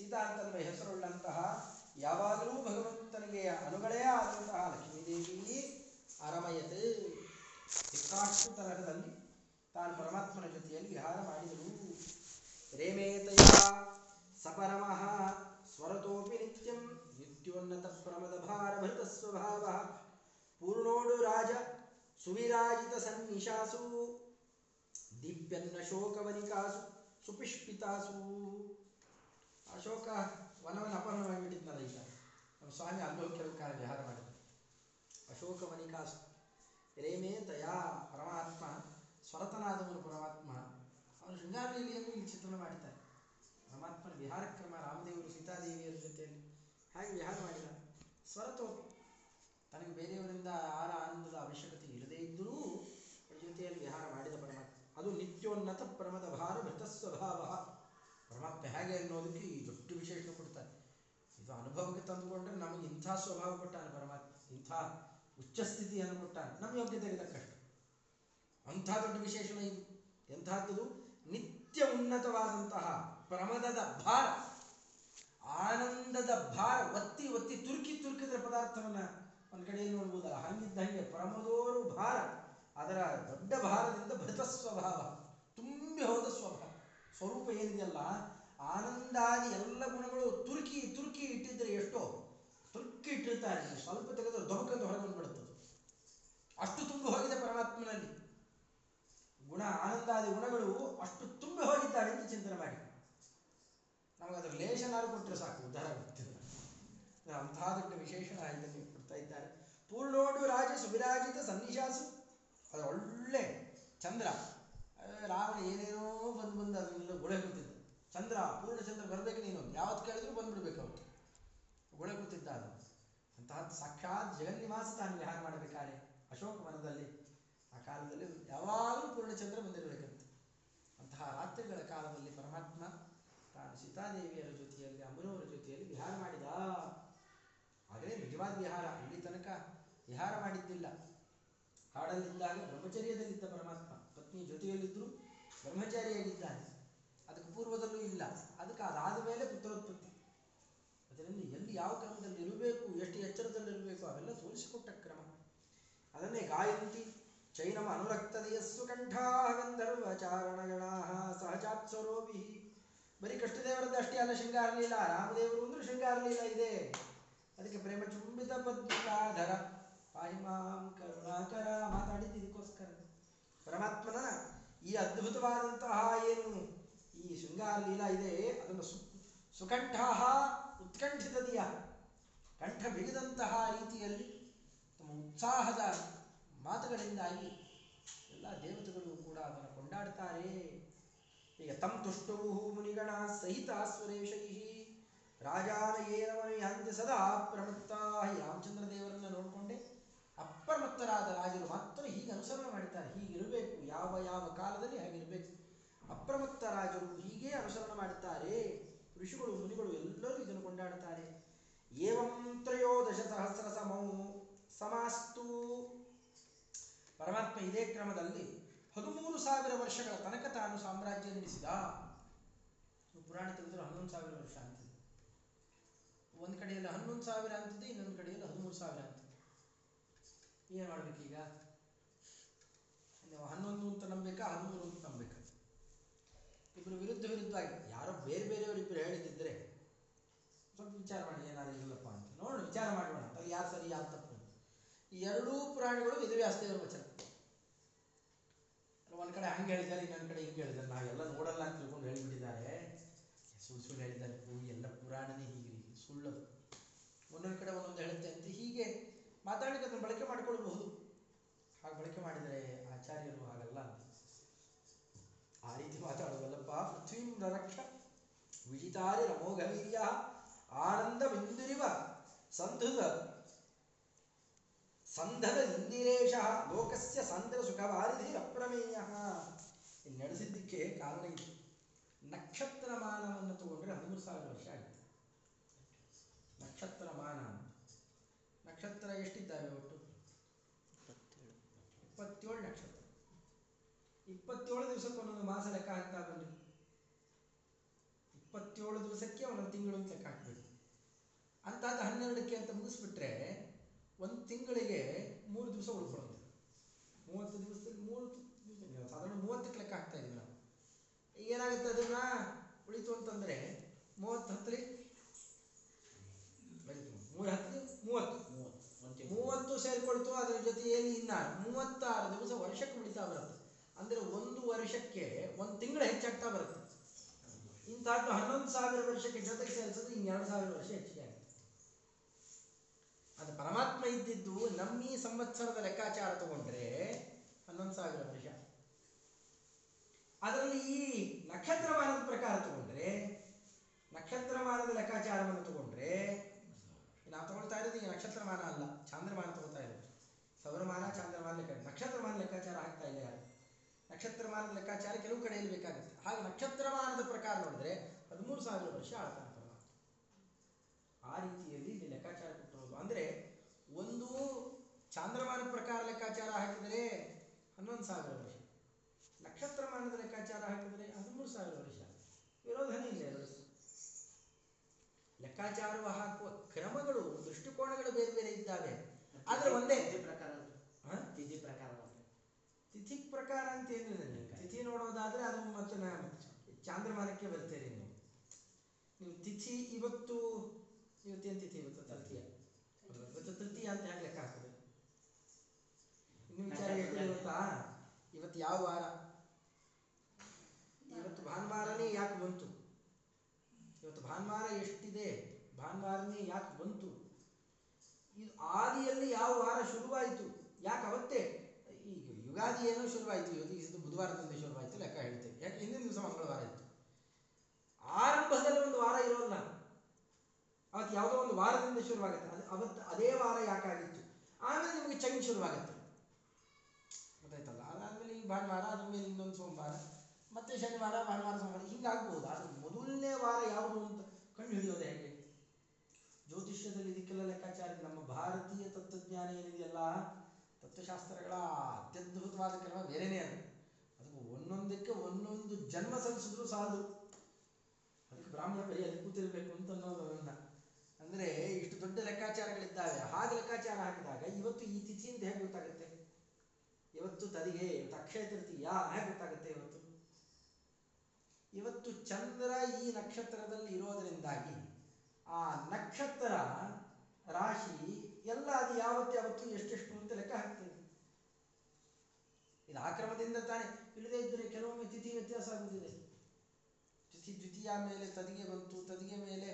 ಸೀತಾ ಅಂತನ್ನುವ ಹೆಸರುಳ್ಳಂತಹ ಯಾವಾಗಲೂ ಭಗವಂತನಿಗೆ ಅನುಗಳೇ ಆದಂತಹ ಲಕ್ಷ್ಮೀದೇವಿ ಅರಮಯತೆ ಎಕ್ಕಾಷ್ಟು ತರಹದಲ್ಲಿ ತಾನು ಪರಮಾತ್ಮನ ಜೊತೆಯಲ್ಲಿ ವಿಹಾರ ಮಾಡಿದರು ರೇಮೇತಯ ಸಪರಮಃ ಸ್ವರತೋಪಿ ನಿತ್ಯಂ ನಿತ್ಯೋನ್ನತ ಪ್ರಮದ ಭಾರಭೃತ ಸ್ವಭಾವ. ಪೂರ್ಣೋಡು ರಾಜ ಸುವಿರಾಜಿತ ಸನ್ನಿಶಾಸು. ದೀಪ್ಯನ್ನ ಶೋಕವನಿಕಾಸು ಸುಪುಷ್ಪಿತಾಸು. ಅಶೋಕ ವನವನ್ನು ಅಪಹರಣ ಮಾಡಿಬಿಟ್ಟಿದ್ನಲ್ಲ ಈಗ. ನಮ್ಮ ಸ್ವಾಮಿ ಅಲ್ಲೂ ಕೆಲವು ಕಾಲ ವಿಹಾರ ಮಾಡಿದ್ರು? ಅಶೋಕ ವನಿಕಾಸು ರೇಮೇ ತಯಾ ಪರಮಾತ್ಮ, ಸ್ವರತನಾದವನು ಪರಮಾತ್ಮ, ಅವನು ಶೃಂಗಾರಲೀಲೆಯನ್ನು ಇಲ್ಲಿ ಚಿತ್ರಣ ಮಾಡಿದ್ದಾರೆ. ಪರಮಾತ್ಮನ ವಿಹಾರ ಕ್ರಮ ರಾಮದೇವರು ಸೀತಾದೇವಿಯರ ಜೊತೆಯಲ್ಲಿ ಹಾಗೆ ವಿಹಾರ ಮಾಡಿದ? ಸ್ವರತೋಪಿ ತನಗೆ ಬೇರೆಯವರಿಂದ ಆರ ಆನಂದದ ಅವಶ್ಯಕತೆ ಇರದೇ ಇದ್ದರೂ ಜೊತೆಯಲ್ಲಿ ವಿಹಾರ ಮಾಡಿದ ಪರಮಾತ್ಮ. ಅದು ನಿತ್ಯೋನ್ನತ ಪರಮದ ಭಾರ ಭೃತ ಸ್ವಭಾವ ಪರಮಾತ್ಮ ಹೇಗೆ ಅನ್ನೋದಕ್ಕೆ ಈ ದೊಡ್ಡ ವಿಶೇಷ ಕೊಡ್ತಾರೆ ಇದು ಅನುಭವಕ್ಕೆ ತಂದುಕೊಂಡ್ರೆ ನಮಗೆ ಇಂಥ ಸ್ವಭಾವ ಕೊಟ್ಟಾನೆ ಪರಮಾತ್ಮ, ಇಂಥ ಉಚ್ಚ ಸ್ಥಿತಿಯನ್ನು ಕೊಟ್ಟಾನೆ. ನಮ್ಮ ಯೋಗ್ಯತೆಗೆ ತಕ್ಕಷ್ಟು ಅಂಥ ದೊಡ್ಡ ವಿಶೇಷಣ ಇದು. ಎಂಥದ್ದು ನಿತ್ಯ ಉನ್ನತವಾದಂತಹ ಪ್ರಮದದ ಭಾರ. ಆನಂದದ ಭಾರ. ಒತ್ತಿ ಒತ್ತಿ ತುರುಕಿ ತುರುಕಿದ್ರೆ ಪದಾರ್ಥವನ್ನ ಒಂದು ಕಡೆಯಲ್ಲಿ ನೋಡ್ಬೋದಲ್ಲ. ಹಂಗಿದ್ದ ಹಂಗೆ ಪ್ರಮದೋರು ಭಾರ. ಅದರ ದೊಡ್ಡ ಭಾರದಿಂದ ಭೃತ ಸ್ವಭಾವ. ತುಂಬಿ ಹೋದ ಸ್ವಭಾವ. ಸ್ವರೂಪ ಏನಿದೆಯಲ್ಲ, ಆನಂದಾದಿ ಎಲ್ಲ ಗುಣಗಳು ತುರುಕಿ ತುರುಕಿ ಇಟ್ಟಿದ್ರೆ ಎಷ್ಟೋ? ತುರುಕಿ ಇಟ್ಟಿರ್ತಾರೆ, ಸ್ವಲ್ಪ ತೆಗೆದ್ರೆ ದೊಬಕಂದು ಹೊರಗೆ ಬಂದ್ಬಿಡುತ್ತದೆ ಅಷ್ಟು ತುಂಬಿ ಹೋಗಿದೆ ಪರಮಾತ್ಮನಲ್ಲಿ. ಗುಣ, ಆನಂದಾದಿ ಗುಣಗಳು ಅಷ್ಟು ತುಂಬಿ ಹೋಗಿದ್ದಾರೆ ಅಂತ ಚಿಂತನೆ ಮಾಡಿ. ನಮಗೆ ಅದರ ಲೇಷನಾರು ಕೊಟ್ಟರೆ ಸಾಕು ಉದ್ಧಾರ ಗೊತ್ತಿಲ್ಲ ದೊಡ್ಡ ವಿಶೇಷಣ ಇದನ್ನು ಕೊಡ್ತಾ ಇದ್ದಾರೆ. ಪೂರ್ಣೋಡು ರಾಜ ಸುವಿರಾಜಿತ ಸನ್ನಿಶಾಸು. ಅದು ಒಳ್ಳೆ ಚಂದ್ರ. ರಾವಣ ಏನೇನೋ ಬಂದು ಬಂದು ಅದನ್ನೆಲ್ಲ ಗುಳೆ ಕೂತಿದ್ದ ಚಂದ್ರ ಪೂರ್ಣ ಚಂದ್ರ ಬರಬೇಕು ನೀನು ಯಾವತ್ತು ಕೇಳಿದ್ರು ಬಂದ್ಬಿಡ್ಬೇಕು ಅವತ್ತು ಗುಳೆ ಕೂತಿದ್ದ ಅದು. ಅಂತಹ ಸಾಕ್ಷಾತ್ ಜಗನ್ನಿವಾಸ ತಾನು ವಿಹಾರ ಮಾಡಬೇಕಾರೆ. ಅಶೋಕ ವನದಲ್ಲಿ. ಆ ಕಾಲದಲ್ಲಿ ಯಾವಾಗಲೂ ಪೂರ್ಣಚಂದ್ರ ಬಂದಿರಬೇಕಂತೆ. ಅಂತಹ ರಾತ್ರಿಗಳ ಕಾಲದಲ್ಲಿ ಪರಮಾತ್ಮ ತಾನು ಸೀತಾದೇವಿಯರ ಜೊತೆಯಲ್ಲಿ ಅಮ್ಮನವರ ಜೊತೆಯಲ್ಲಿ ವಿಹಾರ ಮಾಡಿದ. ಆದರೆ ನಿಜವಾದ ವಿಹಾರ ಇಲ್ಲಿ ತನಕ ವಿಹಾರ ಮಾಡಿದ್ದಿಲ್ಲ. ಕಾಡಲ್ಲಿದ್ದಾಗ ಬ್ರಹ್ಮಚರ್ಯದಲ್ಲಿದ್ದ ಪರಮಾತ್ಮ. ಪತ್ನಿ ಜೊತೆಯಲ್ಲಿದ್ದರೂ ಬ್ರಹ್ಮಚಾರಿಯಾಗಿದ್ದಾನೆ. ಅದಕ್ಕೆ ಪೂರ್ವದಲ್ಲೂ ಇಲ್ಲ. ಅದಕ್ಕೆ ಅದಾದ ಮೇಲೆ ಪುತ್ರೋತ್ಪತ್ತಿ. ಅದರಿಂದ ಎಲ್ಲಿ ಯಾವ ಕ್ರಮದಲ್ಲಿ ಇರಬೇಕು, ಎಷ್ಟು ಎಚ್ಚರದಲ್ಲಿರಬೇಕು ಅವೆಲ್ಲ ತೋರಿಸಿಕೊಟ್ಟ ಕ್ರಮ. ಅದನ್ನೇ ಗಾಯಂತಿ, ಚೈನಮ ಅನುರಕ್ತದಯಸ್ಸು ಕಂಠಾ ಗಂಧರ್ವಚಾರಣಗಣಾ ಸಹಜಾಪ್ಸರೋಭಿ ಬರೀ ಕೃಷ್ಣದೇವರದ್ದು ಅಷ್ಟೇ ಅಲ್ಲ, ಶೃಂಗಾರಲೀಲ, ರಾಮದೇವರು ಅಂದ್ರೆ ಶೃಂಗಾರಲೀಲ ಇದೆ. ಅದಕ್ಕೆ ಪ್ರೇಮ ಚುಂಬಿತ ಪದ್ಮಕಾಧರ ಪಾಹಿಮಾಂ ಕರುಣಾಕರ ಮಾತಾಡಿದ್ದು ಇದಕ್ಕೋಸ್ಕರ. ಪರಮಾತ್ಮನ ಈ ಅದ್ಭುತವಾದಂತಹ ಏನು ಈ ಶೃಂಗಾರ ಲೀಲಾ ಇದೆ, ಅದನ್ನು ಸು ಸುಕಂಠ ಉತ್ಕಂಠಿತದಿಯ, ಕಂಠ ಬಿಗಿದಂತಹ ರೀತಿಯಲ್ಲಿ ತಮ್ಮ ಉತ್ಸಾಹದ ಮಾತುಗಳಿಂದಾಗಿ ಎಲ್ಲ ದೇವತೆಗಳು ಕೂಡ ಅದನ್ನು ಕೊಂಡಾಡ್ತಾರೆ ಈಗ ತಂ ತುಷ್ಟವು ಮುನಿಗಣ ಸಹಿತ ಸುರೇಶೈ ರಾಜಾನ ಏನವನು ಯಾಂತಿ ಸದಾ ಪ್ರಮತ್ತ ಈ ರಾಮಚಂದ್ರ ದೇವರನ್ನು ನೋಡಿಕೊಂಡೆ. ಅಪ್ರಮತ್ತರಾದ ರಾಜರು ಮಾತ್ರ ಹೀಗೆ ಅನುಸರಣೆ ಮಾಡ್ತಾರೆ ಹೀಗಿರಬೇಕು ಯಾವ ಯಾವ ಕಾಲದಲ್ಲಿ ಹಾಗಿರಬೇಕು ಅಪ್ರಮತ್ತ ರಾಜರು ಹೀಗೆ ಅನುಸರಣೆ ಮಾಡುತ್ತಾರೆ. ಋಷಿಗಳು, ಮುನಿಗಳು ಎಲ್ಲರೂ ಇದನ್ನು ಕೊಂಡಾಡುತ್ತಾರೆ. ಏವಂ ತ್ರಯೋದಶ ಸಹಸ್ರ ಸಮೌ ಸಮಾಸ್ತು. ಪರಮಾತ್ಮ ಇದೇ ಕ್ರಮದಲ್ಲಿ ಹದಿಮೂರು ಸಾವಿರ ವರ್ಷಗಳ ತನಕ ತಾನು ಸಾಮ್ರಾಜ್ಯ ನಡೆಸಿದ. ಪುರಾಣ ತೆಗೆದ್ರೆ ಹನ್ನೊಂದು ಸಾವಿರ ವರ್ಷ ಅಂತಿದೆ. ಒಂದು ಕಡೆಯಲ್ಲಿ ಹನ್ನೊಂದು ಸಾವಿರ ಅಂತಿದೆ, ಇನ್ನೊಂದು ಕಡೆಯಲ್ಲಿ ಹದಿಮೂರು ಸಾವಿರ ಅಂತಿದೆ. ಏನು ಮಾಡ್ಬೇಕೀಗ ನೀವು ಹನ್ನೊಂದು ಅಂತ ನಂಬೇಕಾ ಹದಿಮೂರು ಅಂತ ನಂಬೇಕಾ? ಇಬ್ಬರು ವಿರುದ್ಧ ವಿರುದ್ಧವಾಗಿ, ಯಾರೋ ಬೇರೆ ಬೇರೆಯವರಿಬ್ಬರು ಹೇಳಿದ್ದಿದ್ರೆ ಸ್ವಲ್ಪ ವಿಚಾರ ಮಾಡಿ, ಏನಾದ್ರು ಇಲ್ಲಪ್ಪ ಅಂತ. ನೋಡೋಣ, ವಿಚಾರ ಮಾಡೋಣ ಅಂತ ಯಾರು ಸರಿ, ಯಾರು ತಪ್ಪು. ಈ ಎರಡೂ ಪುರಾಣಗಳು ವೇದವ್ಯಾಸದೇವರ ವಚನ. ಒಂದು ಕಡೆ ಹಂಗೆ ಹೇಳಿದ್ದಾರೆ, ಇನ್ನೊಂದು ಕಡೆ ಹಿಂಗೆ ಹೇಳಿದ್ದಾರೆ. ನಾವೆಲ್ಲ ನೋಡಲ್ಲ ಅಂತ ತಿಳ್ಕೊಂಡು ಹೇಳಿಬಿಟ್ಟಿದ್ದಾರೆ. ಸುಳ್ಳು ಸುಳ್ಳು ಹೇಳಿದ್ದಾರೆ. ಎಲ್ಲ ಪುರಾಣನೇ ಹೀಗೆ ಸುಳ್ಳು ಒಂದೊಂದು ಕಡೆ ಒಂದೊಂದು ಹೇಳುತ್ತೆ ಅಂತ ಹೀಗೆ ಮಾತಾಡಲಿಕ್ಕೆ ಅದನ್ನು ಬಳಕೆ ಮಾಡಿಕೊಳ್ಳಬಹುದು ಹಾಗೆ ಬಳಕೆ ಮಾಡಿದರೆ ಆಚಾರ್ಯರು ಹಾಗಲ್ಲ. ಆ ರೀತಿ ಮಾತಾಡುವಲ್ಲಪ್ಪ ಪೃಥ್ವೀಂ ರಕ್ಷ ವಿಜಿತಾರಿ ರಮೋಘವೀರ್ಯ ಆನಂದ ಬಿಂದಿರಿವ ಸಂಧುದ ಸಂಧದ ಇಂದಿರೇಶ ಲೋಕಸ್ಯ ಸುಖ ಸುಖವಾರಿಧಿ ಅಪ್ರಮೇಯ ನಡೆಸಿದ್ದಕ್ಕೆ ಕಾರಣ ಇದೆ. ನಕ್ಷತ್ರಮಾನವನ್ನು ತಗೊಂಡ್ರೆ ಹದಿಮೂರು ಸಾವಿರ ವರ್ಷ ಆಯಿತು ನಕ್ಷತ್ರ ಮಾನ ನಕ್ಷತ್ರ ಎಷ್ಟಿದ್ದಾವೆ ಒಟ್ಟು? ಇಪ್ಪತ್ತೇಳು ನಕ್ಷತ್ರ. ಇಪ್ಪತ್ತೇಳು ದಿವಸಕ್ಕೆ ಒಂದೊಂದು ಮಾಸ ಲೆಕ್ಕ ಹಾಕ್ತಾ ಬನ್ನಿ. ಇಪ್ಪತ್ತೇಳು ದಿವಸಕ್ಕೆ ಒಂದೊಂದು ತಿಂಗಳು ಅಂತ ಲೆಕ್ಕ ಹಾಕ್ಬೇಕು. ಅಂತಾದ ಹನ್ನೆರಡಕ್ಕೆ ಅಂತ ಮುಗಿಸ್ಬಿಟ್ರೆ ಒಂದು ತಿಂಗಳಿಗೆ ಮೂರು ದಿವಸ ಉಳ್ಕೊಳ್ಳುತ್ತೆ ಮೂವತ್ತು ದಿವಸದಲ್ಲಿ ಮೂರು ದಿವಸ ಸಾಧಾರಣ ಮೂವತ್ತಕ್ಕೆ ಲೆಕ್ಕ ಹಾಕ್ತಾ ಇದೀವಿ ನಾವು ಏನಾಗುತ್ತೆ ಅದನ್ನ ಉಳಿತು ಅಂತಂದ್ರೆ ಮೂವತ್ತು ಹತ್ತಲಿ ಮೂರು ಹತ್ತಲಿ ಮೂವತ್ತು ಮೂವತ್ತು ಒಂದು ತಿಂಗಳು ಮೂವತ್ತು ಸೇರಿಕೊಳ್ತು ಅದರ ಜೊತೆಯಲ್ಲಿ ಇನ್ನ ಮೂವತ್ತಾರು ದಿವಸ ವರ್ಷಕ್ಕೆ ಉಳಿತಾ ಬರುತ್ತೆ ಅಂದ್ರೆ ಒಂದು ವರ್ಷಕ್ಕೆ ಒಂದು ತಿಂಗಳು ಹೆಚ್ಚಾಗ್ತಾ ಬರುತ್ತೆ ಇಂಥದ್ದು ಹನ್ನೊಂದು ಸಾವಿರ ವರ್ಷಕ್ಕೆ ಜೊತೆಗೆ ಸೇರಿಸಿದ್ರೆ ಇನ್ನೆರಡು ಸಾವಿರ ವರ್ಷ ಹೆಚ್ಚಿಗೆ ಅದು ಪರಮಾತ್ಮ ಇದ್ದಿದ್ದು ನಮ್ಮ ಈ ಸಂವತ್ಸರದ ಲೆಕ್ಕಾಚಾರ ತಗೊಂಡ್ರೆ ಹನ್ನೊಂದು ಸಾವಿರ ವರ್ಷ. ಅದರಲ್ಲಿ ಈ ನಕ್ಷತ್ರಮಾನದ ಪ್ರಕಾರ ತಗೊಂಡ್ರೆ ನಕ್ಷತ್ರಮಾನದ ಲೆಕ್ಕಾಚಾರವನ್ನು ತಗೊಂಡ್ರೆ ನಾವು ತಗೊಳ್ತಾ ಇರೋದು ಈಗ ನಕ್ಷತ್ರಮಾನ ಅಲ್ಲ, ಚಾಂದ್ರಮಾನ ತಗೊಳ್ತಾ ಇರೋದು. ಸೌರಮಾನ ಚಾಂದ್ರಮಾನ ಲೆಕ್ಕ ನಕ್ಷತ್ರಮಾನ ಲೆಕ್ಕಾಚಾರ ಆಗ್ತಾ ಇಲ್ಲ ಯಾರು? ನಕ್ಷತ್ರಮಾನದ ಲೆಕ್ಕಾಚಾರ ಕೆಲವು ಕಡೆಯಲ್ಲಿ ಬೇಕಾಗುತ್ತೆ. ಹಾಗೆ ನಕ್ಷತ್ರಮಾನದ ಪ್ರಕಾರ ನೋಡಿದ್ರೆ ಹದಿಮೂರು ಸಾವಿರ ವರ್ಷ ಆಳ್ತಾನೆ ಪರಮಾತ್ಮ ಆ ರೀತಿಯಲ್ಲಿ ಇಲ್ಲಿ ಲೆಕ್ಕಾಚಾರ ಕೊಟ್ಟಿರೋದು. ಅಂದ್ರೆ ಒಂದು ಚಾಂದ್ರಮಾನ ಪ್ರಕಾರ ಲೆಕ್ಕಾಚಾರ ಹಾಕಿದರೆ ಹನ್ನೊಂದು ಸಾವಿರ ವರ್ಷ ನಕ್ಷತ್ರಮಾನದ ಲೆಕ್ಕಾಚಾರ ಹಾಕಿದರೆ ಹದಿಮೂರು ಸಾವಿರ ವರ್ಷ ವಿರೋಧನೇ ಇಲ್ಲ ಎರಡು ಲೆಕ್ಕಾಚಾರ ಹಾಕುವ ಕ್ರಮಗಳು ದೃಷ್ಟಿಕೋನಗಳು ಬೇರೆ ಬೇರೆ ಇದ್ದಾವೆ. ಆದ್ರೆ ಒಂದೇ ಪ್ರಕಾರ? ತಿಥಿ ಪ್ರಕಾರ. ತಿಥಿ ಪ್ರಕಾರ ಅಂತ ಏನಿಲ್ಲ ನೀವು ತಿಥಿ ನೋಡೋದಾದ್ರೆ ಅದು ಮತ್ತೆ ಚಾಂದ್ರಮಾನಕ್ಕೆ ಬರ್ತೇನೆ ನೀವು. ನೀವು ತಿಥಿ ಇವತ್ತು ಇವತ್ತೇನು ತಿಥಿ ಇವತ್ತು ತೃತೀಯ. ಇವತ್ತು ತೃತೀಯ ಅಂತ ಯಾಕೆ ಲೆಕ್ಕ ಹಾಕೋದು? ಇನ್ನು ವಿಚಾರ ಗೊತ್ತಾ? ಇವತ್ತು ಯಾವ ವಾರ? ಇವತ್ತು ಭಾನುವಾರನೇ ಯಾಕೆ ಬಂತು? ಇವತ್ತು ಭಾನುವಾರ ಎಷ್ಟಿದೆ? ಭಾನುವಾರನೇ ಯಾಕೆ ಬಂತು? ಇದು ಆದಿಯಲ್ಲಿ ಯಾವ ವಾರ ಶುರುವಾಯಿತು? ಯಾಕೆ ಅವತ್ತೇ? ಈಗ ಯುಗಾದಿ ಏನೋ ಶುರುವಾಯಿತು ಇವತ್ತು ಇದು ಬುಧವಾರದಿಂದ ಶುರುವಾಯಿತು ಲೆಕ್ಕ ಹೇಳ್ತೇವೆ. ಯಾಕೆ ಹಿಂದಿನ ದಿವಸ ಮಂಗಳವಾರ ಇತ್ತು? ಆರಂಭದಲ್ಲಿ ಅವತ್ತು ಯಾವುದೋ ಒಂದು ವಾರದಿಂದ ಶುರುವಾಗುತ್ತೆ. ಅದು ಅವತ್ತು ಅದೇ ವಾರ ಯಾಕಾಗಿತ್ತು ಆಮೇಲೆ ನಿಮಗೆ ಚಂಗ್ ಶುರುವಾಗುತ್ತೆ. ಗೊತ್ತಾಯ್ತಲ್ಲ? ಅದಾದ್ಮೇಲೆ ಈ ಭಾನುವಾರ ಅದ್ರ ಮೇಲೆ ಇನ್ನೊಂದು ಸೋಮವಾರ, ಮತ್ತೆ ಶನಿವಾರ, ಭಾನುವಾರ, ಸೋಮವಾರ ಹಿಂಗಾಗ್ಬೋದು ಆದ್ರೆ ಮೊದಲನೇ ವಾರ ಯಾವುದು ಅಂತ ಕಂಡು ಹಿಡಿಯೋದು ಹೇಗೆ? ಜ್ಯೋತಿಷ್ಯದಲ್ಲಿ ಇದಕ್ಕೆಲ್ಲ ಲೆಕ್ಕಾಚಾರ ನಮ್ಮ ಭಾರತೀಯ ತತ್ವಜ್ಞಾನ ಏನಿದೆಯಲ್ಲ ತತ್ವಶಾಸ್ತ್ರಗಳ ಅತ್ಯದ್ಭುತವಾದ ಕ್ರಮ ಬೇರೆನೇ ಅದು. ಅದಕ್ಕೆ ಒಂದೊಂದಕ್ಕೆ ಒಂದೊಂದು ಜನ್ಮ ಸಲ್ಲಿಸಿದ್ರು ಸಾಧು ಅದಕ್ಕೆ ಬ್ರಾಹ್ಮಣ ಬರೀ ಅಲ್ಲಿ ಕೂತಿರ್ಬೇಕು ಅಂತ ಅನ್ನೋದು ನನ್ನ ಅಂದ್ರೆ ಇಷ್ಟು ದೊಡ್ಡ ಲೆಕ್ಕಾಚಾರಗಳಿದ್ದಾವೆ, ಹಾಗೆ ಲೆಕ್ಕಾಚಾರ ಹಾಕಿದಾಗ ಇವತ್ತು ಈ ತಿಥಿ ಅಂತ ಹೇಗೆ ಗೊತ್ತಾಗುತ್ತೆ? ಇವತ್ತು ತದಿಗೆ, ಇವತ್ತು ಅಕ್ಷಯ ತೃತೀಯ, ಹೇಗೆ ಗೊತ್ತಾಗುತ್ತೆ ಇವತ್ತು? ಇವತ್ತು ಚಂದ್ರ ಈ ನಕ್ಷತ್ರದಲ್ಲಿ ಇರೋದರಿಂದಾಗಿ ಆ ನಕ್ಷತ್ರ ರಾಶಿ ಎಲ್ಲ ಅದು ಯಾವತ್ತು ಯಾವತ್ತು ಎಷ್ಟೆಷ್ಟು ಅಂತ ಲೆಕ್ಕ ಹಾಕ್ತೇವೆ ಇದು ಆಕ್ರಮದಿಂದ ತಾನೇ, ಇಲ್ಲದೇ ಇದ್ದರೆ ಕೆಲವೊಮ್ಮೆ ತಿಥಿ ವ್ಯತ್ಯಾಸ ಆಗುತ್ತಿದೆ ತಿಥಿ ದ್ವಿತೀಯ ಮೇಲೆ ತದಿಗೆ ಬಂತು, ತದಿಗೆ ಮೇಲೆ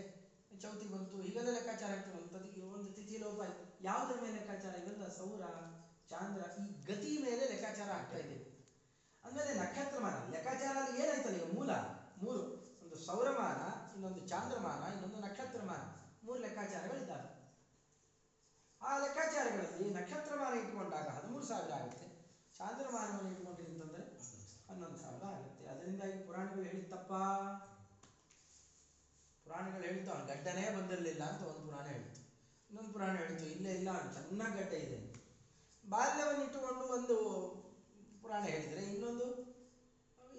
ಚೌತಿ ಬಂತು ಈಗಲೇ ಲೆಕ್ಕಾಚಾರ ಆಗ್ತದೆ ತದಿಗೆ ಒಂದು ತಿಥಿ ಲೋಪ ಆಯ್ತು. ಯಾವುದರ ಮೇಲೆ ಲೆಕ್ಕಾಚಾರ? ಇವೆಲ್ಲ ಸೌರ, ಚಾಂದ್ರ, ಈ ಗತಿ ಮೇಲೆ ಲೆಕ್ಕಾಚಾರ ಆಗ್ತಾ ಇದೆ. ಅಂದಮೇಲೆ ನಕ್ಷತ್ರಮಾನ ಲೆಕ್ಕಾಚಾರ ಅಲ್ಲಿ ಏನಾಯ್ತಲ್ಲ ಈಗ ಮೂಲ, ಮೂರು. ಒಂದು ಸೌರಮಾನ ಇನ್ನೊಂದು ಚಾಂದ್ರಮಾನ ಇನ್ನೊಂದು ನಕ್ಷತ್ರಮಾನ ಮೂರು ಲೆಕ್ಕಾಚಾರಗಳಿದ್ದಾವೆ. ಆ ಲೆಕ್ಕಾಚಾರಗಳಲ್ಲಿ ನಕ್ಷತ್ರಮಾನ ಇಟ್ಕೊಂಡಾಗ ಹದಿಮೂರು ಸಾವಿರ ಆಗುತ್ತೆ. ಚಾಂದ್ರಮಾನವನ್ನು ಇಟ್ಕೊಂಡ್ರಿ ಅಂತಂದ್ರೆ ಹನ್ನೊಂದು ಸಾವಿರ ಆಗುತ್ತೆ. ಅದರಿಂದಾಗಿ ಪುರಾಣಗಳು ಹೇಳಿತ್ತಪ್ಪ ಪುರಾಣಗಳು ಹೇಳ್ತು ಅವ್ನು ಗಡ್ಡನೇ ಬಂದಿರಲಿಲ್ಲ ಅಂತ ಒಂದು ಪುರಾಣ ಹೇಳ್ತು ಇನ್ನೊಂದು ಪುರಾಣ ಹೇಳ್ತು ಇಲ್ಲೇ ಇಲ್ಲ ಚೆನ್ನಾಗಿ ಗಡ್ಡ ಇದೆ ಬಾಲ್ಯವನ್ನು ಇಟ್ಟುಕೊಂಡು ಒಂದು ಪುರಾಣ ಹೇಳಿದರೆ, ಇನ್ನೊಂದು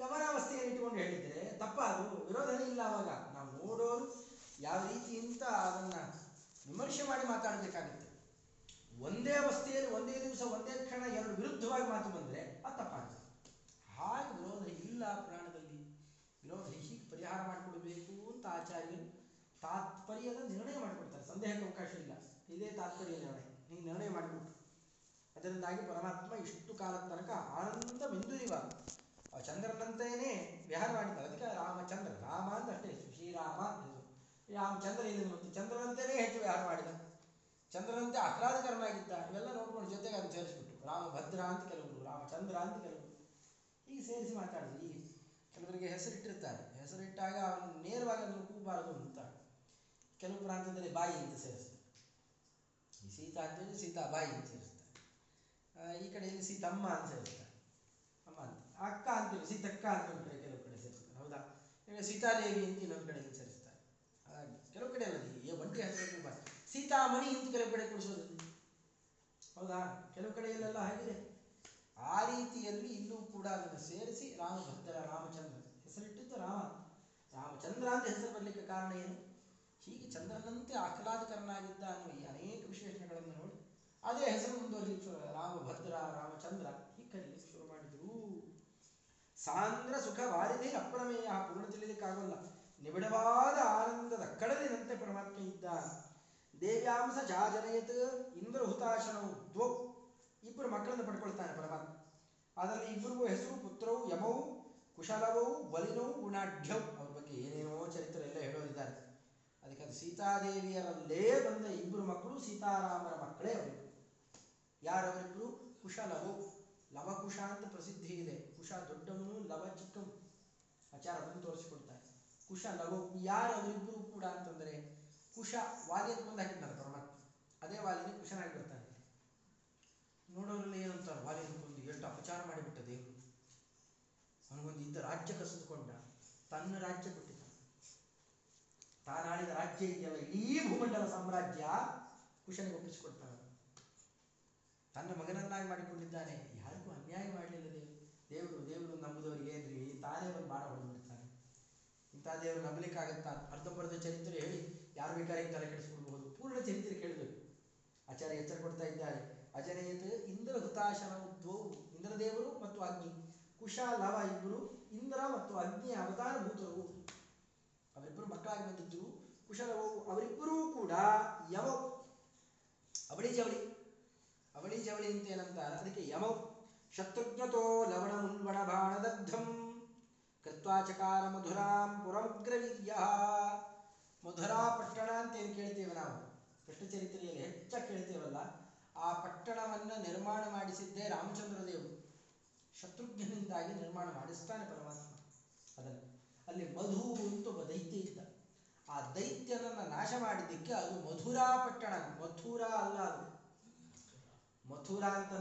ಯವನಾವಸ್ಥೆಯನ್ನು ಇಟ್ಟುಕೊಂಡು ಹೇಳಿದರೆ ತಪ್ಪ ಅದು ವಿರೋಧನೇ ಇಲ್ಲ ಅವಾಗ. ನಾವು ನೋಡೋರು ಯಾವ ರೀತಿ ಅಂತ ಅದನ್ನ ವಿಮರ್ಶೆ ಮಾಡಿ ಮಾತಾಡಬೇಕಾಗುತ್ತೆ. ಒಂದೇ ಅವಸ್ಥೆಯಲ್ಲಿ, ಒಂದೇ ದಿವಸ, ಒಂದೇ ಕ್ಷಣ ಎರಡು ವಿರುದ್ಧವಾಗಿ ಮಾತು ಬಂದರೆ ಅದು ತಪ್ಪಾಗುತ್ತೆ ಹಾಗೆ ವಿರೋಧ ಇಲ್ಲ ಪುರಾಣದಲ್ಲಿ ವಿರೋಧ ಹೀಗೆ ಪರಿಹಾರ ಮಾಡಿಕೊಡ್ಬೇಕು ಅಂತ ಆಚಾರ್ಯರು ತಾತ್ಪರ್ಯದ ನಿರ್ಣಯ ಸಂದೇಹಕ್ಕೆ ಅವಕಾಶ ಇಲ್ಲ. ಇದೇ ತಾತ್ಪರ್ಯ ಹಿಂಗೆ ನಿರ್ಣಯ ಮಾಡಿಬಿಟ್ಟು ಅದರಿಂದಾಗಿ ಪರಮಾತ್ಮ ಇಷ್ಟು ಕಾಲದ ತನಕ ಆನಂದ ಮಿಂದುರಿವ ಆ ಚಂದ್ರನಂತೆಯೇ ವಿಹಾರ ಮಾಡಿದ್ದಾರೆ ಅದಕ್ಕೆ ರಾಮಚಂದ್ರ. ರಾಮ ಅಂತ ಅಷ್ಟೇ ಶ್ರೀರಾಮ ರಾಮ ರಾಮಚಂದ್ರ ಇಲ್ಲಿ ಮತ್ತು ಚಂದ್ರನಂತೆಯೇ ಹೆಚ್ಚು ವಿಹಾರ ಮಾಡಿದ. ಚಂದ್ರನಂತೆ ಆಹ್ಲಾದಕರನಾಗಿದ್ದ. ಇವೆಲ್ಲ ನೋಡ್ಕೊಂಡು ಜೊತೆಗೆ ಅದು ಸೇರಿಸ್ಬಿಟ್ಟು ರಾಮಭದ್ರ ಅಂತ ಕೆಲವರು, ರಾಮಚಂದ್ರ ಅಂತ ಕೆಲವರು. ಹೀಗೆ ಸೇರಿಸಿ ಮಾತಾಡಿದ್ರು. ಈಗ ಕೆಲವರಿಗೆ ಹೆಸರಿಟ್ಟಿರ್ತಾರೆ. ಹೆಸರಿಟ್ಟಾಗ ಅವನು ನೇರವಾಗಿ ಅದನ್ನು ಕೂಬಾರದು ಅಂತ. ಕೆಲವು ಪ್ರಾಂತ್ಯದಲ್ಲಿ ಬಾಯಿ ಅಂತ ಸೇರಿಸ್ತಾರೆ. ಈ ಸೀತಾ ಅಂತೇಳಿ ಸೀತಾ ಬಾಯಿ ಅಂತ ಸೇರಿಸ್ತಾರೆ. ಈ ಕಡೆಯಲ್ಲಿ ಸೀತಮ್ಮ ಅಂತ ಸೇರಿಸ್ತಾರೆ. ಅಮ್ಮ ಅಂತ. ಅಕ್ಕ ಅಂತೇಳಿ ಸೀತಕ್ಕ ಅಂತ ಒಂದು ಕಡೆ ಕೆಲವು ಕಡೆ ಸೇರಿಸ್ತಾರೆ. ಹೌದಾ? ಈಗ ಸೀತಾದೇವಿ ಅಂತ ಇನ್ನೊಂದು ಕಡೆ ಸೇರಿಸ್ತಾರೆ. ಕೆಲವು ಕಡೆ ಅಲ್ಲ ಒಂಟಿ ಹೆಸರು ಸೀತಾಮಣಿ ಅಂತ ಕೆಲವು ಕಡೆ ಕುಡಿಸೋದಿಲ್ಲ ಹೌದಾ? ಕೆಲವು ಕಡೆಯಲ್ಲೆಲ್ಲ ಹಾಗಿದೆ. ಆ ರೀತಿಯಲ್ಲಿ ಇನ್ನೂ ಕೂಡ ಅದನ್ನು ಸೇರಿಸಿ ರಾಮಭಕ್ತರ ರಾಮಚಂದ್ರ. ಹೆಸರಿಟ್ಟಿದ್ದು ರಾಮ. ರಾಮಚಂದ್ರ ಅಂತ ಹೆಸರು ಬರಲಿಕ್ಕೆ ಕಾರಣ ಏನು? ಹೀಗೆ ಚಂದ್ರನಂತೆ ಆಹ್ಲಾದಕರನಾಗಿದ್ದ ಅನ್ನುವ ಈ ಅನೇಕ ವಿಶೇಷಣಗಳನ್ನು ನೋಡಿ ಅದೇ ಹೆಸರು ಮುಂದುವರಿಲಿಕ್ಕೆ ಶುರು ರಾಮಭದ್ರ, ರಾಮಚಂದ್ರ ಹೀಗೆ ಕರೀಲಿಕ್ಕೆ ಶುರು ಮಾಡಿದ್ರು. ಸಾಂದ್ರ ಸುಖ ವಾರಿಧಿ ಅಪ್ರಮೇಯ ಪೂರ್ಣ ತಿಳಿಲಿಕ್ಕಾಗಲ್ಲ ನಿಬಿಡವಾದ ಆನಂದದ ಕಡಲಿನಂತೆ ಪರಮಾತ್ಮ ಇದ್ದ. ದೇವ್ಯಾಂಸ ಜಾಜನಯತ್, ಇಂದ್ರ ಹುತಾಶನವು ದ್ವೌ. ಇಬ್ಬರು ಮಕ್ಕಳನ್ನು ಪಡ್ಕೊಳ್ತಾನೆ ಪರಮಾತ್ಮ. ಅದರಲ್ಲಿ ಇಬ್ಬರಿಗೂ ಹೆಸರು ಪುತ್ರವು ಯಮವು ಕುಶಲವವು ಬಲಿನವು ಗುಣಾಢ್ಯವು ಅವ್ರ ಬಗ್ಗೆ ಏನೇನೋ ಚರಿತ್ರೆ ಎಲ್ಲ ಅದು ಸೀತಾದೇವಿಯರಲ್ಲೇ ಬಂದ ಇಬ್ಬರು ಮಕ್ಕಳು ಸೀತಾರಾಮರ ಮಕ್ಕಳೇ ಅವರು. ಯಾರವರಿಬ್ರು? ಕುಶ ಕುಶಲವು ಲವಕುಶ ಅಂತ ಪ್ರಸಿದ್ಧಿ ಇದೆ. ಕುಶ ದೊಡ್ಡವನು, ಲವ ಚಿಕ್ಕವನು. ಆಚಾರ ಅದನ್ನು ತೋರಿಸಿಕೊಡ್ತಾರೆ. ಕುಶ ಲವ. ಯಾರು ಅವರಿಬ್ಬರು ಕೂಡ ಅಂತಂದರೆ ಕುಶ ವಾಲಿಯನ್ನು ಮುಂದೆ ಹಾಕಿದ್ದಾರೆ ಪರಮಾತ್ಮ. ಅದೇ ವಾಲಿನ ಕುಶನಾಗಿ ಬರ್ತಾನೆ. ನೋಡೋರೆಲ್ಲ ಏನಂತಾರೆ ವಾಲಿಯನ್ನು ಕೊಂದು ಎಷ್ಟು ಅಪಚಾರ ಮಾಡಿಬಿಟ್ಟ ದೇವರು. ಅವನಿಗೊಂದು ಇದ್ದ ರಾಜ್ಯ ಕಸಿದುಕೊಂಡ, ತನ್ನ ರಾಜ್ಯ ತಾನಾಡಿದ ರಾಜ್ಯ ಇದೆಯಲ್ಲ, ಇಡೀ ಭೂಮಂಡಲ ಸಾಮ್ರಾಜ್ಯ ಕುಶನಿಗೆ ಒಪ್ಪಿಸಿಕೊಡ್ತಾನೆ. ತನ್ನ ಮಗನನ್ನಾಗಿ ಮಾಡಿಕೊಂಡಿದ್ದಾನೆ. ಯಾರಿಗೂ ಅನ್ಯಾಯ ಮಾಡಲಿಲ್ಲ ದೇವರು ದೇವರು ದೇವರು ನಂಬುದವರಿಗೆ ಏನ್ರಿ ತಾನೇ ಒಂದು ಬಾಣ ಹೊಡೆದ್ಬಿಡ್ತಾನೆ ಇಂಥ ದೇವರು ನಂಬಲಿಕ್ಕಾಗತ್ತಾ ಅರ್ಧಂಬರ್ಧ ಚರಿತ್ರೆ ಹೇಳಿ ಯಾರು ಬೇಕಾದ್ರೆ ತಲೆ ಕೆಡಿಸ್ಕೊಳ್ಬಹುದು. ಪೂರ್ಣ ಚರಿತ್ರೆ ಕೇಳಬೇಕು ಆಚಾರ್ಯ ಎಚ್ಚರ ಕೊಡ್ತಾ ಇದ್ದಾರೆ. ಆಚಾರ್ಯ ಇಂದ್ರ ಹುತಾಶನ ಇಂದ್ರ ದೇವರು ಮತ್ತು ಅಗ್ನಿ ಕುಶ ಲವ ಇಬ್ಬರು, ಇಂದ್ರ ಮತ್ತು ಅಗ್ನಿ ಅವತಾರಭೂತರು ಅವರಿಬ್ಬರು ಮಕ್ಕಳಾಗಿ ಬಂದಿದ್ದು. ಕುಶಲವು ಅವರಿಬ್ಬರೂ ಕೂಡ ಯಮ. ಅವಳಿ ಜವಳಿ. ಅವಳಿ ಜವಳಿ ಅಂತ ಏನಂತಾರೆ? ಅದಕ್ಕೆ ಯಮೌ. ಶತ್ರುಘ್ನತೋ ಲವಣ ಮುಲ್ವಣ ಬಾಣದಗ್ಧಂ. ಕೃತ್ವಾಚಕಾರ ಮಧುರಾಂ ಪುರಮಗ್ರವೀರ್ಯ ಮಧುರಾ ಪಟ್ಟಣ ಅಂತ ಏನು ಕೇಳ್ತೇವೆ ನಾವು? ಕೃಷ್ಣ ಚರಿತ್ರೆಯಲ್ಲಿ ಹೆಚ್ಚಾಗಿ ಕೇಳ್ತೇವಲ್ಲ. ಆ ಪಟ್ಟಣವನ್ನು ನಿರ್ಮಾಣ ಮಾಡಿಸಿದ್ದೇ ರಾಮಚಂದ್ರ ದೇವರು ಶತ್ರುಘ್ನಿಂದಾಗಿ ನಿರ್ಮಾಣ ಮಾಡಿಸ್ತಾನೆ ಪರಮಾತ್ಮ. ಅದನ್ನು. ಅಲ್ಲಿ ಮಧು ಅಂತ ಒಬ್ಬ ದೈತ್ಯ ಇದ್ದ ಆ ದೈತ್ಯನನ್ನು ನಾಶ ಮಾಡಿದ್ದಕ್ಕೆ ಅದು ಮಧುರಾ ಪಟ್ಟಣ, ಮಥುರಾ ಅಲ್ಲ ಅದು. ಮಥುರಾ ಅಂತ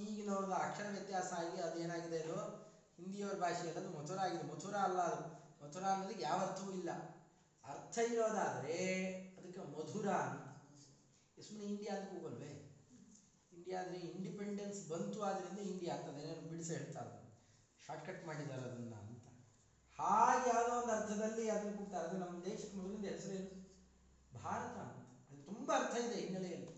ಈಗಿನವ್ರದ್ದು ಅಕ್ಷರ ವ್ಯತ್ಯಾಸ ಆಗಿ ಅದೇನಾಗಿದೆ ಅದು? ಹಿಂದಿಯವ್ರ ಭಾಷೆಯಲ್ಲಿ ಅದು, ಮಥುರಾ ಆಗಿದೆ. ಮಥುರಾ ಅಲ್ಲ ಅದು. ಮಥುರಾ ಅನ್ನೋದಕ್ಕೆ ಯಾವ ಅರ್ಥವೂ ಇಲ್ಲ. ಅರ್ಥ ಇರೋದಾದರೆ ಅದಕ್ಕೆ ಮಧುರ ಅಂತ. ಸುಮ್ಮನೆ ಇಂಡಿಯಾ ಅಂತ ಹೋಗಲ್ವೇ ಇಂಡಿಯಾ ಇಂಡಿಪೆಂಡೆನ್ಸ್ ಬಂತು ಆದ್ರಿಂದ ಇಂಡಿಯಾ ಅಂತ ಅದೇನೇನು ಬಿಡಿಸಿ ಹೇಳ್ತಾರೆ ಶಾರ್ಟ್ಕಟ್ ಮಾಡಿದ್ದಾರೆ ಅದನ್ನ. ಹಾಗೆ ಯಾವುದೋ ಒಂದು ಅರ್ಥದಲ್ಲಿ ಅದನ್ನು ಕೊಡ್ತಾರೆ ಅದು ನಮ್ಮ ದೇಶಕ್ಕೆ ಮೊದಲಿಂದ ಹೆಸರೇನು ಭಾರತ ಅಂತ. ಅದು ತುಂಬ ಅರ್ಥ ಇದೆ ಹಿನ್ನೆಲೆಯಲ್ಲಿ.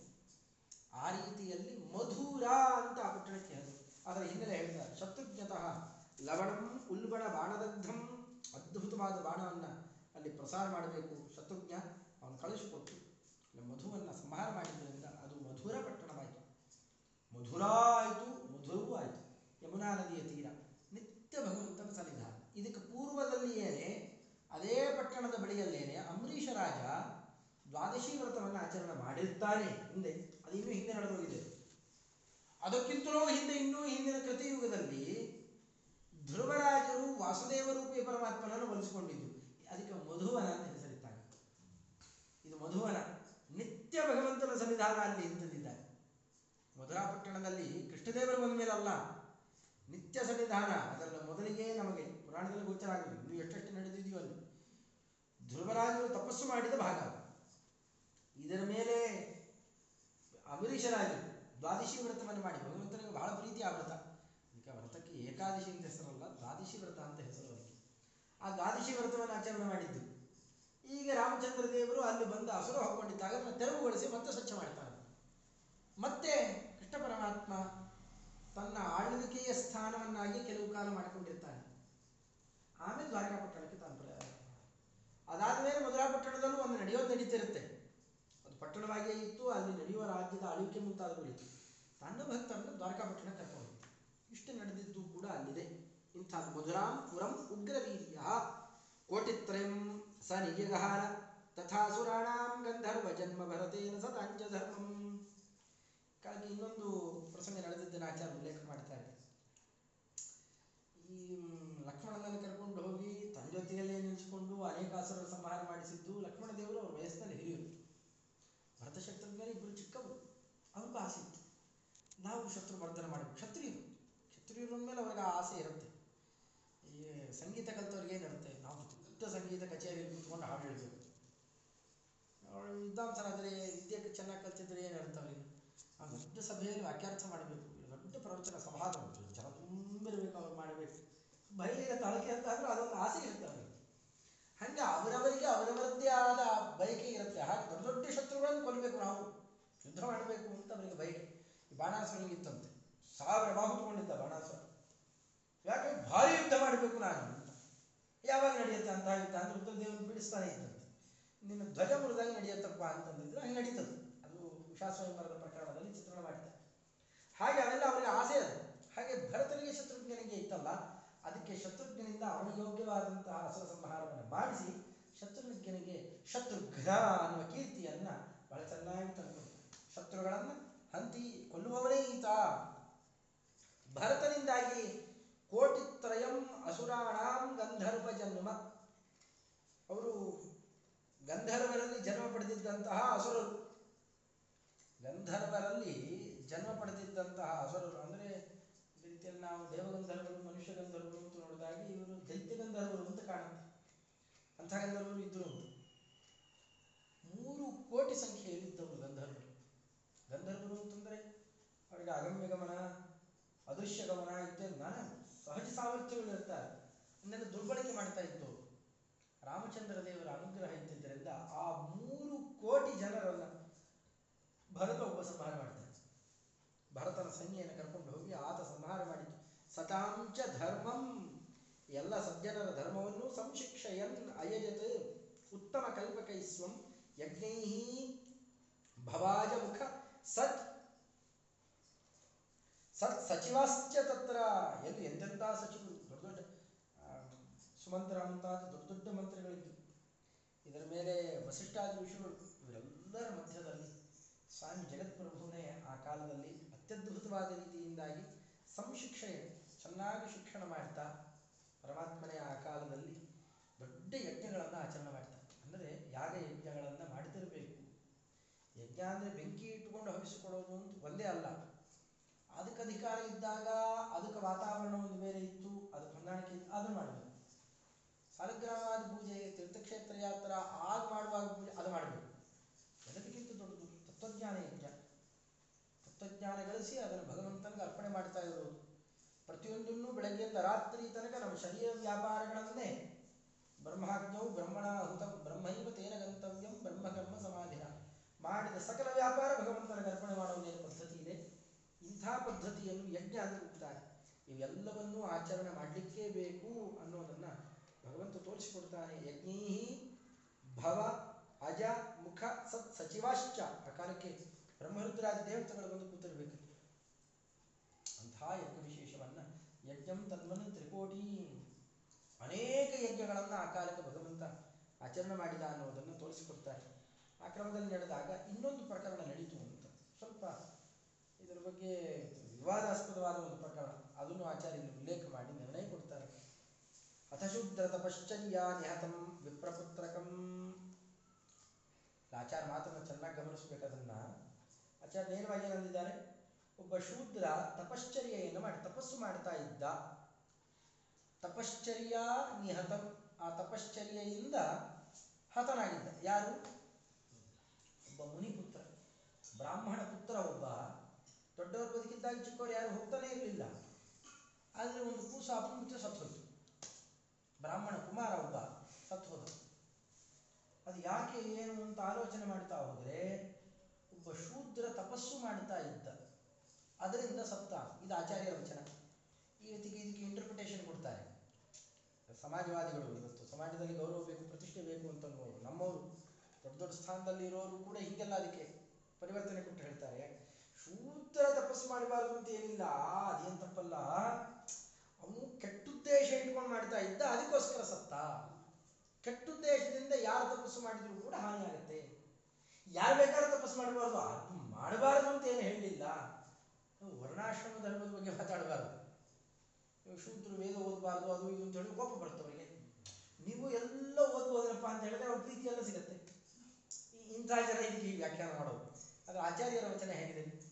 ಆ ರೀತಿಯಲ್ಲಿ ಮಧುರ ಅಂತ ಆ ಪಟ್ಟಣಕ್ಕೆ ಹೆಸರು ಅದರ ಹಿನ್ನೆಲೆ ಹೇಳ್ತಾರೆ ಶತ್ರುಘ್ನತಃ ಲವಣಂ ಉಲ್ಬಣ ಬಾಣದಗ್ಧಂ, ಅದ್ಭುತವಾದ ಬಾಣವನ್ನು ಅಲ್ಲಿ ಪ್ರಸಾರ ಮಾಡಬೇಕು ಶತ್ರುಜ್ಞ ಅವನು ಕಳಿಸಿಕೊಟ್ಟು ಮಧುವನ್ನು ಸಂಹಾರ ಮಾಡಿದ್ದರಿಂದ ಅದು ಮಧುರ ಪಟ್ಟಣವಾಯಿತು. ಮಧುರ ಆಯಿತು ಮಧುರವೂ ಆಯಿತು. ಯಮುನಾ ನದಿಯ ತೀರ ನಿತ್ಯ ಭಗವಂತನ ಸನ್ನಿಧಾನ. ಇದಕ್ಕೆ ಪೂರ್ವದಲ್ಲಿಯೇನೆ, ಅದೇ ಪಟ್ಟಣದ ಬಳಿಯಲ್ಲೇನೆ ಅಂಬರೀಷ ರಾಜ ದ್ವಾದಶಿ ವ್ರತವನ್ನು ಆಚರಣೆ ಮಾಡಿರ್ತಾನೆ. ಹಿಂದೆ ಅದು ಇನ್ನೂ ಹಿಂದೆ ನಡೆದೋಗಿದೆ ಅದಕ್ಕಿಂತಲೂ ಹಿಂದೆ, ಇನ್ನೂ ಹಿಂದಿನ ಕೃತಿಯುಗದಲ್ಲಿ ಧ್ರುವರಾಜರು ವಾಸುದೇವ ರೂಪಿ ಪರಮಾತ್ಮನನ್ನು ಒಲಿಸಿಕೊಂಡಿದ್ದು ಅದಕ್ಕೆ ಮಧುವನ ಅಂತ ಹೆಸರಿದ್ದಾನೆ ಇದು ಮಧುವನ, ನಿತ್ಯ ಭಗವಂತನ ಸನ್ನಿಧಾನ ಅಲ್ಲಿ ಅಂತಂದಿದ್ದಾರೆ ಮಧುರಾ ಪಟ್ಟಣದಲ್ಲಿ ಕೃಷ್ಣದೇವರು ಮೇಲೆ ಅಲ್ಲ ನಿತ್ಯ ಸನ್ನಿಧಾನ ಅದರ ಮೊದಲಿಗೆ ನಮಗೆ ಪುರಾಣದಲ್ಲಿ ಗೋಚರ ಆಗುವುದು ಇನ್ನು ಎಷ್ಟೆಷ್ಟು ನಡೆದಿದೆಯೋ ಅಲ್ಲಿ. ಧ್ರುವರಾಜರು ತಪಸ್ಸು ಮಾಡಿದ ಭಾಗ. ಇದರ ಮೇಲೆ ಅಂಬರೀಷರಾಜರು ದ್ವಾದಶಿ ವ್ರತವನ್ನು ಮಾಡಿ. ಭಗವಂತನಿಗೆ ಬಹಳ ಪ್ರೀತಿ ಆ ವ್ರತ. ವ್ರತಕ್ಕೆ ಏಕಾದಶಿ ಅಂತ ಹೆಸರಲ್ಲ, ದ್ವಾದಶಿ ವ್ರತ ಅಂತ ಹೆಸರು ಅದಕ್ಕೆ. ಆ ದ್ವಾದಶಿ ವ್ರತವನ್ನು ಆಚರಣೆ ಮಾಡಿದ್ದು. ಈಗ ರಾಮಚಂದ್ರ ದೇವರು ಅಲ್ಲಿ ಬಂದು ಹಸುರ ಹಾಕೊಂಡಿದ್ದಾಗ ಅದನ್ನು ತೆರವುಗೊಳಿಸಿ ಮತ್ತೆ ಸ್ವಚ್ಛ ಮಾಡ್ತಾನೆ ಮತ್ತೆ ಕೃಷ್ಣ ಪರಮಾತ್ಮ ತನ್ನ ಆಳ್ವಿಕೆಯ ಸ್ಥಾನವನ್ನಾಗಿ ಕೆಲವು ಕಾಲ ಮಾಡಿಕೊಂಡಿರ್ತಾನೆ. ಆಮೇಲೆ ದ್ವಾರಕಾಪಟ್ಟಣಕ್ಕೆ ತಾನು ಮೇಲೆ ಅದಾದಮೇಲೆ ಮಧುರಾಪಟ್ಟಣದಲ್ಲೂ ಒಂದು ನಡೆಯೋದು ನಡೀತಿರುತ್ತೆ. ಅದು ಪಟ್ಟಣವಾಗಿಯೇ ಇತ್ತು, ಅಲ್ಲಿ ನಡೆಯುವ ರಾಜ್ಯದ ಆಳ್ವಿಕೆ ಮುಂತಾದವುಗಳಿತ್ತು ತನ್ನ ಭಕ್ತರನ್ನು ದ್ವಾರಕಾಪಟ್ಟಣ ಕರ್ಕೊಂಡು ಇಷ್ಟು ನಡೆದಿದ್ದು ಕೂಡ ಅಲ್ಲಿದೆ. ಇಂಥ ಮಧುರಾಂ ಪುರಂ ಉಗ್ರವೀರ್ಯ. ಕೋಟಿತ್ರಯಂ ಸ ನಿಜಗಹಾರ ತಥಾಸುರಾಣಾಂ ಗಂಧರ್ವ ಜನ್ಮ ಭರತೇನ ಸದಾಂಜ ಧರ್ಮಂ. ಕಾಗಿ ಇನ್ನೊಂದು ಪ್ರಸಂಗ ನಡೆದಿದ್ದನ್ನು ಆಚಾರ್ಯ ಉಲ್ಲೇಖ ಮಾಡ್ತಾರೆ ಈ ಲಕ್ಷ್ಮಣನನ್ನು ಕರ್ಕೊಂಡು ಹೋಗಿ ತನ್ನ ಜೊತೆಯಲ್ಲೇ ನಿಲ್ಲಿಸಿಕೊಂಡು ಅನೇಕ ಅಸುರರ ಸಂಹಾರ ಮಾಡಿಸಿದ್ದು ಲಕ್ಷ್ಮಣ ದೇವರು ಅವ್ರ ವಯಸ್ಸಿನಲ್ಲಿ ಹಿರಿಯರು. ಭರತ ಮೇಲೆ ಇಬ್ಬರು ಚಿಕ್ಕವರು. ಅವ್ರಿಗೂ ಆಸೆ ಇತ್ತು. ನಾವು ಶತ್ರು ಮರ್ದನ ಮಾಡಬೇಕು. ಕ್ಷತ್ರಿಯರು. ಕ್ಷತ್ರಿಯರು ಅಂದಮೇಲೆ ಅವ್ರಿಗೆ ಆ ಆಸೆ ಇರುತ್ತೆ. ಈ ಸಂಗೀತ ಕಲಿತವ್ರಿಗೆ ಏನಿರುತ್ತೆ ನಾವು ದೊಡ್ಡ ಸಂಗೀತ ಕಚೇರಿಯಲ್ಲಿ ಕೂತ್ಕೊಂಡು ಹಾಡು ಹೇಳಬೇಕು. ಅವಳು ವಿದ್ವಾಂಸರಾದರೆ ವಿದ್ಯೆ ಚೆನ್ನಾಗಿ ಕಲ್ತಿದ್ರೆ ಏನಿರುತ್ತೆ ಅವರಿಗೆ? ಆ ದೊಡ್ಡ ಸಭೆಯಲ್ಲಿ ವಾಕ್ಯಾರ್ಥ ಮಾಡಬೇಕು. ದೊಡ್ಡ ಪ್ರವಚನ ಉಂಟು ಜನ ತುಂಬಿರಬೇಕು ಅವ್ರು ಮಾಡಬೇಕು. ಮಹಿಳೆಯರ ತಾಳ್ಕೆ ಅಂತ ಅಂದ್ರೆ ಅದೊಂದು ಆಸೆ ಇರುತ್ತೆ ಅವರು ಹಂಗೆ ಅವರವರಿಗೆ ಅವರವರದ್ದೇ ಆದ ಬಯಕೆ ಇರುತ್ತೆ. ಹಾಗೆ ದೊಡ್ಡ ದೊಡ್ಡ ಶತ್ರುಗಳನ್ನು ಕೊಲ್ಲಬೇಕು ನಾವು. ಯುದ್ಧ ಮಾಡಬೇಕು ಅಂತ ಅವರಿಗೆ ಬಯಕೆ. ಬಾಣಾಸುರನಿಗೆ ಇತ್ತಂತೆ. ಸಾವಿರ ಬಾಹು ತಗೊಂಡಿದ್ದ ಬಾಣಾಸುರ. ಯಾಕೆ? ಭಾರಿ ಯುದ್ಧ ಮಾಡಬೇಕು ನಾನು. ಯಾವಾಗ ನಡೆಯುತ್ತೆ ಅಂತ ಯುದ್ಧ ಅಂದ್ರೆ ರುದ್ರ ದೇವನ ಬಿಡಿಸ್ತಾನೆ ಇದ್ದಂತೆ. ನಿನ್ನ ಧ್ವಜ ಮುರಿದಾಗ ನಡೆಯುತ್ತಪ್ಪ ಅಂತಂದಿದ್ರೆ ಹಂಗೆ ನಡೀತದೆ. ಅದು ಮರದ ಪ್ರಕರಣದಲ್ಲಿ ಚಿತ್ರಣ ಮಾಡಿದ್ದಾರೆ ಹಾಗೆ ಅವೆಲ್ಲ ಅವರಿಗೆ ಆಸೆ ಅದು. ಹಾಗೆ ಭರತನಿಗೆ ಶತ್ರುಘ್ನಿಗೆ ಇತ್ತಲ್ಲ ಅದಕ್ಕೆ ಶತ್ರುಘ್ನಿಂದ ಅವನು ಯೋಗ್ಯವಾದಂತಹ ಅಸುರ ಸಂಹಾರವನ್ನು ಮಾಡಿಸಿ ಶತ್ರುಘ್ನಿಗೆ ಶತ್ರುಘ್ನ ಅನ್ನುವ ಕೀರ್ತಿಯನ್ನ ಬಹಳ ಚೆನ್ನಾಗಿ ತಂದು ಶತ್ರುಗಳನ್ನು ಹಂತಿ ಕೊಲ್ಲುವವನೇ ಈತ. ಭರತನಿಂದಾಗಿ ಕೋಟಿತ್ರಯಂ ಅಸುರಾಣಾಂ ಗಂಧರ್ವ ಜನ್ಮ ಅವರು ಗಂಧರ್ವರಲ್ಲಿ ಜನ್ಮ ಪಡೆದಿದ್ದಂತಹ ಅಸುರರು. ಗಂಧರ್ವರಲ್ಲಿ ಜನ್ಮ ಪಡೆದಿದ್ದಂತಹ ಅಸುರರು ಅಂದರೆ ನಾವು ದೇವಗಂಧರ್ವರು ಮನುಷ್ಯ ಗಂಧರ್ವರು ಅಂತ ನೋಡಿದಾಗ ಇವರು ದೈತ್ಯ ಗಂಧರ್ವರು ಅಂತ ಕಾಣುತ್ತೆ. ಅಂಥ ಗಂಧರ್ವರು ಇದ್ರು ಮೂರು ಕೋಟಿ ಸಂಖ್ಯೆಯಲ್ಲಿದ್ದವರು ಗಂಧರ್ವರು. ಗಂಧರ್ವರು ಅಂತಂದ್ರೆ ಅವರಿಗೆ ಅಗಮ್ಯ ಗಮನ, ಅದೃಶ್ಯ ಗಮನ ಇತ್ಯಾದಿ ನಾನಾ ಸಹಜ ಸಾಮರ್ಥ್ಯಗಳು ಇರ್ತಾರೆ ಅದನ್ನೆಲ್ಲ ದುರ್ಬಳಕೆ ಮಾಡ್ತಾ ಇತ್ತು. ರಾಮಚಂದ್ರ ದೇವರ ಅನುಗ್ರಹ ಇದ್ದಿದ್ದರಿಂದ ಆ ಮೂರು ಕೋಟಿ ಜನರನ್ನ ಭರತ ಉಪಸಂಹಾರ ಮಾಡ್ತಾನೆ ಭರತನ ಸೈನ್ಯನ ಕರ್ಕೊಂಡು ಹೋಗಿ ಆತ ಸಂಹಾರ ಮಾಡಿದ್ದು ಸತಾಂಚ ಧರ್ಮಂ. ಎಲ್ಲ ಸಜ್ಜನರ ಧರ್ಮವನ್ನು ಸಂಶಿಕ್ಷಯನ್ ಅಯಜತ್ ಉತ್ತಮ ಕಲ್ಪಕೈಸ್ವಂ ಯಜ್ಞೈ ಭವಾಜ ಮುಖ. ಸತ್ ಸತ್ ಸಚಿವಾಶ್ಚ ತತ್ರ ಎಲ್ಲಿ ಎಂತೆಂಥ ಸಚಿವರು, ದೊಡ್ಡ ದೊಡ್ಡ ಸುಮಂತ್ರ ಮುಂತಾದ ದೊಡ್ಡ ದೊಡ್ಡ ಮಂತ್ರಿಗಳಿದ್ದು ಇದರ ಮೇಲೆ ವಸಿಷ್ಠಾದಿ ಋಷಿಗಳು ಇವರೆಲ್ಲರ ಮಧ್ಯದಲ್ಲಿ ಸ್ವಾಮಿ ಜಗತ್ಪ್ರಭುನೇ ಆ ಕಾಲದಲ್ಲಿ ಅತ್ಯದ್ಭುತವಾದ ರೀತಿಯಿಂದಾಗಿ ಸಂಶಿಕ್ಷೆ ಚೆನ್ನಾಗಿ ಶಿಕ್ಷಣ ಮಾಡ್ತಾ ಪರಮಾತ್ಮನೇ ಆ ಕಾಲದಲ್ಲಿ ದೊಡ್ಡ ಯಜ್ಞಗಳನ್ನು ಆಚರಣೆ ಮಾಡ್ತಾ. ಅಂದರೆ ಯಾಗ ಯಜ್ಞಗಳನ್ನು ಮಾಡ್ತಿರಬೇಕು ಯಜ್ಞ ಅಂದರೆ ಬೆಂಕಿ ಇಟ್ಟುಕೊಂಡು ಹವಿಸಿಕೊಡೋದು ಅಂತ ಒಂದೇ ಅಲ್ಲ. ಅದಕ್ಕೆ ಅಧಿಕಾರ ಇದ್ದಾಗ ಅದಕ್ಕೆ ವಾತಾವರಣ ಒಂದು ಬೇರೆ ಇತ್ತು, ಅದಕ್ಕೆ ಹೊಂದಾಣಿಕೆ ಇತ್ತು ಅದನ್ನು ಮಾಡಬೇಕು. ಸಾಲಗ್ರಾಮಾದಿ ಪೂಜೆ, ತೀರ್ಥಕ್ಷೇತ್ರ ಯಾತ್ರ ಆಗ ಮಾಡುವಾಗ ಪೂಜೆ ಅದು ಮಾಡಬೇಕು ಎಲ್ಲದಕ್ಕಿಂತ ದೊಡ್ಡದು ತತ್ವಜ್ಞಾನ ಯಜ್ಞ ತತ್ವಜ್ಞಾನ ಗಳಿಸಿ ಅದನ್ನು ಭಗವಂತನಿಗೆ ಅರ್ಪಣೆ ಮಾಡ್ತಾ ಇರೋದು ಪ್ರತಿಯೊಂದನ್ನು ಬೆಳಗ್ಗೆಯಿಂದ ರಾತ್ರಿ ತನಕ ನಮ್ಮ ಶರೀರ ವ್ಯಾಪಾರಗಳನ್ನೇ ಬ್ರಹ್ಮಾಜ್ಞವು ಬ್ರಹ್ಮಣಾಹುತ ಬ್ರಹ್ಮೈವ ತೇನ ಗಂತವ್ಯಂ ಬ್ರಹ್ಮಕರ್ಮ ಸಮಾಧಿ ಮಾಡಿದ ಸಕಲ ವ್ಯಾಪಾರ ಭಗವಂತನಿಗೆ ಅರ್ಪಣೆ ಮಾಡುವುದೇನು ಪದ್ಧತಿ ಇದೆ? ಇಂಥ ಪದ್ಧತಿಯನ್ನು ಯಜ್ಞ ಅಂತ ಕೂಗ್ತಾರೆ ಇವೆಲ್ಲವನ್ನೂ ಆಚರಣೆ ಮಾಡಲಿಕ್ಕೇ ಬೇಕು ಅನ್ನೋದನ್ನ ಭಗವಂತ ತೋರಿಸಿಕೊಡ್ತಾನೆ. ಯಜ್ಞೈ ಭವ ಅಜ ಮುಖ ಸತ್ ಸಚಿವಾಶ್ಚ ಆ ಕಾಲಕ್ಕೆ ಬ್ರಹ್ಮರುದ್ರಾದಿ ದೇವತೆಗಳು ಬಂದು ಕೂತಿರ್ಬೇಕು. ಅಂತಹ ಯಜ್ಞ ವಿಶೇಷವನ್ನ ಯಜ್ಞಂ ತನ್ಮನ್ ತ್ರಿಕೋಟಿ. ಅನೇಕ ಯಜ್ಞಗಳನ್ನು ಆ ಕಾಲಕ್ಕೆ ಭಗವಂತ ಆಚರಣೆ ಮಾಡಿದ ಅನ್ನೋದನ್ನು ತೋರಿಸಿಕೊಡ್ತಾರೆ. ಆ ಕ್ರಮದಲ್ಲಿ ನಡೆದಾಗ ಇನ್ನೊಂದು ಪ್ರಕರಣ ನಡೀತು ಅಂತ. ಸ್ವಲ್ಪ ಇದರ ಬಗ್ಗೆ ವಿವಾದಾಸ್ಪದವಾದ ಒಂದು ಪ್ರಕರಣ. ಅದನ್ನು ಆಚಾರ್ಯರು ಉಲ್ಲೇಖ ಮಾಡಿ ನಿರ್ಣಯ ಕೊಡ್ತಾರೆ. ಅಥಶೂದ್ರ ತಪಶ್ಚರ್ಯ ನಿಹತಂ ವಿಪ್ರಪುತ್ರಕಂ. ಆಚಾರ್ಯ ಮಾತನ್ನು ಚೆನ್ನಾಗಿ ಗಮನಿಸಬೇಕು ಅದನ್ನ. ಆಚಾರ್ಯ ನೇರವಾಗಿ ಏನಂದಿದ್ದಾರೆ? ಒಬ್ಬ ಶೂದ್ರ ತಪಶ್ಚರ್ಯೆಯನ್ನು ಮಾಡಿ ತಪಸ್ಸು ಮಾಡ್ತಾ ಇದ್ದ. ತಪಶ್ಚರ್ಯ ನಿಹತಂ. ಆ ತಪಶ್ಚರ್ಯೆಯಿಂದ ಹತನಾಗಿದ್ದ. ಯಾರು? ಒಬ್ಬ ಮುನಿಪುತ್ರ ಬ್ರಾಹ್ಮಣ ಪುತ್ರ ಒಬ್ಬ. ದೊಡ್ಡವರು ಬದುಕಿದ್ದಾಗ ಚಿಕ್ಕವರು ಯಾರು ಹೋಗ್ತಾನೆ ಇರಲಿಲ್ಲ. ಆದರೆ ಒಂದು ಕೂಸ ಅಪಮೃತ್ಯ ಸತ್ತು ಹೋಯ್ತು ಬ್ರಾಹ್ಮಣ ಕುಮಾರ ಒಬ್ಬ ಸತ್ತು ಹೋದ ಅದು ಯಾಕೆ ಏನು ಅಂತ ಆಲೋಚನೆ ಮಾಡ್ತಾ ಹೋದರೆ, ಒಬ್ಬ ಶೂದ್ರ ತಪಸ್ಸು ಮಾಡ್ತಾ ಇದ್ದ. ಅದರಿಂದ ಸಪ್ತ. ಇದು ಆಚಾರ್ಯರ ವಚನ. ಇವತ್ತಿಗೆ ಇದಕ್ಕೆ ಇಂಟರ್ಪ್ರಿಟೇಷನ್ ಕೊಡ್ತಾರೆ. ಸಮಾಜವಾದಿಗಳು ಇವತ್ತು. ಸಮಾಜದಲ್ಲಿ ಗೌರವ ಬೇಕು, ಪ್ರತಿಷ್ಠೆ ಬೇಕು ಅಂತ ಅನ್ನೋರು ನಮ್ಮವರು. ದೊಡ್ಡ ದೊಡ್ಡ ಸ್ಥಾನದಲ್ಲಿ ಇರೋರು ಕೂಡ ಹೀಗೆಲ್ಲ ಅದಕ್ಕೆ ಪರಿವರ್ತನೆ ಕೊಟ್ಟು ಹೇಳ್ತಾರೆ. ಶೂದ್ರ ತಪಸ್ಸು ಮಾಡಬಾರ್ದು ಅಂತ ಏನಿಲ್ಲ. ಅದೇನು ತಪ್ಪಲ್ಲ. ಅವನು ಕೆಟ್ಟುದ್ದೇಶ ಇಟ್ಕೊಂಡು ಮಾಡ್ತಾ ಇದ್ದ ಅದಕ್ಕೋಸ್ಕರ ಸತ್ತ ಕೆಟ್ಟುದ್ದೇಶದಿಂದ ಯಾರು ತಪಸ್ಸು ಮಾಡಿದ್ರು ಕೂಡ ಹಾನಿ ಆಗುತ್ತೆ. ಯಾರು ಬೇಕಾದ್ರೂ ತಪಸ್ಸು ಮಾಡಬಾರ್ದು. ಮಾಡಬಾರ್ದು ಅಂತ ಏನು ಹೇಳಲಿಲ್ಲ ವರ್ಣಾಶ್ರಮ ಧರ್ಮದ ಬಗ್ಗೆ ಮಾತಾಡಬಾರ್ದು. ಶೂದ್ರು ವೇದ ಓದಬಾರ್ದು, ಅದು ಇದು ಅಂತ ಹೇಳಿ ಕೋಪ ಬರುತ್ತೆ ಅವರಿಗೆ. ನೀವು ಎಲ್ಲ ಓದ್ಬೋದಪ್ಪ ಅಂತ ಹೇಳಿದ್ರೆ ಅವ್ರ ಪ್ರೀತಿ ಎಲ್ಲ ಸಿಗತ್ತೆ. ಇಂಥ ಜನ ಇದಕ್ಕೆ ವ್ಯಾಖ್ಯಾನ ಮಾಡೋದು. ಅದು ಆಚಾರ್ಯರ ವಚನ ಹೇಗಿದೆ?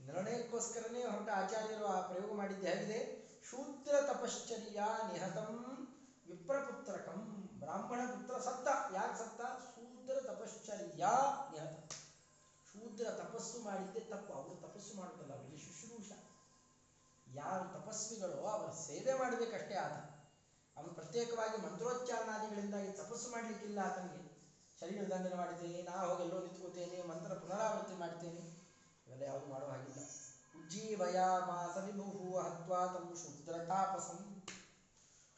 ನಿರ್ಣಯಕ್ಕೋಸ್ಕರನೇ ಹೊರಟ ಆಚಾರ್ಯರು ಆ ಪ್ರಯೋಗ ಮಾಡಿದ್ದು ಹೇಗಿದೆ? ಶೂದ್ರ ತಪಶ್ಚರ್ಯ ನಿಹತಂ ವಿಪ್ರಪುತ್ರಕಂ ಬ್ರಾಹ್ಮಣ ಪುತ್ರ ಸತ್ತ. ಯಾಕೆ ಸತ್ತ? ಶೂದ್ರ ತಪಶ್ಚರ್ಯ ನಿಹತ. ಶೂದ್ರ ತಪಸ್ಸು ಮಾಡಿದ್ದೆ ತಪ್ಪು, ಅವರು ತಪಸ್ಸು ಮಾಡುತ್ತಲ್ಲ, ಅವರಿಗೆ ಶುಶ್ರೂಷ. ಯಾರು ತಪಸ್ವಿಗಳೋ ಅವರ ಸೇವೆ ಮಾಡಬೇಕಷ್ಟೇ ಆತ. ಅವನು ಪ್ರತ್ಯೇಕವಾಗಿ ಮಂತ್ರೋಚ್ಚಾರಣಾದಿಗಳಿಂದಾಗಿ ತಪಸ್ಸು ಮಾಡಲಿಕ್ಕಿಲ್ಲ ಆತನಿಗೆ. ಶರೀರ ದಂಡನೆ ಮಾಡಿದ್ದೇನೆ, ನಾ ಹೋಗೆಲ್ಲೋ ನಿಂತ್ಕೋತೇನೆ, ಮಂತ್ರ ಪುನರಾವೃತ್ತಿ ಮಾಡ್ತೇನೆ. ಇವೆಲ್ಲ ಯಾವುದು ಮಾಡೋ ಹಾಗಿಲ್ಲ. ಉಜ್ಜೀವಯಾಮಾಸ ವಿಭುಹು ಹತ್ವಾ ತಂ ಶೂದ್ರ ತಾಪಸಂ.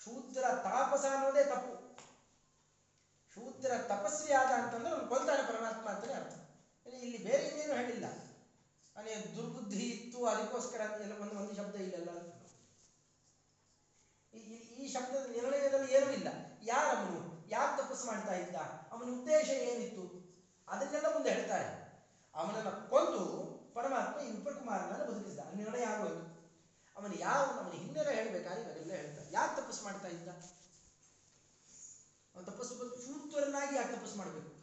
ಶೂದ್ರ ತಾಪಸ ಅನ್ನೋದೇ ತಪ್ಪು. ಶೂದ್ರ ತಪಸ್ವಿ ಆದ ಅಂತಂದ್ರೆ ಅವನು ಕೊಲ್ತಾನೆ ಪರಮಾತ್ಮ ಅಂತಲೇ ಅರ್ಥ. ಇಲ್ಲಿ- ಬೇರೆ ಇನ್ನೇನು ಹೇಳಿಲ್ಲ. ಅನೇ ದುರ್ಬುದ್ಧಿ ಇತ್ತು, ಅದಕ್ಕೋಸ್ಕರ ಎಲ್ಲ ಒಂದು ಒಂದು ಶಬ್ದ ಇಲ್ಲಲ್ಲ ಈ- ಶಬ್ದದ ನಿರ್ಣಯದಲ್ಲಿ ಏನೂ ಇಲ್ಲ. ಯಾರವನು ಯಾರು ತಪಸ್ಸು ಮಾಡ್ತಾ ಇದ್ದ? ಅವನ ಉದ್ದೇಶ ಏನಿತ್ತು? ಅದನ್ನೆಲ್ಲ ಮುಂದೆ ಹೇಳ್ತಾರೆ. ಅವನನ್ನು ಕೊಂದು ಪರಮಾತ್ಮ ಈ ವಿಪ್ರಕುಮಾರನನ್ನು ಬದುಕಿಸಿದ. ನಿರ್ಣಯ ಆಗೋಯ್ತು. ಅವನು ಯಾವ, ಅವನ ಹಿನ್ನೆಲೆ ಹೇಳ್ಬೇಕಾದ್ರೆ ಇವಾಗೆಲ್ಲ ಹೇಳ್ತಾರೆ. ಯಾರು ತಪಸ್ಸು ಮಾಡ್ತಾ ಇದ್ದ? ಅವನು ತಪಸ್ಸು ಬಂದು ಯಾರು ತಪಸ್ಸು ಮಾಡಬೇಕು?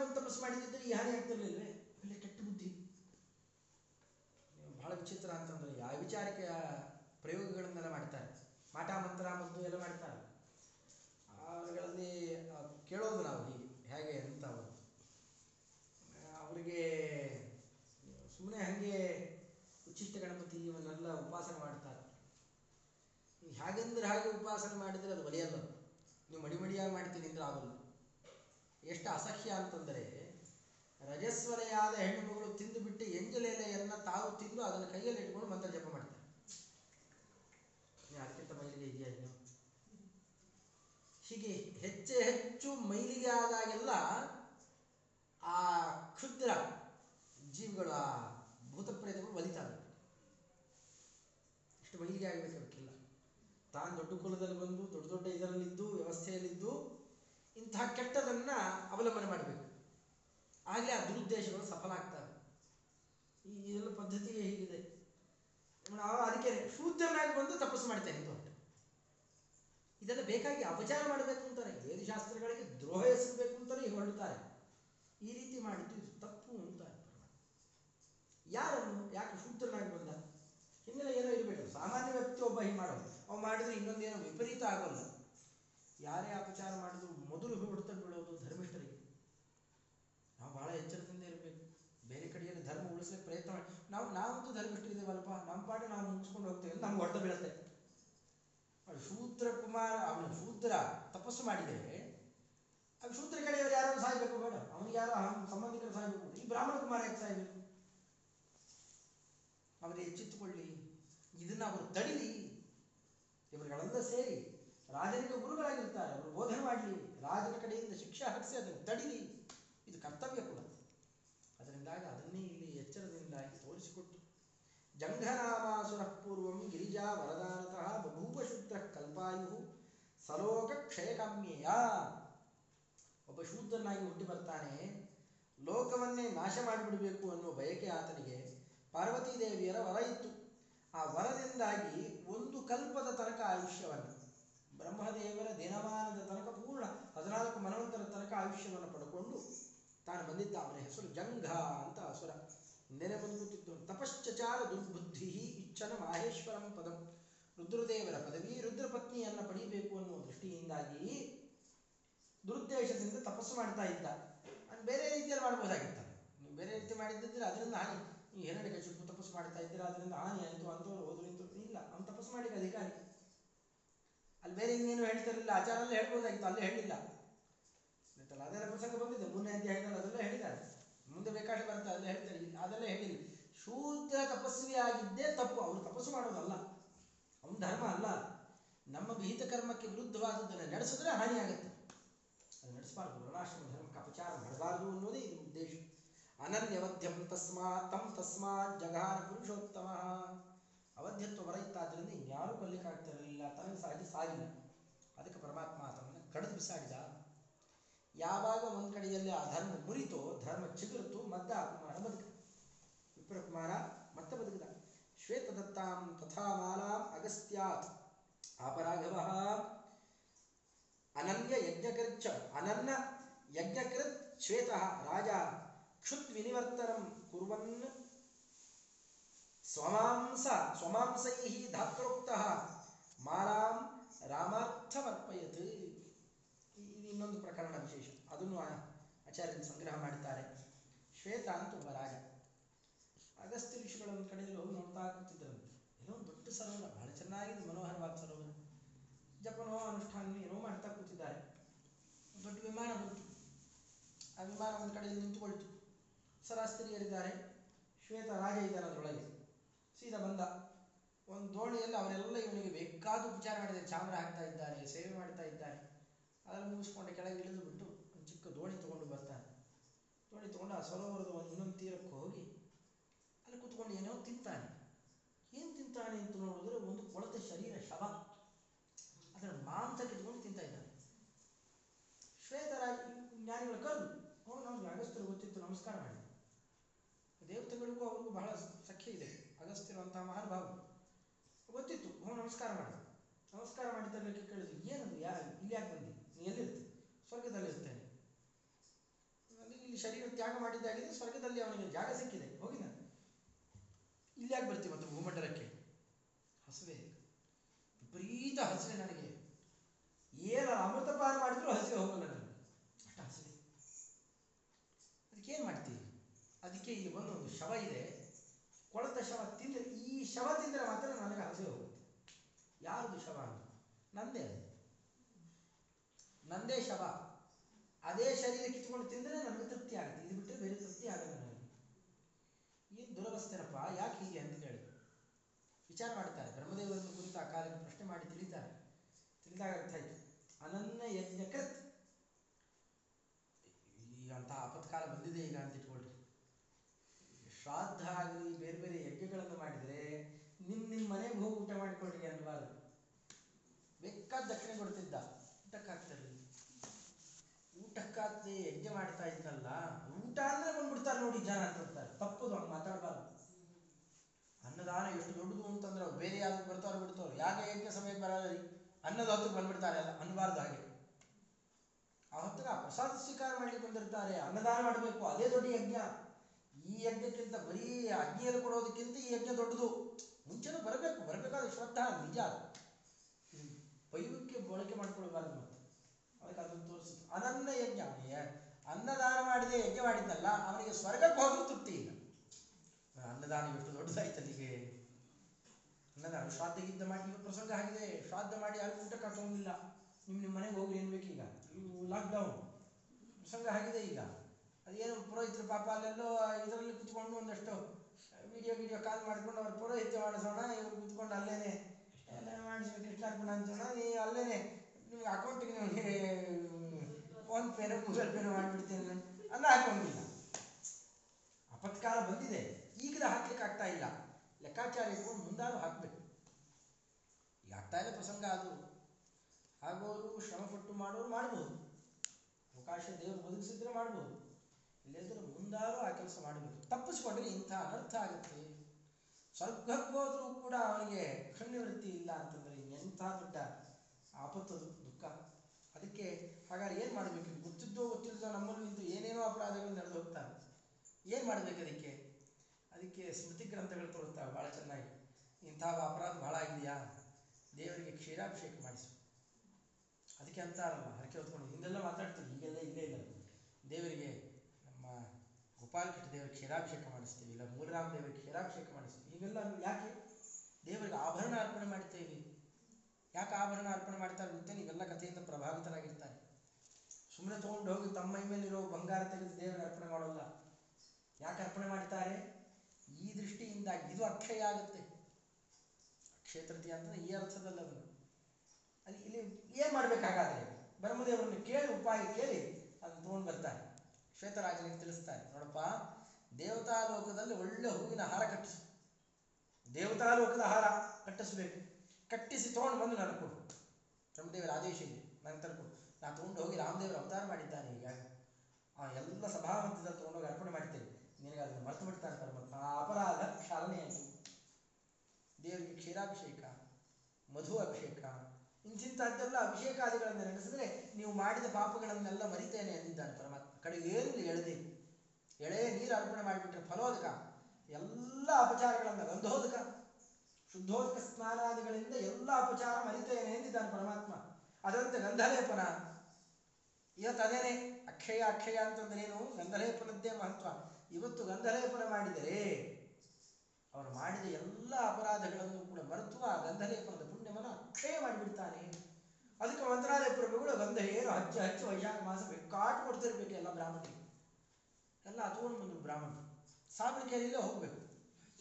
ಬಂದು ತಪಸ್ಸು ಮಾಡಿದ್ದರೆ ಈ ಹಾನಿ ಆಗ್ತಿರ್ಲಿಲ್ವೇ ಒಳ್ಳೆ ಕೆಟ್ಟ ಬುದ್ಧಿ. ಬಹಳ ವಿಚಿತ್ರ ಅಂತಂದ್ರೆ ಯಾವ ವಿಚಾರಕ್ಕೆ ಪ್ರಯೋಗಗಳನ್ನೆಲ್ಲ ಮಾಡ್ತಾರೆ? ಮಾಟ ಮಂತ್ರ ಮದ್ದು ಎಲ್ಲ ಮಾಡ್ತಾರೆ. ಅವರುಗಳಲ್ಲಿ ಕೇಳೋದು ನಾವು ಹೀಗೆ. ಹೇಗೆ ಅಂತ ಅವರು. ಅವರಿಗೆ ಸುಮ್ಮನೆ ಹಾಗೆ ಉಚ್ಚಿಷ್ಟ ಗಣಪತಿ ಇವನ್ನೆಲ್ಲ ಉಪಾಸನೆ ಮಾಡ್ತಾರೆ. ಹೇಗೆಂದ್ರೆ ಹಾಗೆ ಉಪಾಸನೆ ಮಾಡಿದರೆ ಅದು ಒಲೆಯಲ್ಲ ನೀವು ಮಡಿ ಮಡಿಯಾಗಿ ಮಾಡ್ತೀನಿ ಅಂದ್ರೆ ಆಗೋಲ್ಲ. ಎಷ್ಟು ಅಸಹ್ಯ ಅಂತಂದರೆ, ರಜಸ್ವಲೆಯಾದ ಹೆಣ್ಣು ಮಗಳು ತಿಂದು ಬಿಟ್ಟು ಎಂಜಲೆಲೆಯನ್ನು ತಾವು ತಿಂದು ಅದನ್ನು ಕೈಯಲ್ಲಿ ಇಟ್ಕೊಂಡು ಮಂತ್ರ ಜಪ ಮಾಡ್ತಾರೆ. ಅದಕ್ಕಿಂತ ಮೈಲಿಗೆ ಇದೆಯಾ ಇನ್ನು? ಹೀಗೆ ಹೆಚ್ಚು ಹೆಚ್ಚು ಮೈಲಿಗೆ ಆದಾಗೆಲ್ಲ ಆ ಕ್ಷುದ್ರ ಜೀವಿಗಳು, ಆ ಭೂತಪ್ರೇತಗಳು ಒಲಿತಾವೆ ಇಷ್ಟು ಮೈಲಿಗೆ ಆಗಬೇಕು ಅವಕ್ಕೆಲ್ಲ ತಾನು ದೊಡ್ಡ ಕುಲದಲ್ಲಿ ಬಂದು ದೊಡ್ಡ ದೊಡ್ಡ ಇದರಲ್ಲಿದ್ದು, ವ್ಯವಸ್ಥೆಯಲ್ಲಿದ್ದು ಇಂತಹ ಕೆಟ್ಟದನ್ನ ಅವಲಂಬನೆ ಮಾಡಬೇಕು. ಆಗಲೇ ಆ ದುರುದ್ದೇಶಗಳು ಸಫಲ ಆಗ್ತವೆ. ಈ ಇದೆಲ್ಲ ಪದ್ಧತಿಗೆ ಹೀಗಿದೆ. ಅದಕ್ಕೆ ಶೂದ್ರನಾಗಿ ಬಂದು ತಪಸ್ಸು ಮಾಡ್ತೇನೆ ಅಂತ ಇದೆಲ್ಲ ಬೇಕಾಗಿ ಅಪಚಾರ ಮಾಡಬೇಕು ಅಂತಾರೆ. ವೇದಶಾಸ್ತ್ರಗಳಿಗೆ ದ್ರೋಹ ಎಸಗಬೇಕು ಅಂತಲೇ ಹೊರಡುತ್ತಾರೆ. ಈ ರೀತಿ ಮಾಡಿದ್ದು ತಪ್ಪು ಅಂತ ಯಾರನ್ನು, ಯಾಕೆ ಶೂದ್ರನಾಗಿ ಬಂದ? ಹಿನ್ನೆಲೆ ಏನೋ ಇರಬೇಕು. ಸಾಮಾನ್ಯ ವ್ಯಕ್ತಿ ಒಬ್ಬ ಹೀಗೆ ಮಾಡೋದು. ಅವ ಮಾಡಿದ್ರೆ ಇನ್ನೊಂದೇನೋ ವಿಪರೀತ ಆಗೋಲ್ಲ. ಯಾರೇ ಅಪಚಾರ ಮಾಡಿದ್ರು ಮೊದಲು ಹೊಡೆತ ಬೀಳೋದು ಧರ್ಮಿಷ್ಠರಿಗೆ. ನಾವು ಬಹಳ ಎಚ್ಚರದಿಂದ ಇರಬೇಕು. ಬೇರೆ ಕಡೆಯಲ್ಲಿ ಧರ್ಮ ಉಳಿಸ್ಲಿಕ್ಕೆ ಪ್ರಯತ್ನ ಮಾಡಿ. ನಾವು, ನಾವಂತೂ ಧರ್ಮಿಷ್ಠರಿದ್ದೇವಲ್ಪ ನಮ್ಮ ಪಾಠ ನಾವು ಮುಗಿಸ್ಕೊಂಡು ಹೋಗ್ತೇವೆ ನಮ್ಗೆ ಹೊಡೆತ ಬೀಳುತ್ತೆ. ಶೂದ್ರ ಕುಮಾರ, ಅವನು ಶೂದ್ರ ತಪಸ್ಸು ಮಾಡಿದರೆ ಅದು ಶೂದ್ರ ಕಡೆಯವರು ಯಾರು ಸಾಯ್ಬೇಕು ಬೇಡ. ಅವನಿಗೆ ಯಾರೋ ಸಂಬಂಧಿಕರು ಸಾಯ್ಬೇಕು? ಈ ಬ್ರಾಹ್ಮಣ ಕುಮಾರ ಯಾಕೆ ಸಾಯ್ಬೇಕು? ಅವರು ಎಚ್ಚೆತ್ತುಕೊಳ್ಳಿ. ಇದನ್ನ ಅವರು ತಡಿಲಿ. ಇವರುಗಳೆಲ್ಲ ಸೇರಿ ರಾಜನಿಗೆ ಗುರುಗಳಾಗಿರ್ತಾರೆ ಅವರು ಬೋಧನೆ ಮಾಡಲಿ ರಾಜನ ಕಡೆಯಿಂದ ಶಿಕ್ಷೆ ಹಾಕಿಸಿ ಅದನ್ನು ತಡಿಲಿ. ಇದು ಕರ್ತವ್ಯ ಕೂಡ. ಅದರಿಂದಾಗಿ ಅದನ್ನೇ ಇಲ್ಲಿ ಎಚ್ಚರದಿಂದಾಗಿ ತೋರಿಸಿಕೊಟ್ಟು, ಜಂಘನಾಮಾಸುರ ಪೂರ್ವಂ ಗಿರಿಜಾ ವರದಾನತಃ ಶೂದ್ರ ಕಲ್ಪಾಯು ಸಲೋಕ ಕ್ಷಯಕಾಮ್ಯೇಯ ಒಬ್ಬ ಶೂದ್ರನಾಗಿ ಹುಟ್ಟಿ ಬರ್ತಾನೆ. ಲೋಕವನ್ನೇ ನಾಶ ಮಾಡಿಬಿಡಬೇಕು ಅನ್ನೋ ಬಯಕೆ ಆತನಿಗೆ ಪಾರ್ವತೀ ದೇವಿಯರ ವರ ಇತ್ತು. ಆ ವರದಿಂದಾಗಿ ಒಂದು ಕಲ್ಪದ ತನಕ ಆಯುಷ್ಯವನ್ನು. ಬ್ರಹ್ಮದೇವರ ದಿನಮಾನದ ತನಕ ಪೂರ್ಣ ಹದಿನಾಲ್ಕು ಮನವಂತರ ತನಕ ಆಯುಷ್ಯವನ್ನು ಪಡ್ಕೊಂಡು ತಾನು ಬಂದಿದ್ದ ಅವನ ಹೆಸರು ಜಂಘ ಅಂತ ಅಸುರ. ನೆನೆ ಬದುಕುತ್ತಿದ್ದು ತಪಶ್ಚಚಾರ ದುರ್ಬುದ್ಧಿ ಇಚ್ಛನ ಮಾಹೇಶ್ವರಂ ಪದಂ. ರುದ್ರದೇವರ ಪದವಿ ರುದ್ರಪತ್ನಿಯನ್ನು ಪಡೆಯಬೇಕು ಅನ್ನುವ ದೃಷ್ಟಿಯಿಂದಾಗಿ ದುರುದ್ದೇಶದಿಂದ ತಪಸ್ಸು ಮಾಡ್ತಾ ಇದ್ದ. ಅದು ಬೇರೆ ರೀತಿಯಲ್ಲಿ ಮಾಡಬಹುದಾಗಿತ್ತು ನೀವು ಬೇರೆ ರೀತಿ ಮಾಡಿದ್ದಿದ್ರೆ ಅದರಿಂದ ಹಾನಿ. ನೀವು ಹೆರಡು ಕಶಿಪು ತಪಸ್ಸು ಮಾಡ್ತಾ ಇದ್ದೀರಾ, ಅದರಿಂದ ಹಾನಿ ಆಯಿತು ಅಂಥವ್ರು ಹೋದ್ರು ಇಂಥವ್ರು ಇಲ್ಲ. ಅವ್ನು ತಪಸ್ಸು ಮಾಡಿದ ಅಧಿಕಾರಿ. ಅಲ್ಲಿ ಬೇರೆ ಇನ್ನೇನು ಹೇಳ್ತಿರಲಿಲ್ಲ ಆಚಾರ ಹೇಳ್ಬೋದಾಗಿತ್ತು, ಅಲ್ಲೇ ಹೇಳಿಲ್ಲ. ಗೊತ್ತಲ್ಲ ಅದೆಲ್ಲ ಪುಸ್ತಕ ಬಂದಿದೆ. ಮುಂದೆ ಅಂತ ಹೇಳಿದ್ರೆ, ಅದೆಲ್ಲ ಹೇಳಿದ್ದಾರೆ. ಮುಂದೆ ಬೇಕಾದ್ರೆ ಬರುತ್ತೆ ಅಲ್ಲೇ ಹೇಳ್ತಾರೆ. ಅದೆಲ್ಲ ಹೇಳಿಲ್ಲ ಶೂದ್ರ ತಪಸ್ವಿ ಆಗಿದ್ದೇ ತಪ್ಪು. ಅವರು ತಪಸ್ಸು ಮಾಡೋದಲ್ಲ. ಅವನ ಧರ್ಮ ಅಲ್ಲ. ನಮ್ಮ ಗೀತ ಕರ್ಮಕ್ಕೆ ವಿರುದ್ಧವಾದದ್ದನ್ನು ನಡೆಸಿದ್ರೆ ಹಾನಿ ಆಗುತ್ತೆ. ಅದು ನಡೆಸಬಾರ್ದು. ವರ್ಣಾಶ್ರಮ ಧರ್ಮಕ್ಕೆ ಅಪಚಾರ ಮಾಡಬಾರ್ದು ಅನ್ನೋದೇ ಇದು ಉದ್ದೇಶ. ಅನನ್ಯವಧ್ಯಂ ತಸ್ಮಾತ್, ತಂ ತಸ್ಮಾತ್ ಜಗಾನ ಪುರುಷೋತ್ತಮ. ಅವಧ್ಯತ್ವ ವರ ಇತ್ತಾದ್ರಿಂದ ಇನ್ಯಾರೂ ಕೊಲ್ಲಿಕ್ಕಾಗ್ತಿರಲಿಲ್ಲ ತನಗೆ ಸಾಗಿ ಸಾಗಿಲ್ಲ ಅದಕ್ಕೆ ಪರಮಾತ್ಮ ಆತನನ್ನು ಕಡಿದು ಬಿಸಾಡಿದ. ಯಾವಾಗ ಒಂದು ಕಡೆಯಲ್ಲಿ ಆ ಧರ್ಮ ಮುರಿತೋ, ಧರ್ಮ ಚಿಗುರಿತು ಮದ್ದ ಕುಮಾರ ಬದುಕ. ವಿಪ್ರಕುಮಾರ ಮತ್ತೆ ಬದುಕಿದ. ಶ್ವೇತದತ್ತಾಂ ತಥಾ ಮಾಲಾಂ ಅಗಸ್ತ್ಯಾತ್ ಆಪರಾಘವ ಅನನ್ಯ ಯಜ್ಞಕೃಚ್ಛ ಅನನ್ನ ಯಜ್ಞಕೃತ್ ಶ್ವೇತ ರಾಜ ಕ್ಷುತ್ ವಿನಿವರ್ತನಂ ಕುರ್ವನ್ ಸ್ವಮಾಂಸ ಸ್ವಮಾಂಸೈ ಧಾತ್ರೋಕ್ತ ಮಾರಾಂ ರಾಮಾರ್ಥಮರ್ಪಯತ್. ಇದು ಇನ್ನೊಂದು ಪ್ರಕರಣ ವಿಶೇಷ. ಅದನ್ನು ಆಚಾರ್ಯನ ಸಂಗ್ರಹ ಮಾಡ್ತಾರೆ ಶ್ವೇತ ಅಂತ ಒಬ್ಬ ರಾಜ ಅಗಸ್ತ್ಯ ಋಷಿಗಳ ಒಂದು ಕಡೆಯಲ್ಲಿ ಹೋಗಿ ನೋಡ್ತಾ ಕೂತಿದ್ರಂತೆ. ಏನೋ ದೊಡ್ಡ ಸರೋವರ. ಬಹಳ ಚೆನ್ನಾಗಿದೆ, ಮನೋಹರವಾದ ಸರೋವರ. ಜಪನೋ ಅನುಷ್ಠಾನ ಏನೋ ಮಾಡ್ತಾ ಕೂತಿದ್ದಾರೆ. ದೊಡ್ಡ ವಿಮಾನ ಬಂತು. ಆ ವಿಮಾನ ಒಂದು ಕಡೆಯಲ್ಲಿ ನಿಂತುಕೊಳ್ತು. ಸರಾಸ್ತ್ರೀಯರಿದ್ದಾರೆ. ಶ್ವೇತ ರಾಜ ಇದ್ದಾನೆ ಅದರೊಳಗೆ. ಸೀದಾ ಬಂದ. ಒಂದು ದೋಣಿಯಲ್ಲಿ ಅವರೆಲ್ಲ ಇವನಿಗೆ ಬೇಕಾದ ಉಪಚಾರ ಮಾಡಿದ್ದಾರೆ. ಚಾಮರ ಹಾಕ್ತಾ ಇದ್ದಾರೆ, ಸೇವೆ ಮಾಡ್ತಾ ಇದ್ದಾರೆ. ಅದನ್ನು ಮುಗಿಸ್ಕೊಂಡು ಕೆಳಗೆ ಇಳಿದು ಬಿಟ್ಟು ಒಂದು ಚಿಕ್ಕ ದೋಣಿ ತಗೊಂಡು ಬರ್ತಾನೆ. ದೋಣಿ ತಗೊಂಡು ಆ ಸರೋವರದ ಒಂದು ಇನ್ನೊಂದು ತೀರಕ್ಕೆ ಹೋಗಿ ಅಲ್ಲಿ ಕೂತ್ಕೊಂಡು ಏನೋ ತಿಂತಾನೆ. ಏನು ತಿಂತಾನೆ ಅಂತ ನೋಡಿದ್ರೆ ಒಂದು ಕೊಳತ ಶರೀರ, ಶವ. ಅದರ ಮಾಂಸ ಕಿತ್ಕೊಂಡು ತಿಂತಾ ಇದ್ದಾನೆ. ಶ್ವೇತರಾಜ ಜ್ಞಾನಿಗಳ ಕಲ್ಲು. ಅವನು ನಮ್ಗೆ ಅಗಸ್ತ್ಯರು ಗೊತ್ತಿತ್ತು, ನಮಸ್ಕಾರ ಮಾಡಿ ದೇವತೆಗಳಿಗೂ ಅವ್ರಿಗೂ ಬಹಳ ಸಖ್ಯ ಇದೆ. ಅಗಸ್ತ್ಯರು ಮಹಾನುಭಾವ ಗೊತ್ತಿತ್ತು ಹ್ಞೂ ನಮಸ್ಕಾರ ಮಾಡಿದ ನಮಸ್ಕಾರ ಮಾಡಿದ್ದಕ್ಕೆ ಕೇಳಿದ್ರು ಏನದು ಯಾರು, ಇಲ್ಲಿ ಯಾಕೆ ಬಂದಿ? ನೀ ಎಲ್ಲಿರ್ತಿ? ಸ್ವರ್ಗದಲ್ಲಿ ಇರ್ತೇನೆ ಇಲ್ಲಿ ಶರೀರ ತ್ಯಾಗ ಮಾಡಿದ್ದಾಗಿದೆ ಸ್ವರ್ಗದಲ್ಲಿ ಅವನಿಗೆ ಜಾಗ ಸಿಕ್ಕಿದೆ. ಹೋಗಿ ನಾನು. ಇಲ್ಲಿ ಯಾಕೆ ಬರ್ತೀವಿ ಮತ್ತು ಭೂಮಂಡಲಕ್ಕೆ? ಹಸುವೆ. ವಿಪರೀತ ಹಸಿವೆ ನನಗೆ ಏನು ಅಮೃತಪಾನ ಮಾಡಿದ್ರು ಹಸಿವೆ ಹೋಗಲ್ಲ ನನಗೆ ಅಷ್ಟು ಹಸಿವೆ ಅದಕ್ಕೆ ಏನು ಮಾಡ್ತೀವಿ ಅದಕ್ಕೆ ಇಲ್ಲಿ ಬಂದು ಒಂದು ಶವ ಇದೆ ಕೊಳತ ಶವ ತಿಂದರೆ ಈ ಶವ ತಿಂದರೆ ಮಾತ್ರ ನನಗೆ ಹಸಿವೆ ಹೋಗುತ್ತೆ. ಯಾರ್ದು ಶವ ಅಂತ? ನಂದೇ ನಂದೇ ಶವ. ಅದೇ ಶರೀರ ಕಿತ್ಕೊಂಡು ತಿಂದರೆ ನನಗೆ ತೃಪ್ತಿ ಆಗುತ್ತೆ ಇದು ಬಿಟ್ಟರೆ ಬೇರೆ ತೃಪ್ತಿ ಆಗಲ್ಲ ನನಗೆ ಏನು ದುರವಸ್ಥೆನಪ್ಪ ಯಾಕೆ ಹೀಗೆ ಅಂತ ಕೇಳಿ ವಿಚಾರ ಮಾಡ್ತಾರೆ ಬ್ರಹ್ಮದೇವರನ್ನು ಕುರಿತು ಆ ಕಾಲಕ್ಕೆ ಪ್ರಶ್ನೆ ಮಾಡಿ ತಿಳಿತಾರೆ ತಿಳಿದಾಗ ಅರ್ಥ ಆಯ್ತು ಅನನ್ನ ಯಜ್ಞಕೃತ್ ಈಗ ಅಂತಹ ಆಪತ್ಕಾಲ ಬಂದಿದೆ ಈಗ ಅಂತ ಇಟ್ಕೊಳ್ರಿ ಶ್ರಾದ್ದ ಆಗಲಿ ಬೇರೆ ಬೇರೆ ಯಜ್ಞಗಳನ್ನು ಮಾಡಿದರೆ ನಿಮ್ಮ ನಿಮ್ಮ ಮನೆಗೆ ಹೋಗಿ ಊಟ ಮಾಡಿಕೊಳ್ರಿ ಅನ್ಬಾರ್ದು ಬೇಕಾದ ದಕ್ಷಿಣೆ ಕೊಡ್ತಿದ್ದ ಊಟಕ್ಕಾಗ್ತಾರೆ ಊಟಕ್ಕಾಗ್ತದೆ ಯಜ್ಞ ಮಾಡ್ತಾ ಇದ್ನಲ್ಲ, ಊಟ ಅಂದ್ರೆ ಬಂದ್ಬಿಡ್ತಾರೆ ನೋಡಿ ಜನ ಅಂತಾರೆ. ತಪ್ಪದು, ಹಂಗೆ ಮಾತಾಡಬಾರ್ದು. ಅನ್ನದಾನ ಎಷ್ಟು ದೊಡ್ಡದು ಅಂತಂದ್ರೆ ಬೇರೆ ಯಾರು ಬರ್ತಾರೆ ಬಿಡ್ತಾರೆ ಯಾಕೆ ಯಜ್ಞ ಸಮಯಕ್ಕೆ ಬರಲ್ಲ ಅನ್ನದ ಹೊತ್ತಿಗೆ ಬಂದ್ಬಿಡ್ತಾರೆ ಅಲ್ಲ, ಅನ್ನಬಾರ್ದು ಹಾಗೆ. ಆ ಹೊತ್ತಿಗೆ ಪ್ರಸಾದ ಸ್ವೀಕಾರ ಮಾಡ್ಲಿಕ್ಕೆ ಬಂದಿರ್ತಾರೆ, ಅನ್ನದಾನ ಮಾಡಬೇಕು, ಅದೇ ದೊಡ್ಡ ಯಜ್ಞ. ಈ ಯಜ್ಞಕ್ಕಿಂತ ಬರೀ ಅಗ್ನಿಯಲ್ಲಿ ಕೊಡೋದಕ್ಕಿಂತ ಈ ಯಜ್ಞ ದೊಡ್ಡದು. ಮುಂಚೆನೂ ಬರಬೇಕು, ಬರಬೇಕಾದ ಶ್ರದ್ಧಾ, ನಿಜ. ಪೈವಕ್ಕೆ ಬಳಕೆ ಮಾಡ್ಕೊಳ್ಬಾರ್ದು ಮತ್ತೆ. ಅದಕ್ಕೆ ಅದನ್ನು ತೋರಿಸಿತು ಅನನ್ನ ಯಜ್ಞ. ಅವನಿಗೆ ಅನ್ನದಾನ ಮಾಡಿದೆ, ಯಜ್ಞ ಮಾಡಿದ್ನಲ್ಲ ಅವನಿಗೆ ಸ್ವರ್ಗಕ್ಕೆ ಹೋದ್ರೂ ತೃಪ್ತಿ ಇಲ್ಲ. ಅನ್ನದಾನ ಎಷ್ಟು ದೊಡ್ಡದಾಯ್ತು ಅಲ್ಲಿಗೆ. ಅನ್ನದಾನ ಶ್ರಾದ್ದಗಿದ್ದ ಮಾಡಿ ಪ್ರಸಂಗ ಆಗಿದೆ. ಶ್ರಾದ್ದ ಮಾಡಿ ಅಲ್ಲಿ ಊಟ ಹಾಕೋಂಗಿಲ್ಲ ನಿಮ್ಮ ನಿಮ್ಮ ಮನೆಗೆ ಹೋಗಿ ಏನು ಬೇಕೀಗ? ಲಾಕ್ಡೌನ್ ಪ್ರಸಂಗ ಆಗಿದೆ ಈಗ. ಅದೇನು ಪುರೋಹಿತರು ಪಾಪ ಅಲ್ಲೆಲ್ಲೋ ಇದರಲ್ಲಿ ಕುತ್ಕೊಂಡು ಒಂದಷ್ಟು ವಿಡಿಯೋ ವಿಡಿಯೋ ಕಾಲ್ ಮಾಡ್ಕೊಂಡು ಅವ್ರು ಪುರೋಹಿತ್ಯ ಮಾಡಿಸೋಣ, ಇವ್ರು ಕುತ್ಕೊಂಡು ಅಲ್ಲೇನೆ ಎಲ್ಲ ಮಾಡಿಸ್ಬೇಕು ಕೃಷ್ಣಾರ್ಪಣ ಅಂಸೋಣ ನೀ ಅಲ್ಲೇನೆ ನಿಮ್ಗೆ ಅಕೌಂಟಿಗೆ ನಿಮಗೆ ಫೋನ್ ಪೇನೋ ಗೂಗಲ್ ಪೇನೋ ಮಾಡಿಬಿಡ್ತೀನಿ ಅಲ್ಲ ಹಾಕೋಂಗಿಲ್ಲ ಆಪತ್ಕಾಲ ಬಂದಿದೆ ಈಗಲೇ ಹಾಕ್ಲಿಕ್ಕೆ ಆಗ್ತಾ ಇಲ್ಲ ಲೆಕ್ಕಾಚಾರ ಇಟ್ಕೊಂಡು ಮುಂದಾರು ಹಾಕಬೇಕು ಈಗ ಆಗ್ತಾ ಇಲ್ಲ ಪ್ರಸಂಗ ಅದು ಆಗೋರು ಶ್ರಮಪಟ್ಟು ಮಾಡೋರು ಮಾಡ್ಬೋದು ಅವಕಾಶ ದೇವರು ಒದಗಿಸಿದ್ರೆ ಮಾಡ್ಬೋದು ಇಲ್ಲದ್ರೆ ಮುಂದಾರು ಆ ಕೆಲಸ ಮಾಡಬೇಕು ತಪ್ಪಿಸ್ಕೊಂಡ್ರೆ ಇಂಥ ಅನರ್ಥ ಆಗುತ್ತೆ ಸ್ವರ್ಗಕ್ಕೆ ಹೋದ್ರೂ ಕೂಡ ಅವನಿಗೆ ಕಣ್ಣಿವೃತ್ತಿ ಇಲ್ಲ ಅಂತಂದ್ರೆ ಎಂಥ ದೊಡ್ಡ ಆಪತ್ತು ದುಃಖ. ಅದಕ್ಕೆ ಹಾಗಾದ್ರೆ ಏನು ಮಾಡಬೇಕು? ಗೊತ್ತಿದ್ದೋ ಗೊತ್ತಿಲ್ಲದೋ ನಮ್ಮಲ್ಲೂ ಇಂದು ಏನೇನೋ ಅಪರಾಧಗಳು ನಡೆದು ಹೋಗ್ತಾರೆ ಏನು ಮಾಡಬೇಕು ಅದಕ್ಕೆ? ಅದಕ್ಕೆ ಸ್ಮೃತಿ ಗ್ರಂಥಗಳು ತೋರಿಸ್ತಾವೆ ಭಾಳ ಚೆನ್ನಾಗಿ. ಇಂಥ ಅಪರಾಧ ಭಾಳ ಆಗಿದೆಯಾ ದೇವರಿಗೆ ಕ್ಷೀರಾಭಿಷೇಕ ಮಾಡಿಸು. ಅದಕ್ಕೆ ಅಂತಾರಲ್ಲ ಹರಕೆ ಹೊತ್ಕೊಂಡು ಹಿಂದೆಲ್ಲ ಮಾತಾಡ್ತೀವಿ ಈಗೆಲ್ಲ ಇಲ್ಲೇ ಇಲ್ಲ. ದೇವರಿಗೆ ನಮ್ಮ ಗೋಪಾಲಕೃಷ್ಣ ದೇವರಿಗೆ ಕ್ಷೀರಾಭಿಷೇಕ ಮಾಡಿಸ್ತೀವಿ, ಇಲ್ಲ ಮೂಲರಾಮ ದೇವರಿಗೆ ಕ್ಷೀರಾಭಿಷೇಕ ಮಾಡಿಸ್ತೀವಿ. ಹೀಗೆಲ್ಲ ಯಾಕೆ ದೇವರಿಗೆ ಆಭರಣ ಅರ್ಪಣೆ ಮಾಡುತ್ತೇವೆ ಯಾಕೆ ಆಭರಣ ಅರ್ಪಣೆ ಮಾಡ್ತಾರೆ ಗೊತ್ತೇ ಇವೆಲ್ಲ ಕಥೆಯಿಂದ ಪ್ರಭಾವಿತರಾಗಿರ್ತಾರೆ. ಸುಮ್ಮನೆ ತೊಗೊಂಡು ಹೋಗಿ ತಮ್ಮ ಮೇಲೆ ಮೇಲಿರೋ ಬಂಗಾರ ತೆಗೆದು ದೇವರಿಗೆ ಅರ್ಪಣೆ ಮಾಡೋಲ್ಲ. ಯಾಕೆ ಅರ್ಪಣೆ ಮಾಡ್ತಾರೆ? ಈ ದೃಷ್ಟಿಯಿಂದ ಇದು ಅಕ್ಷಯ ಆಗುತ್ತೆ. ಅಕ್ಷಯ ತೃತೀಯ ಈ ಅರ್ಥದಲ್ಲಿ ಅದು. ಅಲ್ಲಿ ಇಲ್ಲಿ ಏನು ಮಾಡ್ಬೇಕಾಗಾದ್ರೆ? ಬ್ರಹ್ಮದೇವರನ್ನು ಕೇಳಿ ಉಪಾಯ ಕೇಳಿ ಅದನ್ನು ತೊಗೊಂಡು ಬರ್ತಾರೆ. ಶ್ವೇತರಾಜನಿಗೆ ತಿಳಿಸ್ತಾರೆ, ನೋಡಪ್ಪ, ದೇವತಾ ಲೋಕದಲ್ಲಿ ಒಳ್ಳೆ ಹೂವಿನ ಹಾರ ಕಟ್ಟಿಸು. ದೇವತಾ ಲೋಕದ ಹಾರ ಕಟ್ಟಿಸ್ಬೇಕು. ಕಟ್ಟಿಸಿ ತೊಗೊಂಡು ಬಂದು ನನಗೆ ಕೊಡು. ಬ್ರಹ್ಮದೇವರ ಆದೇಶ ಇದೆ. ನಂತರ ಕೊಡು. ನಾನು ತೊಗೊಂಡು ಹೋಗಿ ರಾಮದೇವರ ಅವತಾರ ಮಾಡಿದ್ದಾನೆ ಈಗ. ಆ ಎಲ್ಲ ಸಭಾವಂತದಲ್ಲಿ ತೊಗೊಂಡೋಗಿ ಅರ್ಪಣೆ ಮಾಡ್ತೇನೆ ನಿನಗೆ ಅದನ್ನು ಮರೆತು ಬಿಡ್ತಾನೆ ಪರಮಾತ್ಮ. ಆ ಅಪರಾಧ ಕ್ಷಾಲನೆಯಾಗಿ ದೇವರಿಗೆ ಕ್ಷೀರಾಭಿಷೇಕ, ಮಧು ಅಭಿಷೇಕ, ಇಂತಿಂತಹದ್ದೆಲ್ಲ ಅಭಿಷೇಕಾದಿಗಳನ್ನು ನಡೆಸಿದ್ರೆ ನೀವು ಮಾಡಿದ ಪಾಪಗಳನ್ನೆಲ್ಲ ಮರಿತೇನೆ ಅಂದಿದ್ದಾನೆ ಪರಮಾತ್ಮ. ಕಡೆಗೆ ಏನು ಎಳೆದೆ. ಎಳೆ ನೀರು ಅರ್ಪಣೆ ಮಾಡಿಬಿಟ್ರೆ ಫಲೋದಕ. ಎಲ್ಲ ಅಪಚಾರಗಳನ್ನು ಗಂಧೋದಕ ಶುದ್ಧೋದಕ ಸ್ನಾನಾದಿಗಳಿಂದ ಎಲ್ಲ ಅಪಚಾರ ಮರಿತೇನೆ ಎಂದಿದ್ದಾನೆ ಪರಮಾತ್ಮ. ಅದರಂತೆ ಗಂಧಲೇಪನ. ಇವತ್ತು ಅದೇನೆ, ಅಕ್ಷಯ ಅಕ್ಷಯ ಅಂತಂದ್ರೇನು ಗಂಧಲೇಪನದ್ದೇ ಮಹತ್ವ. ಇವತ್ತು ಗಂಧಲೇಪನ ಮಾಡಿದರೆ, ಅವರು ಮಾಡಿದ ಎಲ್ಲ ಅಪರಾಧಗಳನ್ನು ಕೂಡ ಮರೆತು ಆ ಗಂಧಲೇಪನದ ಪುಣ್ಯವನ್ನು ಅಕ್ಷಯ ಮಾಡಿಬಿಡ್ತಾನೆ. ಅದಕ್ಕೆ ಮಂತ್ರಾಲಯ ಪ್ರಭುಗಳು ಗಂಧ ಏನು ಹಚ್ಚು ಹಚ್ಚು ವೈಶಾಖ ಮಾಸ ಬೇಕಾಟು ಕೊಡ್ತಿರ್ಬೇಕು ಎಲ್ಲ ಬ್ರಾಹ್ಮಣರಿಗೆ. ಎಲ್ಲ ಹತ್ಕೊಂಡು ಬಂದರು ಬ್ರಾಹ್ಮಣರು. ಸಾವಿರ ಹೋಗ್ಬೇಕು.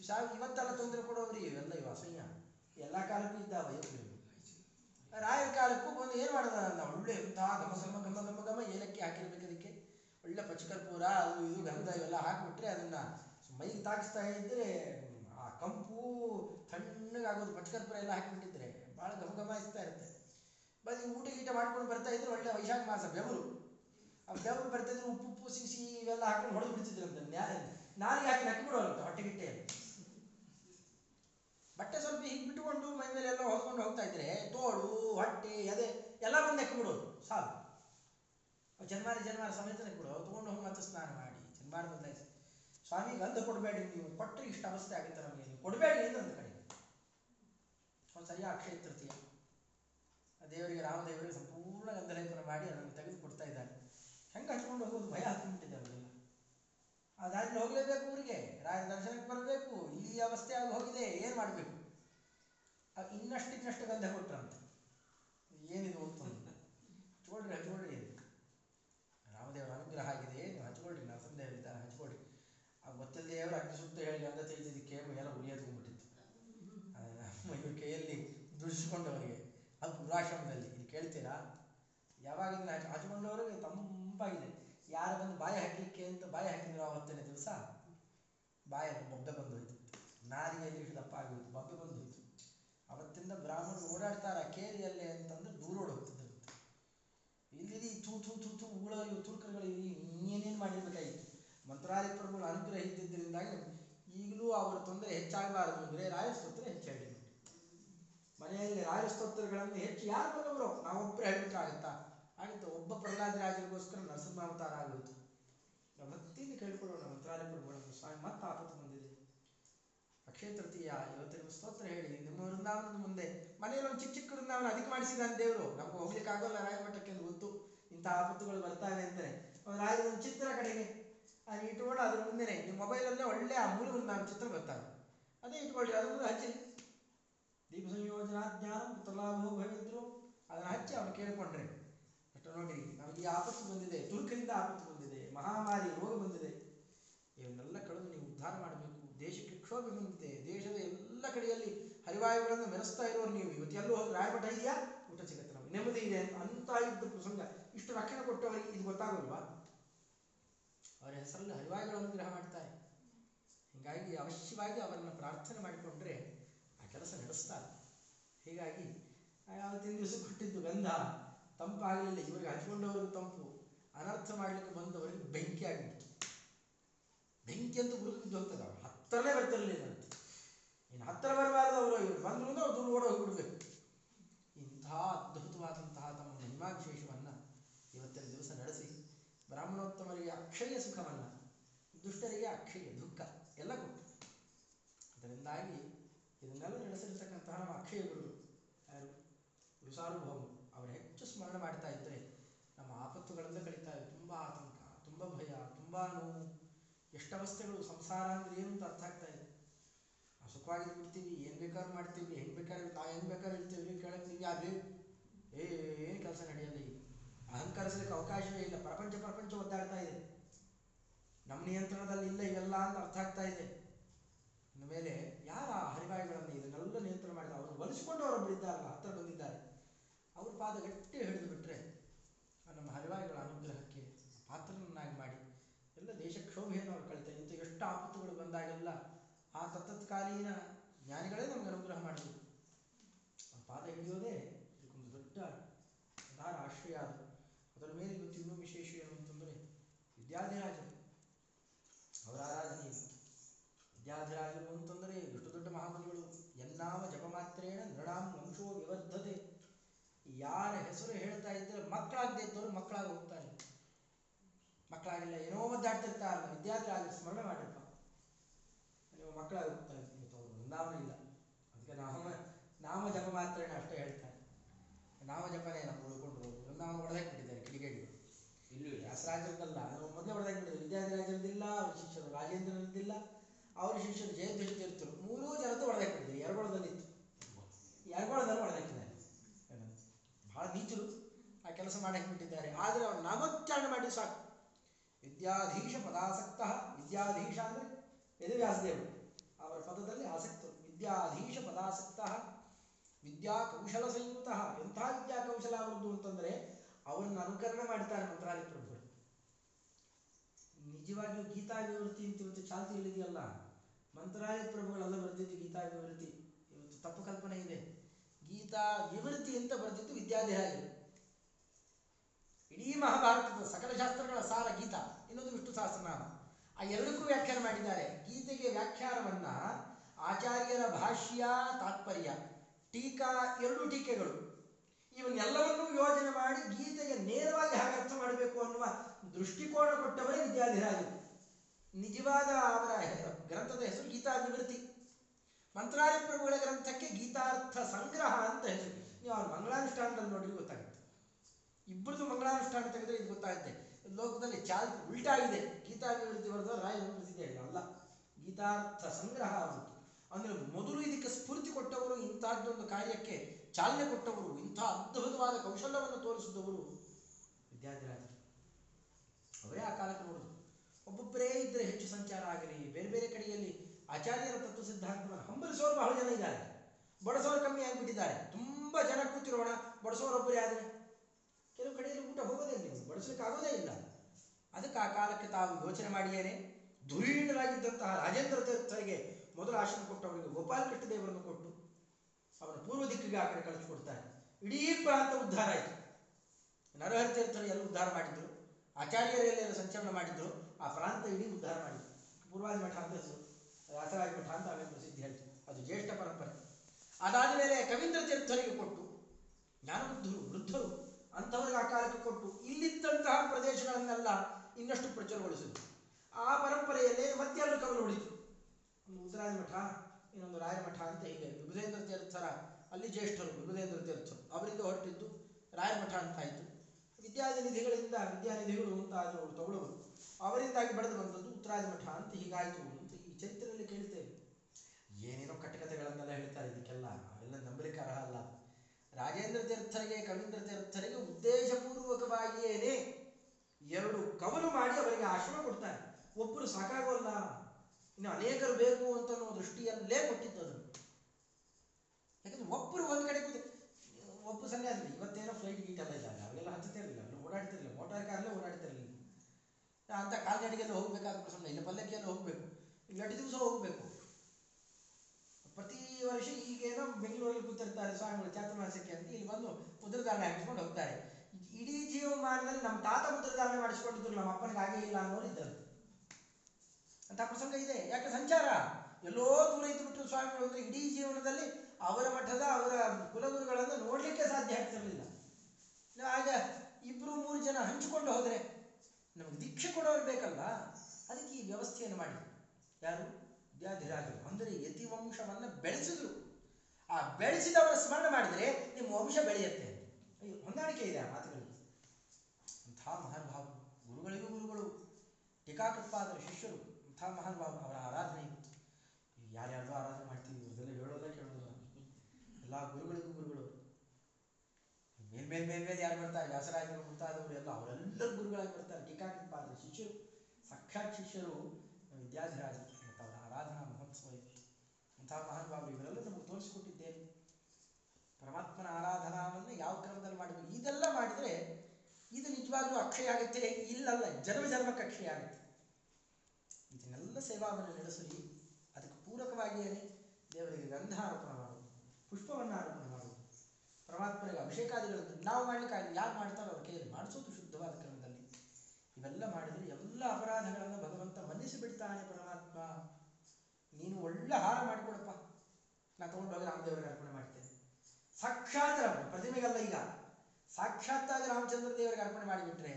ಸಾವ್ ಇವತ್ತೆಲ್ಲ ತೊಂದರೆ ಕೊಡೋವ್ರಿ ಇವೆಲ್ಲ ಇವ ಅಸಹ್ಯ. ಎಲ್ಲ ಕಾಲಕ್ಕೂ ಇದ್ದಾವ ಏನು ರಾಯರ ಕಾಲಕ್ಕೂ ಬಂದು ಏನು ಮಾಡೋದ ಒಳ್ಳೆ ಎಂಥ ಘಮ ಘಮ ಘಮ ಘಮ ಘಮ ಏಲಕ್ಕಿ ಹಾಕಿರ್ಬೇಕು ಅದಕ್ಕೆ. ಒಳ್ಳೆ ಪಚಕರ್ಪೂರ, ಅದು ಇದು ಗಂಧ ಇವೆಲ್ಲ ಹಾಕಿಬಿಟ್ರೆ ಅದನ್ನ ಮೈಗೆ ತಾಗಿಸ್ತಾ ಇದ್ರೆ, ಆ ಕಂಪು ತಣ್ಣಗಾಗೋದು ಪಚಕರ್ಪೂರ ಎಲ್ಲ ಹಾಕಿಬಿಟ್ಟಿದ್ರೆ ಭಾಳ ಘಮ ಘಮಾಯಿಸ್ತಾ ಇರುತ್ತೆ. ಬಂದು ಊಟ ಗೀಟ ಮಾಡ್ಕೊಂಡು ಬರ್ತಾ ಇದ್ರೆ ಒಳ್ಳೆ ವೈಶಾಖ ಮಾಸ ಬೆವರು. ಆ ಬೆವರು ಬರ್ತಾ ಇದ್ರೆ ಉಪ್ಪು ಉಪ್ಪು ಸಿಸಿ ಇವೆಲ್ಲ ಹಾಕೊಂಡು ಹೊಡೆದು ಬಿಡ್ತಿದ್ರಂತೆ ನಾಲಿಗೆ ಯಾಕೆ ನಕ್ಕಿ ಬಿಡೋಲ್ಲ ಹೊಟ್ಟೆ ಗಿಟ್ಟೆಯಲ್ಲಿ ಬಟ್ಟೆ ಸ್ವಲ್ಪ ಹೀಗೆ ಬಿಟ್ಟುಕೊಂಡು ಮೈ ಮೇಲೆ ಎಲ್ಲ ಹೋಗ್ಕೊಂಡು ಹೋಗ್ತಾ ಇದ್ರೆ ತೋಳು, ಹೊಟ್ಟೆ, ಎದೆ ಎಲ್ಲ ಬಂದು ನೆಕ್ಕಿ ಬಿಡೋದು ಸಾಲು ಜನ್ಮಾರಿ ಜನ್ಮಾರ ಸಮೇತ ಬಿಡೋದು ತೊಗೊಂಡು ಹೋಗಿ ಮತ್ತೆ ಸ್ನಾನ ಮಾಡಿ. ಜನ್ಮಾರ ಬದಲಾಯಿಸಿ ಸ್ವಾಮಿ ಗಂಧ ಕೊಡಬೇಡಿ ನೀವು. ಕೊಟ್ಟರೆ ಇಷ್ಟ ಅವಸ್ಥೆ ಆಗುತ್ತೆ ನಮಗೆ. ನೀವು ಕೊಡಬೇಡಿ ಅಂತ ಒಂದು ಕಡೆ ಸರಿಯ ಅಕ್ಷಯ ಆ ದೇವರಿಗೆ, ರಾಮದೇವರಿಗೆ ಸಂಪೂರ್ಣ ಗಂಧಲೇಪನ ಮಾಡಿ ಅದನ್ನು ತೆಗೆದು ಕೊಡ್ತಾ ಇದ್ದಾರೆ ಹೆಂಗೆ ಹಚ್ಕೊಂಡು ಹೋಗೋದು? ಭಯ ಅವರಿಗೆಲ್ಲ ಆ ದಾರಿಲಿ ಹೋಗಲೇಬೇಕು ಊರಿಗೆ. ರಾಯರ ದರ್ಶನಕ್ಕೆ ಬರಬೇಕು. ಈ ಅವಸ್ಥೆ ಆಗಿ ಹೋಗಿದೆ. ಏನು ಮಾಡಬೇಕು? ಇನ್ನಷ್ಟು ಇನ್ನಷ್ಟು ಗಂಧ ಕೊಟ್ರಂತೆ. ಏನಿದು ಅಂತ ಹಚ್ಕೊಳ್ರಿ ಹಚ್ಕೊಳ್ರಿ ರಾಮದೇವರ ಅನುಗ್ರಹ ಆಗಿದೆ. ನೀವು ಹಚ್ಕೊಳ್ರಿ ನರಸಿಂಹದೇವ ಇದ್ದಾರೆ ಹಚ್ಕೊಳ್ರಿ. ಆ ಅವರು ಅಗ್ನಿ ಸುತ್ತ ಹೇಳಿ ಗಂಧ ತೆಗೆದಿದ್ದಕ್ಕೆ ಎಲ್ಲ ಉರಿ ಹತ್ಕೊಂಡ್ಬಿಟ್ಟಿತ್ತು. ಇವ್ರ ಕೈಯಲ್ಲಿ ದುಡಿಸ್ಕೊಂಡವರಿಗೆ. ಅದು ಪುರಾಶ್ರಮದಲ್ಲಿ. ನೀವು ಕೇಳ್ತೀರಾ? ಯಾವಾಗಿಂದ ಹಚ್ಕೊಂಡವ್ರಿಗೆ ತಂಪಾಗಿದೆ. ಯಾರು ಬಂದು ಬಾಯಿ ಹಾಕಲಿಕ್ಕೆ ಅಂತ ಬಾಯಿ ಹಾಕಿದ್ರು ಅವತ್ತನೇ ದಿವಸ? ಬಾಯಲ್ಲಿ ಬೊಬ್ಬೆ ಬಂದೋಯ್ತು. ನಾರಿಯಲ್ಲಿ ಇಷ್ಟು ದಪ್ಪ ಆಗೋಯ್ತು ಬೊಬ್ಬೆ ಬಂದೋಯ್ತು. ಅವತ್ತಿಂದ ಬ್ರಾಹ್ಮಣರು ಓಡಾಡ್ತಾರ ಕೇರಿಯಲ್ಲೇ ಅಂತಂದ್ರೆ ದೂರ ಓಡೋಗ್ತಿದ್ರು ಇಲ್ಲಿ ತೂ ತೂ ತೂ ತೂ ಹುಳ ತುರ್ಕರುಗಳು ಇಲ್ಲಿ ಇನ್ನೇನೇನು ಮಾಡಿರ್ಬೇಕಾಗಿತ್ತು? ಮಂತ್ರಾಲಯ ಪ್ರಭುಗಳು ಅನುಗ್ರಹ ಇದ್ದಿದ್ದರಿಂದಾಗಿ ಈಗಲೂ ಅವರ ತೊಂದರೆ ಹೆಚ್ಚಾಗಬಾರದು ಅಂದರೆ ರಾಯಸ್ತೋತ್ರ ಸ್ತೋತ್ರ ಹೆಚ್ಚಾಗಿ ಮನೆಯಲ್ಲಿ ರಾಯ ಸ್ತೋತ್ರಗಳನ್ನು ಹೆಚ್ಚು ಯಾರು ಬರೋರು ನಾವೊಬ್ಬರು ಹೇಳ್ಬಿಟ್ರೆ ಆಗುತ್ತಾ ಆಗುತ್ತೆ ಒಬ್ಬ ಪ್ರಹ್ಲಾದರಾಜರಿಗೋಸ್ಕರ ನರಸಿಂಹಾವತಾರ ಆಗೋಯ್ತು. ನಾವು ಭಕ್ತಿಯಿಂದ ಕೇಳ್ಕೊಳ್ಳೋಣ ಮಂತ್ರಾಲಯ ಪ್ರಭುಗಳನ್ನು ಸ್ವಾಮಿ, ಮತ್ತೆ ಆಪತ್ತು ಬಂದಿದೆ. ಅಕ್ಷಯ ತೃತೀಯ ಇವತ್ತಿನ ಸ್ತೋತ್ರ ಹೇಳಿ, ನಿಮ್ಮ ವೃಂದಾವನದ ಮುಂದೆ, ಮನೆಯಲ್ಲಿ ಒಂದು ಚಿಕ್ಕ ಚಿಕ್ಕ ವೃಂದಾವನ ಅದಕ್ಕೆ ಮಾಡಿಸಿದಾನೆ ದೇವರು. ನಮ್ಗೆ ಹೋಗ್ಲಿಕ್ಕೆ ಆಗೋಲ್ಲ ರಾಯಮಠಕ್ಕೆ ಗೊತ್ತು. ಇಂಥ ಆಪತ್ತುಗಳು ಬರ್ತಾವೆ ಅಂತಾನೆ ರಾಯದ ಒಂದು ಚಿತ್ರ ಕಡೆಗೆ ಅದನ್ನ ಇಟ್ಕೊಂಡು ಅದ್ರ ಮುಂದೆನೆ ನಿಮ್ಮ ಮೊಬೈಲಲ್ಲೇ ಒಳ್ಳೆ ಆ ಮೂಲ ವೃಂದಾವನ ಚಿತ್ರ ಬರ್ತಾರೆ ಅದೇ ಇಟ್ಕೊಳ್ಳಿ ಅದ್ರ ಮುಂದೆ ಹಚ್ಚಿ. ದೀಪ ಸಂಯೋಜನಾ ಜ್ಞಾನ ಭವಿದ್ರು ಅದನ್ನ ಹಚ್ಚಿ ಅವ್ನು ಕೇಳ್ಕೊಂಡ್ರೆ. ನೋಡಿ, ನಮಗೆ ಆಪತ್ತು ಬಂದಿದೆ ತುರ್ಕರಿಂದ ಆಪತ್ತು ಬಂದಿದೆ, ಮಹಾಮಾರಿ ರೋಗ ಬಂದಿದೆ. ಇವನ್ನೆಲ್ಲ ಕಳೆದು ನೀವು ಉದ್ಧಾರ ಮಾಡಬೇಕು. ದೇಶಕ್ಕೆ ಕ್ಷೋಭೆ ಬಂದಿದೆ. ದೇಶದ ಎಲ್ಲ ಕಡೆಯಲ್ಲಿ ಹರಿವಾಯುಗಳನ್ನು ಮೆರೆಸ್ತಾ ಇರೋರು ನೀವು. ಇವತ್ತು ಎಲ್ಲೂ ಹೋಗಿ ರಾಯಭಟ ಇದೆಯಾ? ಊಟ ಸಿಗತ್ತೆ ನಮಗೆ. ನೆಮ್ಮದಿ ಇದೆ ಅಂತ ಇದ್ದ ಪ್ರಸಂಗ. ಇಷ್ಟು ರಕ್ಷಣೆ ಕೊಟ್ಟವರಿಗೆ ಇದು ಗೊತ್ತಾಗೋಲ್ವಾ? ಅವರ ಹೆಸರಲ್ಲಿ ಹರಿವಾಯುಗಳನ್ನು ಗ್ರಹ ಮಾಡ್ತಾರೆ. ಹೀಗಾಗಿ ಅವಶ್ಯವಾಗಿ ಅವರನ್ನು ಪ್ರಾರ್ಥನೆ ಮಾಡಿಕೊಂಡ್ರೆ ಆ ಕೆಲಸ ನಡೆಸ್ತಾರೆ. ಹೀಗಾಗಿ ಯಾವತ್ತಿನ ದಿವಸ ಕೊಟ್ಟಿದ್ದು ಗಂಧ. ತಂಪಾಗಲಿಲ್ಲ. ಇವರಿಗೆ ಹಚ್ಕೊಂಡವ್ರಿಗೆ ತಂಪು. ಅನರ್ಥ ಮಾಡಲಿಕ್ಕೆ ಬಂದವರಿಗೆ ಬೆಂಕಿ ಆಗಿಬಿಡ್ತು. ಬೆಂಕಿ ಅಂತ ಗುರುತು ಬಿದ್ದು ಹೋಗ್ತದೆ ಅವ್ರು ಹತ್ತರನೇ ಬರ್ತಿರಲಿಲ್ಲ ಇನ್ನು ಹತ್ತಿರ ಬರಬಾರದು ಅವರು ಬಂದ್ರು ಅವ್ರು ದೂರ ಓಡ ಹೋಗ್ಬಿಡ್ಬೇಕು ಇಂತಹ ಅದ್ಭುತವಾದಂತಹ ತಮ್ಮ ಮಹಿಮಾವಿಶೇಷವನ್ನು ಇವತ್ತಿನ ದಿವಸ ನಡೆಸಿ, ಬ್ರಾಹ್ಮಣೋತ್ತಮರಿಗೆ ಅಕ್ಷಯ ಸುಖವನ್ನು, ದುಷ್ಟರಿಗೆ ಅಕ್ಷಯ ದುಃಖ ಎಲ್ಲ ಕೊಟ್ಟು. ಅದರಿಂದಾಗಿ ಇದನ್ನೆಲ್ಲ ನಡೆಸಿರ್ತಕ್ಕಂತಹ ನಮ್ಮ ಅಕ್ಷಯ ಗುರುಗಳು ಯಾರು? ಹೆಚ್ಚು ಸ್ಮರಣೆ ಮಾಡ್ತಾ ಇದ್ದರೆ ನಮ್ಮ ಆಪತ್ತುಗಳೆಲ್ಲ ಕಳೀತಾ ಇವೆ. ತುಂಬ ಆತಂಕ, ತುಂಬ ಭಯ, ತುಂಬ ನೋವು. ಎಷ್ಟು ಅವಸ್ಥೆಗಳು, ಸಂಸಾರ ಅಂದ್ರೆ ಏನು ಅಂತ ಅರ್ಥ ಆಗ್ತಾ ಇದೆ ನಾವು ಸುಖವಾಗಿ ಬಿಡ್ತೀವಿ, ಏನು ಬೇಕಾದ್ರೂ ಮಾಡ್ತೀವಿ, ಹೆಂಗೆ ಬೇಕಾದ್ರೆ ನಾವು ಹೆಂಗೆ ಬೇಕಾದ್ರೆ ಇರ್ತೀವಿ ಕೇಳಕ್ಕೆ ನೀವು ಯಾರು ಏನು ಕೆಲಸ ನಡೆಯಲ್ಲ ಅಹಂಕರಿಸಲಿಕ್ಕೆ ಅವಕಾಶವೇ ಇಲ್ಲ. ಪ್ರಪಂಚ ಪ್ರಪಂಚ ಒದ್ದಾಡ್ತಾ ಇದೆ. ನಮ್ಮ ನಿಯಂತ್ರಣದಲ್ಲಿ ಇಲ್ಲ ಇವೆಲ್ಲ ಅಂತ ಅರ್ಥ ಆಗ್ತಾ ಇದೆ. ಮೇಲೆ ಯಾರ ಹರಿವಾಯುಗಳನ್ನು ಇದನ್ನೆಲ್ಲ ನಿಯಂತ್ರಣ ಮಾಡಿದ ಅವರು ಒಲಿಸಿಕೊಂಡು ಅವರೊಬ್ಬರು ಇದ್ದಾರಲ್ಲ ಹತ್ತಿರ ಬಂದಿದ್ದಾರೆ. ಪಾದ ಗಟ್ಟಿ ಹಿಡಿದು ಬಿಟ್ಟರೆ ನಮ್ಮ ಹರಿವಾಯುಗಳ ಅನುಗ್ರಹಕ್ಕೆ ಪಾತ್ರನನ್ನಾಗಿ ಮಾಡಿ, ಎಲ್ಲ ದೇಶ ಕ್ಷೋಭೆಯನ್ನು ಅವ್ರು ಕಳಿತಾರೆ. ಇಂಥ ಎಷ್ಟು ಆಪತ್ತುಗಳು ಬಂದಾಗೆಲ್ಲ ಆ ತತ್ತತ್ಕಾಲೀನ ಜ್ಞಾನಿಗಳೇ ನಮ್ಗೆ ಅನುಗ್ರಹ ಮಾಡಿದ್ರು. ಆ ಪಾದ ಹಿಡಿಯೋದೇ ಇದಕ್ಕೊಂದು ದೊಡ್ಡ ಪ್ರಧಾನ ಆಶ್ರಯ ಅದು. ಅದರ ಮೇಲೆ ಇವತ್ತು ಇನ್ನೂ ವಿಶೇಷ ಏನು ಅಂತಂದರೆ ವಿದ್ಯಾಧಿರಾಜರು. ಅವರ ಆರಾಧನೆ. ವಿದ್ಯಾಧಿರಾಜರು ಅಂತಂದರೆ ಎಷ್ಟು ದೊಡ್ಡ ಮಹಾಮುನಿಗಳು ಎನ್ನಾಮ ಜಪಮಾತ್ರೇಣ ನೃಣಾಂ ವಂಶೋ ವಿವರ್ಧತೆ. ಯಾರ ಹೆಸರು ಹೇಳ್ತಾ ಇದ್ರೆ ಮಕ್ಕಳಾಗದೇ ಇದ್ದವರು ಮಕ್ಕಳಾಗಿ ಹೋಗ್ತಾರೆ. ಮಕ್ಕಳಾಗಿಲ್ಲ ಏನೋ ಒದ್ದಾಡ್ತಿರ್ತಾರಲ್ಲ ಆಗಲಿ ಸ್ಮರಣೆ ಮಾಡಿರಪ್ಪ. ನೀವು ಮಕ್ಕಳಾಗಿ ಹೋಗ್ತಾ ಅವರು ವೃಂದಾವನ ಇಲ್ಲ. ಅದಕ್ಕೆ ನಾಮ ನಾಮ ಜಪ ಮಾತ್ರ ಅಷ್ಟೇ ಹೇಳ್ತಾರೆ. ನಾಮ ಜಪನೇ ನಮ್ಮ ಉಳ್ಕೊಂಡು ವೃಂದಾವನ ಹೊಡೆದಾಕ್ಬಿಟ್ಟಿದ್ದಾರೆ ಕಿಡಿಗೇಡಿ ಇಲ್ಲೂ ಇಲ್ಲ. ವ್ಯಾಸರಾಜರದಲ್ಲ ನಾವು ಮೊದಲೇ ಹೊಡೆದಾಕ್ಬಿಟ್ಟಿದ್ದಾರೆ ವಿದ್ಯಾಧಿರಾಜರದಿಲ್ಲ ಅವ್ರ ಶಿಷ್ಯರು ರಾಜೇಂದ್ರನದ್ದಿಲ್ಲ ಅವ್ರ ಶಿಷ್ಯರು ಜಯದೃಷ್ಟಿ ಇರ್ತರು ಮೂರೂ ಜನದ್ದು ಹೊಡೆದಾಗ ಬಿಟ್ಟಿದ್ದಾರೆ ಎರಗೋಳದಲ್ಲಿ ಇತ್ತು. ಎರಡು ನೀಚರು ಆ ಕೆಲಸ ಮಾಡಕ್ಕೆ ಬಿಟ್ಟಿದ್ದಾರೆ ಆದರೆ ಅವರು ನಾಮೋಚ್ಚಾರಣ ಮಾಡಿ ಸಾಕು. ವಿದ್ಯಾಧೀಶ ಪದಾಸಕ್ತ, ವಿದ್ಯಾಧೀಶ ಅಂದರೆ ವೇದವ್ಯಾಸದೇವರು ಅವರ ಪದದಲ್ಲಿ ಆಸಕ್ತರು ವಿದ್ಯಾಧೀಶ ಪದಾಸಕ್ತ, ವಿದ್ಯಾ ಕೌಶಲ ಸಂಯುತ ಎಂಥ ವಿದ್ಯಾ ಕೌಶಲ ಅವರದ್ದು ಅಂತಂದರೆ ಅವರನ್ನು ಅನುಕರಣೆ ಮಾಡ್ತಾರೆ ಮಂತ್ರಾಲಯ ಪ್ರಭುಗಳು. ನಿಜವಾಗಿಯೂ ಗೀತಾ ವಿವೃತ್ತಿ ಅಂತ ಇವತ್ತು ಚಾಲ್ತಿಯಲ್ಲಿದೆಯಲ್ಲ ಮಂತ್ರಾಲಯ ಪ್ರಭುಗಳೆಲ್ಲ ಬರೆದಿದ್ದು ಗೀತಾ ವಿವೃತ್ತಿ. ಇವತ್ತು ತಪ್ಪು ಕಲ್ಪನೆ ಇದೆ. ಗೀತಾ ವಿವೃತ್ತಿ ಅಂತ ಬರೆದಿದ್ದು ವಿದ್ಯಾಧಿರಾಜರು ಇಡೀ ಮಹಾಭಾರತದ ಸಕಲ ಶಾಸ್ತ್ರಗಳ ಸಾರ ಗೀತಾ ಇನ್ನೊಂದು ವಿಷ್ಣು ಸಹಸ್ರನಾಮ. ಆ ಎರಡಕ್ಕೂ ವ್ಯಾಖ್ಯಾನ ಮಾಡಿದ್ದಾರೆ. ಗೀತೆಗೆ ವ್ಯಾಖ್ಯಾನವನ್ನ ಆಚಾರ್ಯರ ಭಾಷ್ಯ, ತಾತ್ಪರ್ಯ, ಟೀಕಾ ಎರಡು ಟೀಕೆಗಳು. ಇವನ್ನೆಲ್ಲವನ್ನೂ ಯೋಜನೆ ಮಾಡಿ ಗೀತೆಗೆ ನೇರವಾಗಿ ಹಾಗೆ ಅರ್ಥ ಮಾಡಬೇಕು ಅನ್ನುವ ದೃಷ್ಟಿಕೋನ ಕೊಟ್ಟವರೇ ವಿದ್ಯಾಧಿರಾಜರು. ನಿಜವಾದ ಅವರ ಗ್ರಂಥದ ಹೆಸರು ಗೀತಾ ನಿವೃತ್ತಿ. ಮಂತ್ರಾಲಯ ಪ್ರಭುಗಳ ಗ್ರಂಥಕ್ಕೆ ಗೀತಾರ್ಥ ಸಂಗ್ರಹ ಅಂತ ಹೆಸರು. ನೀವು ಅವ್ರ ಮಂಗಳಾನುಷ್ಠಾನದಲ್ಲಿ ನೋಡಿದ್ರೆ ಗೊತ್ತಾಗುತ್ತೆ. ಇಬ್ಬರದು ಮಂಗಳಾನುಷ್ಠಾನ ತೆಗೆದ್ರೆ ಇದು ಗೊತ್ತಾಗುತ್ತೆ ಲೋಕದಲ್ಲಿ ಚಾಲ್ ಉಲ್ಟಾ ಇದೆ. ಗೀತಾ ವಿವೃತ್ತಿ ಬರೆದ ರಾಯ ಪ್ರಸಿದ್ಧಿ ಅಲ್ಲ, ಗೀತಾರ್ಥ ಸಂಗ್ರಹ ಆಗುತ್ತೆ ಅಂದರೆ ಮೊದಲು ಇದಕ್ಕೆ ಸ್ಫೂರ್ತಿ ಕೊಟ್ಟವರು ಇಂತಹದ್ದೊಂದು ಕಾರ್ಯಕ್ಕೆ ಚಾಲನೆ ಕೊಟ್ಟವರು, ಇಂಥ ಅದ್ಭುತವಾದ ಕೌಶಲ್ಯವನ್ನು ತೋರಿಸಿದವರು ವಿದ್ಯಾರ್ಥಿರಾಜರು ಅವರೇ ಆ ಕಾಲಕ್ಕೆ ನೋಡಿದ್ರು ಒಬ್ಬೊಬ್ಬರೇ ಇದ್ರೆ ಹೆಚ್ಚು ಸಂಚಾರ ಆಗಲಿ. ಬೇರೆ ಬೇರೆ ಕಡೆಯಲ್ಲಿ ಆಚಾರ್ಯರ ತತ್ವ ಸಿದ್ಧಾಂತವನ್ನು ಹಂಬಲಿಸೋರು ಬಹಳ ಜನ ಇದ್ದಾರೆ. ಬಡಸೋರು ಕಮ್ಮಿ ಆಗಿಬಿಟ್ಟಿದ್ದಾರೆ. ತುಂಬಾ ಜನ ಕೂತಿರೋಣ. ಬಡಸೋರೊಬ್ಬರೇ ಆದರೆ ಕೆಲವು ಕಡೆಯಲ್ಲಿ ಊಟ ಹೋಗೋದೇ ನೀವು, ಬಡಿಸಲಿಕ್ಕಾಗೋದೇ ಇಲ್ಲ. ಅದಕ್ಕೆ ಆ ಕಾಲಕ್ಕೆ ತಾವು ಯೋಚನೆ ಮಾಡಿಯೇನೆ ಧುರೀಣರಾಗಿದ್ದಂತಹ ರಾಜೇಂದ್ರ ತೀರ್ಥರಿಗೆ ಮೊದಲ ಆಶ್ರಮ ಕೊಟ್ಟವರಿಗೆ ಗೋಪಾಲಕೃಷ್ಣ ದೇವರನ್ನು ಕೊಟ್ಟು ಅವರ ಪೂರ್ವ ದಿಕ್ಕಿಗೆ ಆ ಕಡೆ ಕಳಿಸಿಕೊಡ್ತಾರೆ ಇಡೀ ಪ್ರಾಂತ ಉದ್ಧಾರ ಆಯಿತು. ನರಹರಿ ತೀರ್ಥರು ಎಲ್ಲ ಉದ್ಧಾರ ಮಾಡಿದ್ರು ಆಚಾರ್ಯರೆಲ್ಲ ಸಂಚಲನ ಮಾಡಿದ್ರು, ಆ ಪ್ರಾಂತ ಇಡೀ ಉದ್ಧಾರ ಮಾಡಿದ್ರು ಪೂರ್ವಾದಿ ಮಠ ಅಂತ ಹೆಸರು ರಾಸರಾಜ ಮಠ ಅಂತ ಅವೇ ಪ್ರಸಿದ್ಧಿ ಆಯಿತು. ಅದು ಜ್ಯೇಷ್ಠ ಪರಂಪರೆ. ಅದಾದ ಮೇಲೆ ಕವೀಂದ್ರ ತೀರ್ಥರಿಗೆ ಕೊಟ್ಟು ಜ್ಞಾನಬುದ್ಧರು ವೃದ್ಧರು ಅಂಥವ್ರಿಗೆ ಆ ಕಾಲಕ್ಕೆ ಕೊಟ್ಟು ಇಲ್ಲಿದ್ದಂತಹ ಪ್ರದೇಶಗಳನ್ನೆಲ್ಲ ಇನ್ನಷ್ಟು ಪ್ರಚುರಗೊಳಿಸಿದ್ರು. ಆ ಪರಂಪರೆಯಲ್ಲೇ ಮತ್ತೆ ಅಲ್ಲಿ ಕವಲು ಉಳಿತು. ಒಂದು ಉಸರಾಯ ಮಠ, ಇನ್ನೊಂದು ರಾಯಮಠ ಅಂತ ಹೀಗೆ ವಿಭುಧೇಂದ್ರ ತೀರ್ಥರ ಅಲ್ಲಿ ಜ್ಯೇಷ್ಠರು ವಿಭುಧೇಂದ್ರ ತೀರ್ಥರು. ಅವರಿಂದ ಹೊರಟಿದ್ದು ರಾಯಮಠ ಅಂತ ಆಯಿತು. ವಿದ್ಯಾನಿಧಿಗಳಿಂದ ವಿದ್ಯಾನಿಧಿಗಳು ಅಂತ ತಗೊಳ್ಳೋರು. ಅವರಿಂದಾಗಿ ಬೆಳೆದು ಬಂದದ್ದು ಉತ್ತರಾಯ ಮಠ ಅಂತ ಹೀಗಾಯಿತು ಅಂತ ಈ ಚರಿತ್ರೆಯಲ್ಲಿ ಕೇಳ್ತೇವೆ. ಏನೇನೋ ಕಟ್ಟಕಥೆಗಳನ್ನೆಲ್ಲ ಹೇಳ್ತಾರೆ ಇದಕ್ಕೆಲ್ಲ. ಅವೆಲ್ಲ ನಂಬಲಿಕ್ಕೆ ಅರ್ಹ ಅಲ್ಲ. ರಾಜೇಂದ್ರ ತೀರ್ಥರಿಗೆ ಕವೀಂದ್ರ ತೀರ್ಥರಿಗೆ ಉದ್ದೇಶಪೂರ್ವಕವಾಗಿಯೇನೆ ಎರಡು ಕವಲು ಮಾಡಿ ಅವರಿಗೆ ಆಶ್ರಮ ಕೊಡ್ತಾರೆ. ಒಬ್ಬರು ಸಾಕಾಗೋಲ್ಲ ಇನ್ನು ಅನೇಕರು ಬೇಕು ಅಂತ ಅನ್ನೋ ದೃಷ್ಟಿಯಲ್ಲೇ ಕೊಟ್ಟಿದ್ದು ಅದನ್ನು ಯಾಕಂದ್ರೆ ಒಬ್ಬರು ಒಂದು ಕಡೆ ಕೂತು ಒಬ್ಬ ಸನ್ಯಾಸಿ ಇವತ್ತೇನೋ ಫ್ಲೈಟ್ ಗೀಟ್ ಎಲ್ಲ ಇದ್ದಾರೆ ಅವೆಲ್ಲ ಹತ್ತುತ್ತಿರಲಿಲ್ಲ ಅವರು ಓಡಾಡ್ತಿರಲಿಲ್ಲ ಮೋಟಾರ್ ಕಾರಲ್ಲೇ ಓಡಾಡ್ತಿರಲಿಲ್ಲ ಅಂತ ಕಾಲ್ನಡಿಗೆಲ್ಲ ಹೋಗ್ಬೇಕಾದ ಪ್ರಸಂಗ ಇಲ್ಲ ಪಲ್ಲಕ್ಕಿಯಲ್ಲಿ ಹೋಗಬೇಕು ಇಲ್ಲ ದಿವಸ ಹೋಗಬೇಕು. ಪ್ರತಿ ವರ್ಷ ಈಗೇನೋ ಬೆಂಗಳೂರಲ್ಲಿ ಕೂತಿರ್ತಾರೆ ಸ್ವಾಮಿಗಳು ಚಾತುರ್ಮಾಸಕ್ಕೆ ಅಂತ. ಇಲ್ಲಿ ಬಂದು ಮುದ್ರಧಾರಣೆ ಹಾಕಿಸ್ಕೊಂಡು ಹೋಗ್ತಾರೆ. ಇಡೀ ಜೀವಮಾನದಲ್ಲಿ ನಮ್ಮ ತಾತ ಮುದ್ರಧಾರಣೆ ಮಾಡಿಸ್ಕೊಂಡಿದ್ರು, ನಮ್ಮ ಅಪ್ಪನಿಗೆ ಹಾಗೆ ಇಲ್ಲ ಅನ್ನೋರು ಇದ್ದರು. ಅಂತ ಪ್ರಸಂಗ ಇದೆ. ಯಾಕೆ ಸಂಚಾರ? ಎಲ್ಲೋ ದೂರ ಇದ್ದುಬಿಟ್ಟು ಸ್ವಾಮಿಗಳು ಅಂದ್ರೆ ಇಡೀ ಜೀವನದಲ್ಲಿ ಅವರ ಮಠದ ಅವರ ಕುಲಗುರುಗಳನ್ನು ನೋಡಲಿಕ್ಕೆ ಸಾಧ್ಯ ಆಗ್ತಿರಲಿಲ್ಲ. ಆಗ ಇಬ್ರು ಮೂರು ಜನ ಹಂಚಿಕೊಂಡು ಹೋದರೆ ನಮಗೆ ದೀಕ್ಷೆ ಕೊಡೋರು ಬೇಕಲ್ಲ ಅದಕ್ಕೆ ಈ ವ್ಯವಸ್ಥೆಯನ್ನು ಮಾಡಿ ಯಾರು? ವಿದ್ಯಾಧಿರಾಜರು ಅಂದರೆ ಯತಿ ವಂಶವನ್ನು ಬೆಳೆಸಿದ್ರು. ಆ ಬೆಳೆಸಿದವರ ಸ್ಮರಣೆ ಮಾಡಿದರೆ ನಿಮ್ಮ ವಂಶ ಬೆಳೆಯುತ್ತೆ. ಅಯ್ಯೋ, ಹೊಂದಾಣಿಕೆ ಇದೆ ಆ ಮಾತುಗಳಿಗೆ. ಅಂಥ ಮಹಾನುಭಾವರು. ಗುರುಗಳಿಗೂ ಗುರುಗಳು. ಟೀಕಾಕೃತ್ಪಾದರ ಶಿಷ್ಯರು. ಅಂಥ ಮಹಾನುಭಾವರು. ಅವರ ಆರಾಧನೆ. ಯಾರು ಯಾರ್ಯಾರ್ದೋ ಆರಾಧನೆ ಮಾಡ್ತೀವಿ. ಇವ್ರದೆಲ್ಲ ಹೇಳೋದೇ ಕೇಳೋದಿಲ್ಲ. ಎಲ್ಲ ಗುರುಗಳಿಗೂ ಗುರುಗಳು. ಮೇಲ್ಮೇಲ್ ಮೇಲ್ಮೇಲೆ ಯಾರು ಬರ್ತಾರೆ ವ್ಯಾಸರಾಜರು ಮುಂತಾದವರು ಎಲ್ಲ ಅವರೆಲ್ಲರೂ ಗುರುಗಳಾಗಿ ಬರ್ತಾರೆ. ಟೀಕಾಕೃತ್ಪಾದರ ಶಿಷ್ಯರು. ಸಾಕ್ಷಾತ್ ಶಿಷ್ಯರು ವಿದ್ಯಾಧಿರಾಜರು ಅಂತಹ ಮಹಾನುಭಾವರು, ಇವರೆಲ್ಲ ನಮಗೆ ತೋರಿಸಿಕೊಟ್ಟಿದ್ದೇನೆ. ಪರಮಾತ್ಮನ ಆರಾಧನಾವನ್ನು ಯಾವ ಕ್ರಮದಲ್ಲಿ ಮಾಡಬೇಕು ಇದೆಲ್ಲ ಮಾಡಿದರೆ ಇದು ನಿಜವಾಗ್ಲೂ ಅಕ್ಷಯ ಆಗುತ್ತೆ, ಇಲ್ಲಲ್ಲ, ಜನ್ಮ ಜನ್ಮಕ್ಕೆ ಅಕ್ಷಯ ಆಗುತ್ತೆ. ಇದನ್ನೆಲ್ಲ ಸೇವಾವನ್ನು ನಡೆಸಲಿ, ಅದಕ್ಕೆ ಪೂರಕವಾಗಿಯೇ ದೇವರಿಗೆ ಗಂಧ ಆರೋಪಣ ಮಾಡುವುದು, ಪುಷ್ಪವನ್ನು ಆರೋಪಣ ಮಾಡುವುದು, ಪರಮಾತ್ಮನಿಗೆ ಅಭಿಷೇಕಾದಿಗಳನ್ನು ನಾವು ಮಾಡ್ಲಿಕ್ಕೆ ಯಾರು ಮಾಡ್ತಾರೋ ಅವ್ರ ಕೈಯಲ್ಲಿ ಮಾಡಿಸೋದು ಶುದ್ಧವಾದ ಕ್ರಮದಲ್ಲಿ. ಇವೆಲ್ಲ ಮಾಡಿದರೆ ಎಲ್ಲ ಅಪರಾಧಗಳನ್ನು ಭಗವಂತ ಮನ್ನಿಸಿ ಬಿಡ್ತಾನೆ ಪರಮಾತ್ಮ. ನೀನು ಒಳ್ಳೆ ಹಾರ ಮಾಡಿಕೊಡಪ್ಪ. ನಾ ತಗೊಂಡೋಗಿ ರಾಮದೇವರಿಗೆ ಅರ್ಪಣೆ ಮಾಡ್ತೇನೆ. ಸಾಕ್ಷಾತ್ ಪ್ರತಿಮೆಗಲ್ಲ ಈಗ. ಸಾಕ್ಷಾತ್ತಾಗಿ ರಾಮಚಂದ್ರ ದೇವರಿಗೆ ಅರ್ಪಣೆ ಮಾಡಿಬಿಟ್ರೆ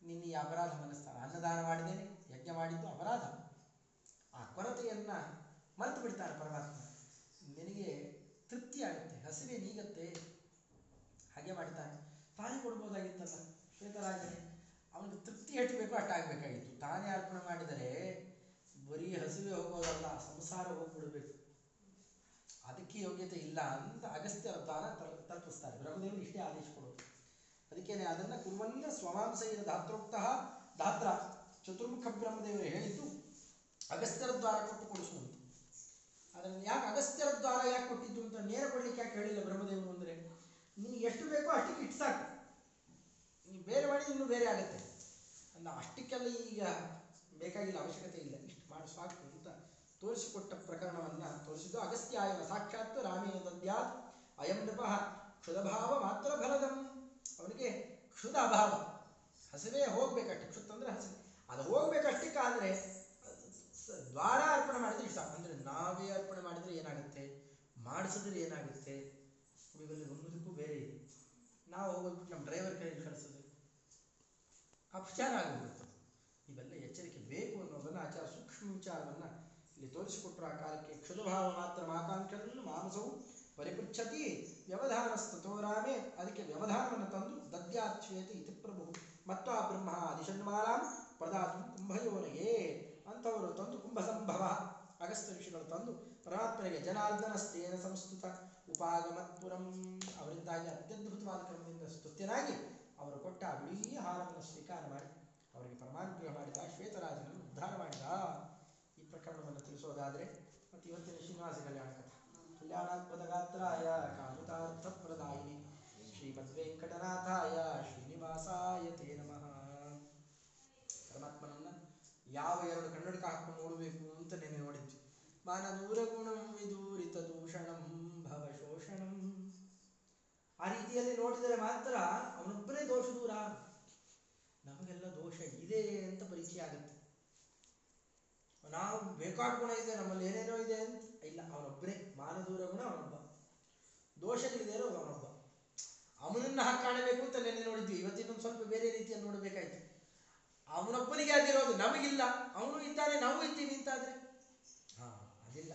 ನಿನ್ನ ಈ ಅಪರಾಧ ಮನಸ್ತಾನ ಅನ್ನದಾನ ಮಾಡಿದ್ದೇನೆ, ಯಜ್ಞ ಮಾಡಿದ್ದು ಅಪರಾಧ. ಆ ಕೊರತೆಯನ್ನ ಮರೆತು ಬಿಡ್ತಾರೆ ಪರಮಾತ್ಮ. ನಿನಗೆ ತೃಪ್ತಿ ಆಗುತ್ತೆ, ಹಸಿವೆ ನೀಗತ್ತೆ. ಹಾಗೆ ಮಾಡ್ತಾನೆ. ತಾನೇ ಕೊಡ್ಬೋದಾಗಿತ್ತಲ್ಲ, ಶ್ವೇತರಾಜನೇ. ಅವನಿಗೆ ತೃಪ್ತಿ ಎಷ್ಟು ಬೇಕೋ ಅಷ್ಟಾಗಬೇಕಾಗಿತ್ತು ತಾನೇ ಅರ್ಪಣೆ ಮಾಡಿದರೆ ಬರೀ ಹಸಿವೆ ಹೋಗೋದಲ್ಲ, ಸಂಸಾರ ಹೋಗ್ಬಿಡ್ಬೇಕು. ಅದಕ್ಕೆ ಯೋಗ್ಯತೆ ಇಲ್ಲ ಅಂತ ಅಗಸ್ತ್ಯರ ತಲ್- ತಲುಪಿಸ್ತಾರೆ. ಬ್ರಹ್ಮದೇವರು ಇಷ್ಟೇ ಆದೇಶ ಕೊಡೋದು. ಅದಕ್ಕೇನೆ ಅದನ್ನ ಸ್ವಮಾಂಸ ಸ್ವಮಾಂಸೈನ ಧಾತ್ರೋಕ್ತ ಧಾತ್ರ ಚತುರ್ಮುಖ ಬ್ರಹ್ಮದೇವರು ಹೇಳಿದ್ದು ಅಗಸ್ತ್ಯರ ದ್ವಾರ ಕೊಟ್ಟು ಕೊಡಿಸುವಂತ. ಅದನ್ನು ಯಾಕೆ ಅಗಸ್ತ್ಯರ ದ್ವಾರ ಯಾಕೆ ಕೊಟ್ಟಿದ್ದು ಅಂತ ನೇರ ಕೊಡ್ಲಿಕ್ಕೆ ಯಾಕೆ ಹೇಳಿಲ್ಲ ಬ್ರಹ್ಮದೇವರು ಅಂದರೆ, ನಿನಗೆ ಎಷ್ಟು ಬೇಕೋ ಅಷ್ಟಕ್ಕೆ ಇಟ್ಟು ಸಾಕು. ನೀವು ಬೇರೆ ಮಾಡಿ ಇನ್ನೂ ಬೇರೆ ಆಗುತ್ತೆ. ಅಲ್ಲ, ಅಷ್ಟಕ್ಕೆಲ್ಲ ಈಗ ಬೇಕಾಗಿಲ್ಲ ಅವಶ್ಯಕತೆ ಇಲ್ಲ. ಸಾಕು ಅಂತ ತೋರಿಸಿಕೊಟ್ಟ ಪ್ರಕರಣವನ್ನು ತೋರಿಸಿದ್ದು ಅಗಸ್ತ್ಯಾಯನ. ಸಾಕ್ಷಾತ್ ರಾಮೇಣ ದದ್ಯಾತ್ ಅಯಂ ನೃಪಃ ಕ್ಷುದಭಾವ ಮಾತ್ರ ಫಲದಂ. ಅವನಿಗೆ ಕ್ಷುದ ಅಭಾವ ಹಸಿವೆ ಹೋಗ್ಬೇಕಷ್ಟೆ. ಕ್ಷುತ್ ಅಂದ್ರೆ ಹಸಿವೆ. ಅದು ಹೋಗ್ಬೇಕಷ್ಟಕ್ಕಾದರೆ ದ್ವಾರ ಅರ್ಪಣೆ ಮಾಡಿದ್ರೆ ಇಷ್ಟ ಅಂದ್ರೆ ನಾವೇ ಅರ್ಪಣೆ ಮಾಡಿದ್ರೆ ಏನಾಗುತ್ತೆ? ಮಾಡಿಸಿದ್ರೆ ಏನಾಗುತ್ತೆ? ಇವೆಲ್ಲ ಒಂದಕ್ಕೂ ಬೇರೆ ಇದೆ. ನಾವು ಹೋಗ್ಬಿಟ್ಟು ನಮ್ಮ ಡ್ರೈವರ್ ಕೈಯಲ್ಲಿ ಕಳಿಸಿದ್ರೆ ಅಪಚಾರ ಆಗಿಬಿಡುತ್ತೆ ಇವೆಲ್ಲ ಎಚ್ಚರಿಕೆ ಬೇಕು ಅನ್ನೋದನ್ನು ಆಚಾರ ಸೂಕ್ಷ್ಮ ವಿಚಾರವನ್ನು ಇಲ್ಲಿ ತೋರಿಸಿಕೊಟ್ಟರು ಆ ಕಾಲಕ್ಕೆ. ಕ್ಷುದಭಾವ ಮಾತ್ರ ಮಾಕಾಂಕ್ಷವನ್ನು ಮಾನಸವು ಪರಿಪೃಚ್ಛತಿ ವ್ಯವಧಾನಸ್ತೋ ರಾಮೇ, ಅದಕ್ಕೆ ವ್ಯವಧಾನವನ್ನು ತಂದು ದದ್ಯಾಚ್ಛೇತಿ ಇತಿ ಪ್ರಭು. ಮತ್ತು ಆ ಬ್ರಹ್ಮ ಅಧಿಷಣ್ಮಾರಾಮ್ ಪ್ರದಾತು ಕುಂಭಯೋನಯೇ ಅಂಥವರು ತಂದು ಕುಂಭ ಸಂಭವ ಅಗಸ್ತ್ಯ ಋಷಿಗಳು ತಂದು ಪರಮಾತ್ಮನಿಗೆ ಜನಾರ್ದನಸ್ತೇನ ಸಂಸ್ತುತ. ಉಪಾಗಮತ್ಪುರಂ. ಅವರಿಂದಾಗಿ ಅತ್ಯದ್ಭುತವಾದ ಕ್ರಮದಿಂದ ಸ್ತುತ್ಯನಾಗಿ ಅವರು ಕೊಟ್ಟ ಬಿಳಿ ಹಾರವನ್ನು ಸ್ವೀಕಾರ ಮಾಡಿ. ಅವರಿಗೆ ಪರಮಾನುಗ್ರಹ ಮಾಡಿದ, ಶ್ವೇತರಾಜನನ್ನು ಉದ್ಧಾರ ಮಾಡಿದ. ಈ ಪ್ರಕರಣವನ್ನು ತಿಳಿಸೋದಾದರೆ, ಮತ್ತು ಇವತ್ತಿನ ಶ್ರೀನಿವಾಸ ಕಲ್ಯಾಣ ಕಥಾ. ಕಲ್ಯಾಣಾತ್ಮದ ಗಾತ್ರಾಯ ಕಾಮುತಾರ್ಥಪ್ರದಾಯಿನಿ ಶ್ರೀಮದ್ ವೆಂಕಟನಾಥಾಯ ಶ್ರೀನಿವಾಸಾಯ ತೇ ನಮಃ. ಪರಮಾತ್ಮನನ್ನ ಯಾವ ಎರಡು ಕನ್ನಡಕ ಹಾಕೊಂಡು ನೋಡಬೇಕು ಅಂತ ನೆನೆ ನೋಡಿದ್ವಿ. ಮಾನದೂರ ಗುಣಂ ವಿದೂರಿತ ದೂಷಣಂ ಭವ ಶೋಷಣಂ. ಆ ರೀತಿಯಲ್ಲಿ ನೋಡಿದರೆ ಮಾತ್ರ ಅವನೊಬ್ಬನೇ ದೋಷ ದೂರ ದೋಷ ಇದೆ ಅಂತ ಪರಿಚಯ ಆಗುತ್ತೆ. ನಾವು ಬೇಕಾದ ಗುಣ ಇದೆ, ನಮ್ಮಲ್ಲಿ ಏನೇನೋ ಇದೆ ಅಂತ? ಇಲ್ಲ, ಅವನೊಬ್ಬನೇ. ಮಾನದೂರ ಗುಣ ಅವನೊಬ್ಬ. ದೋಷಗಳಿದೆ ಅವನೊಬ್ಬ. ಅವನನ್ನ ಕಾಣಬೇಕು ಅಂತ ನೆನ್ನೆ ನೋಡಿದ್ವಿ. ಇವತ್ತಿನೊಂದು ಸ್ವಲ್ಪ ಬೇರೆ ರೀತಿಯಲ್ಲಿ ನೋಡಬೇಕಾಯ್ತು. ಅವನೊಬ್ಬನಿಗೆ ಆಗಿರೋದು ನಮಗಿಲ್ಲ. ಅವನು ಇದ್ದಾನೆ, ನಾವು ಇದ್ದೀವಿ ಅಂತಾದ್ರೆ? ಹಾ, ಅದಿಲ್ಲ.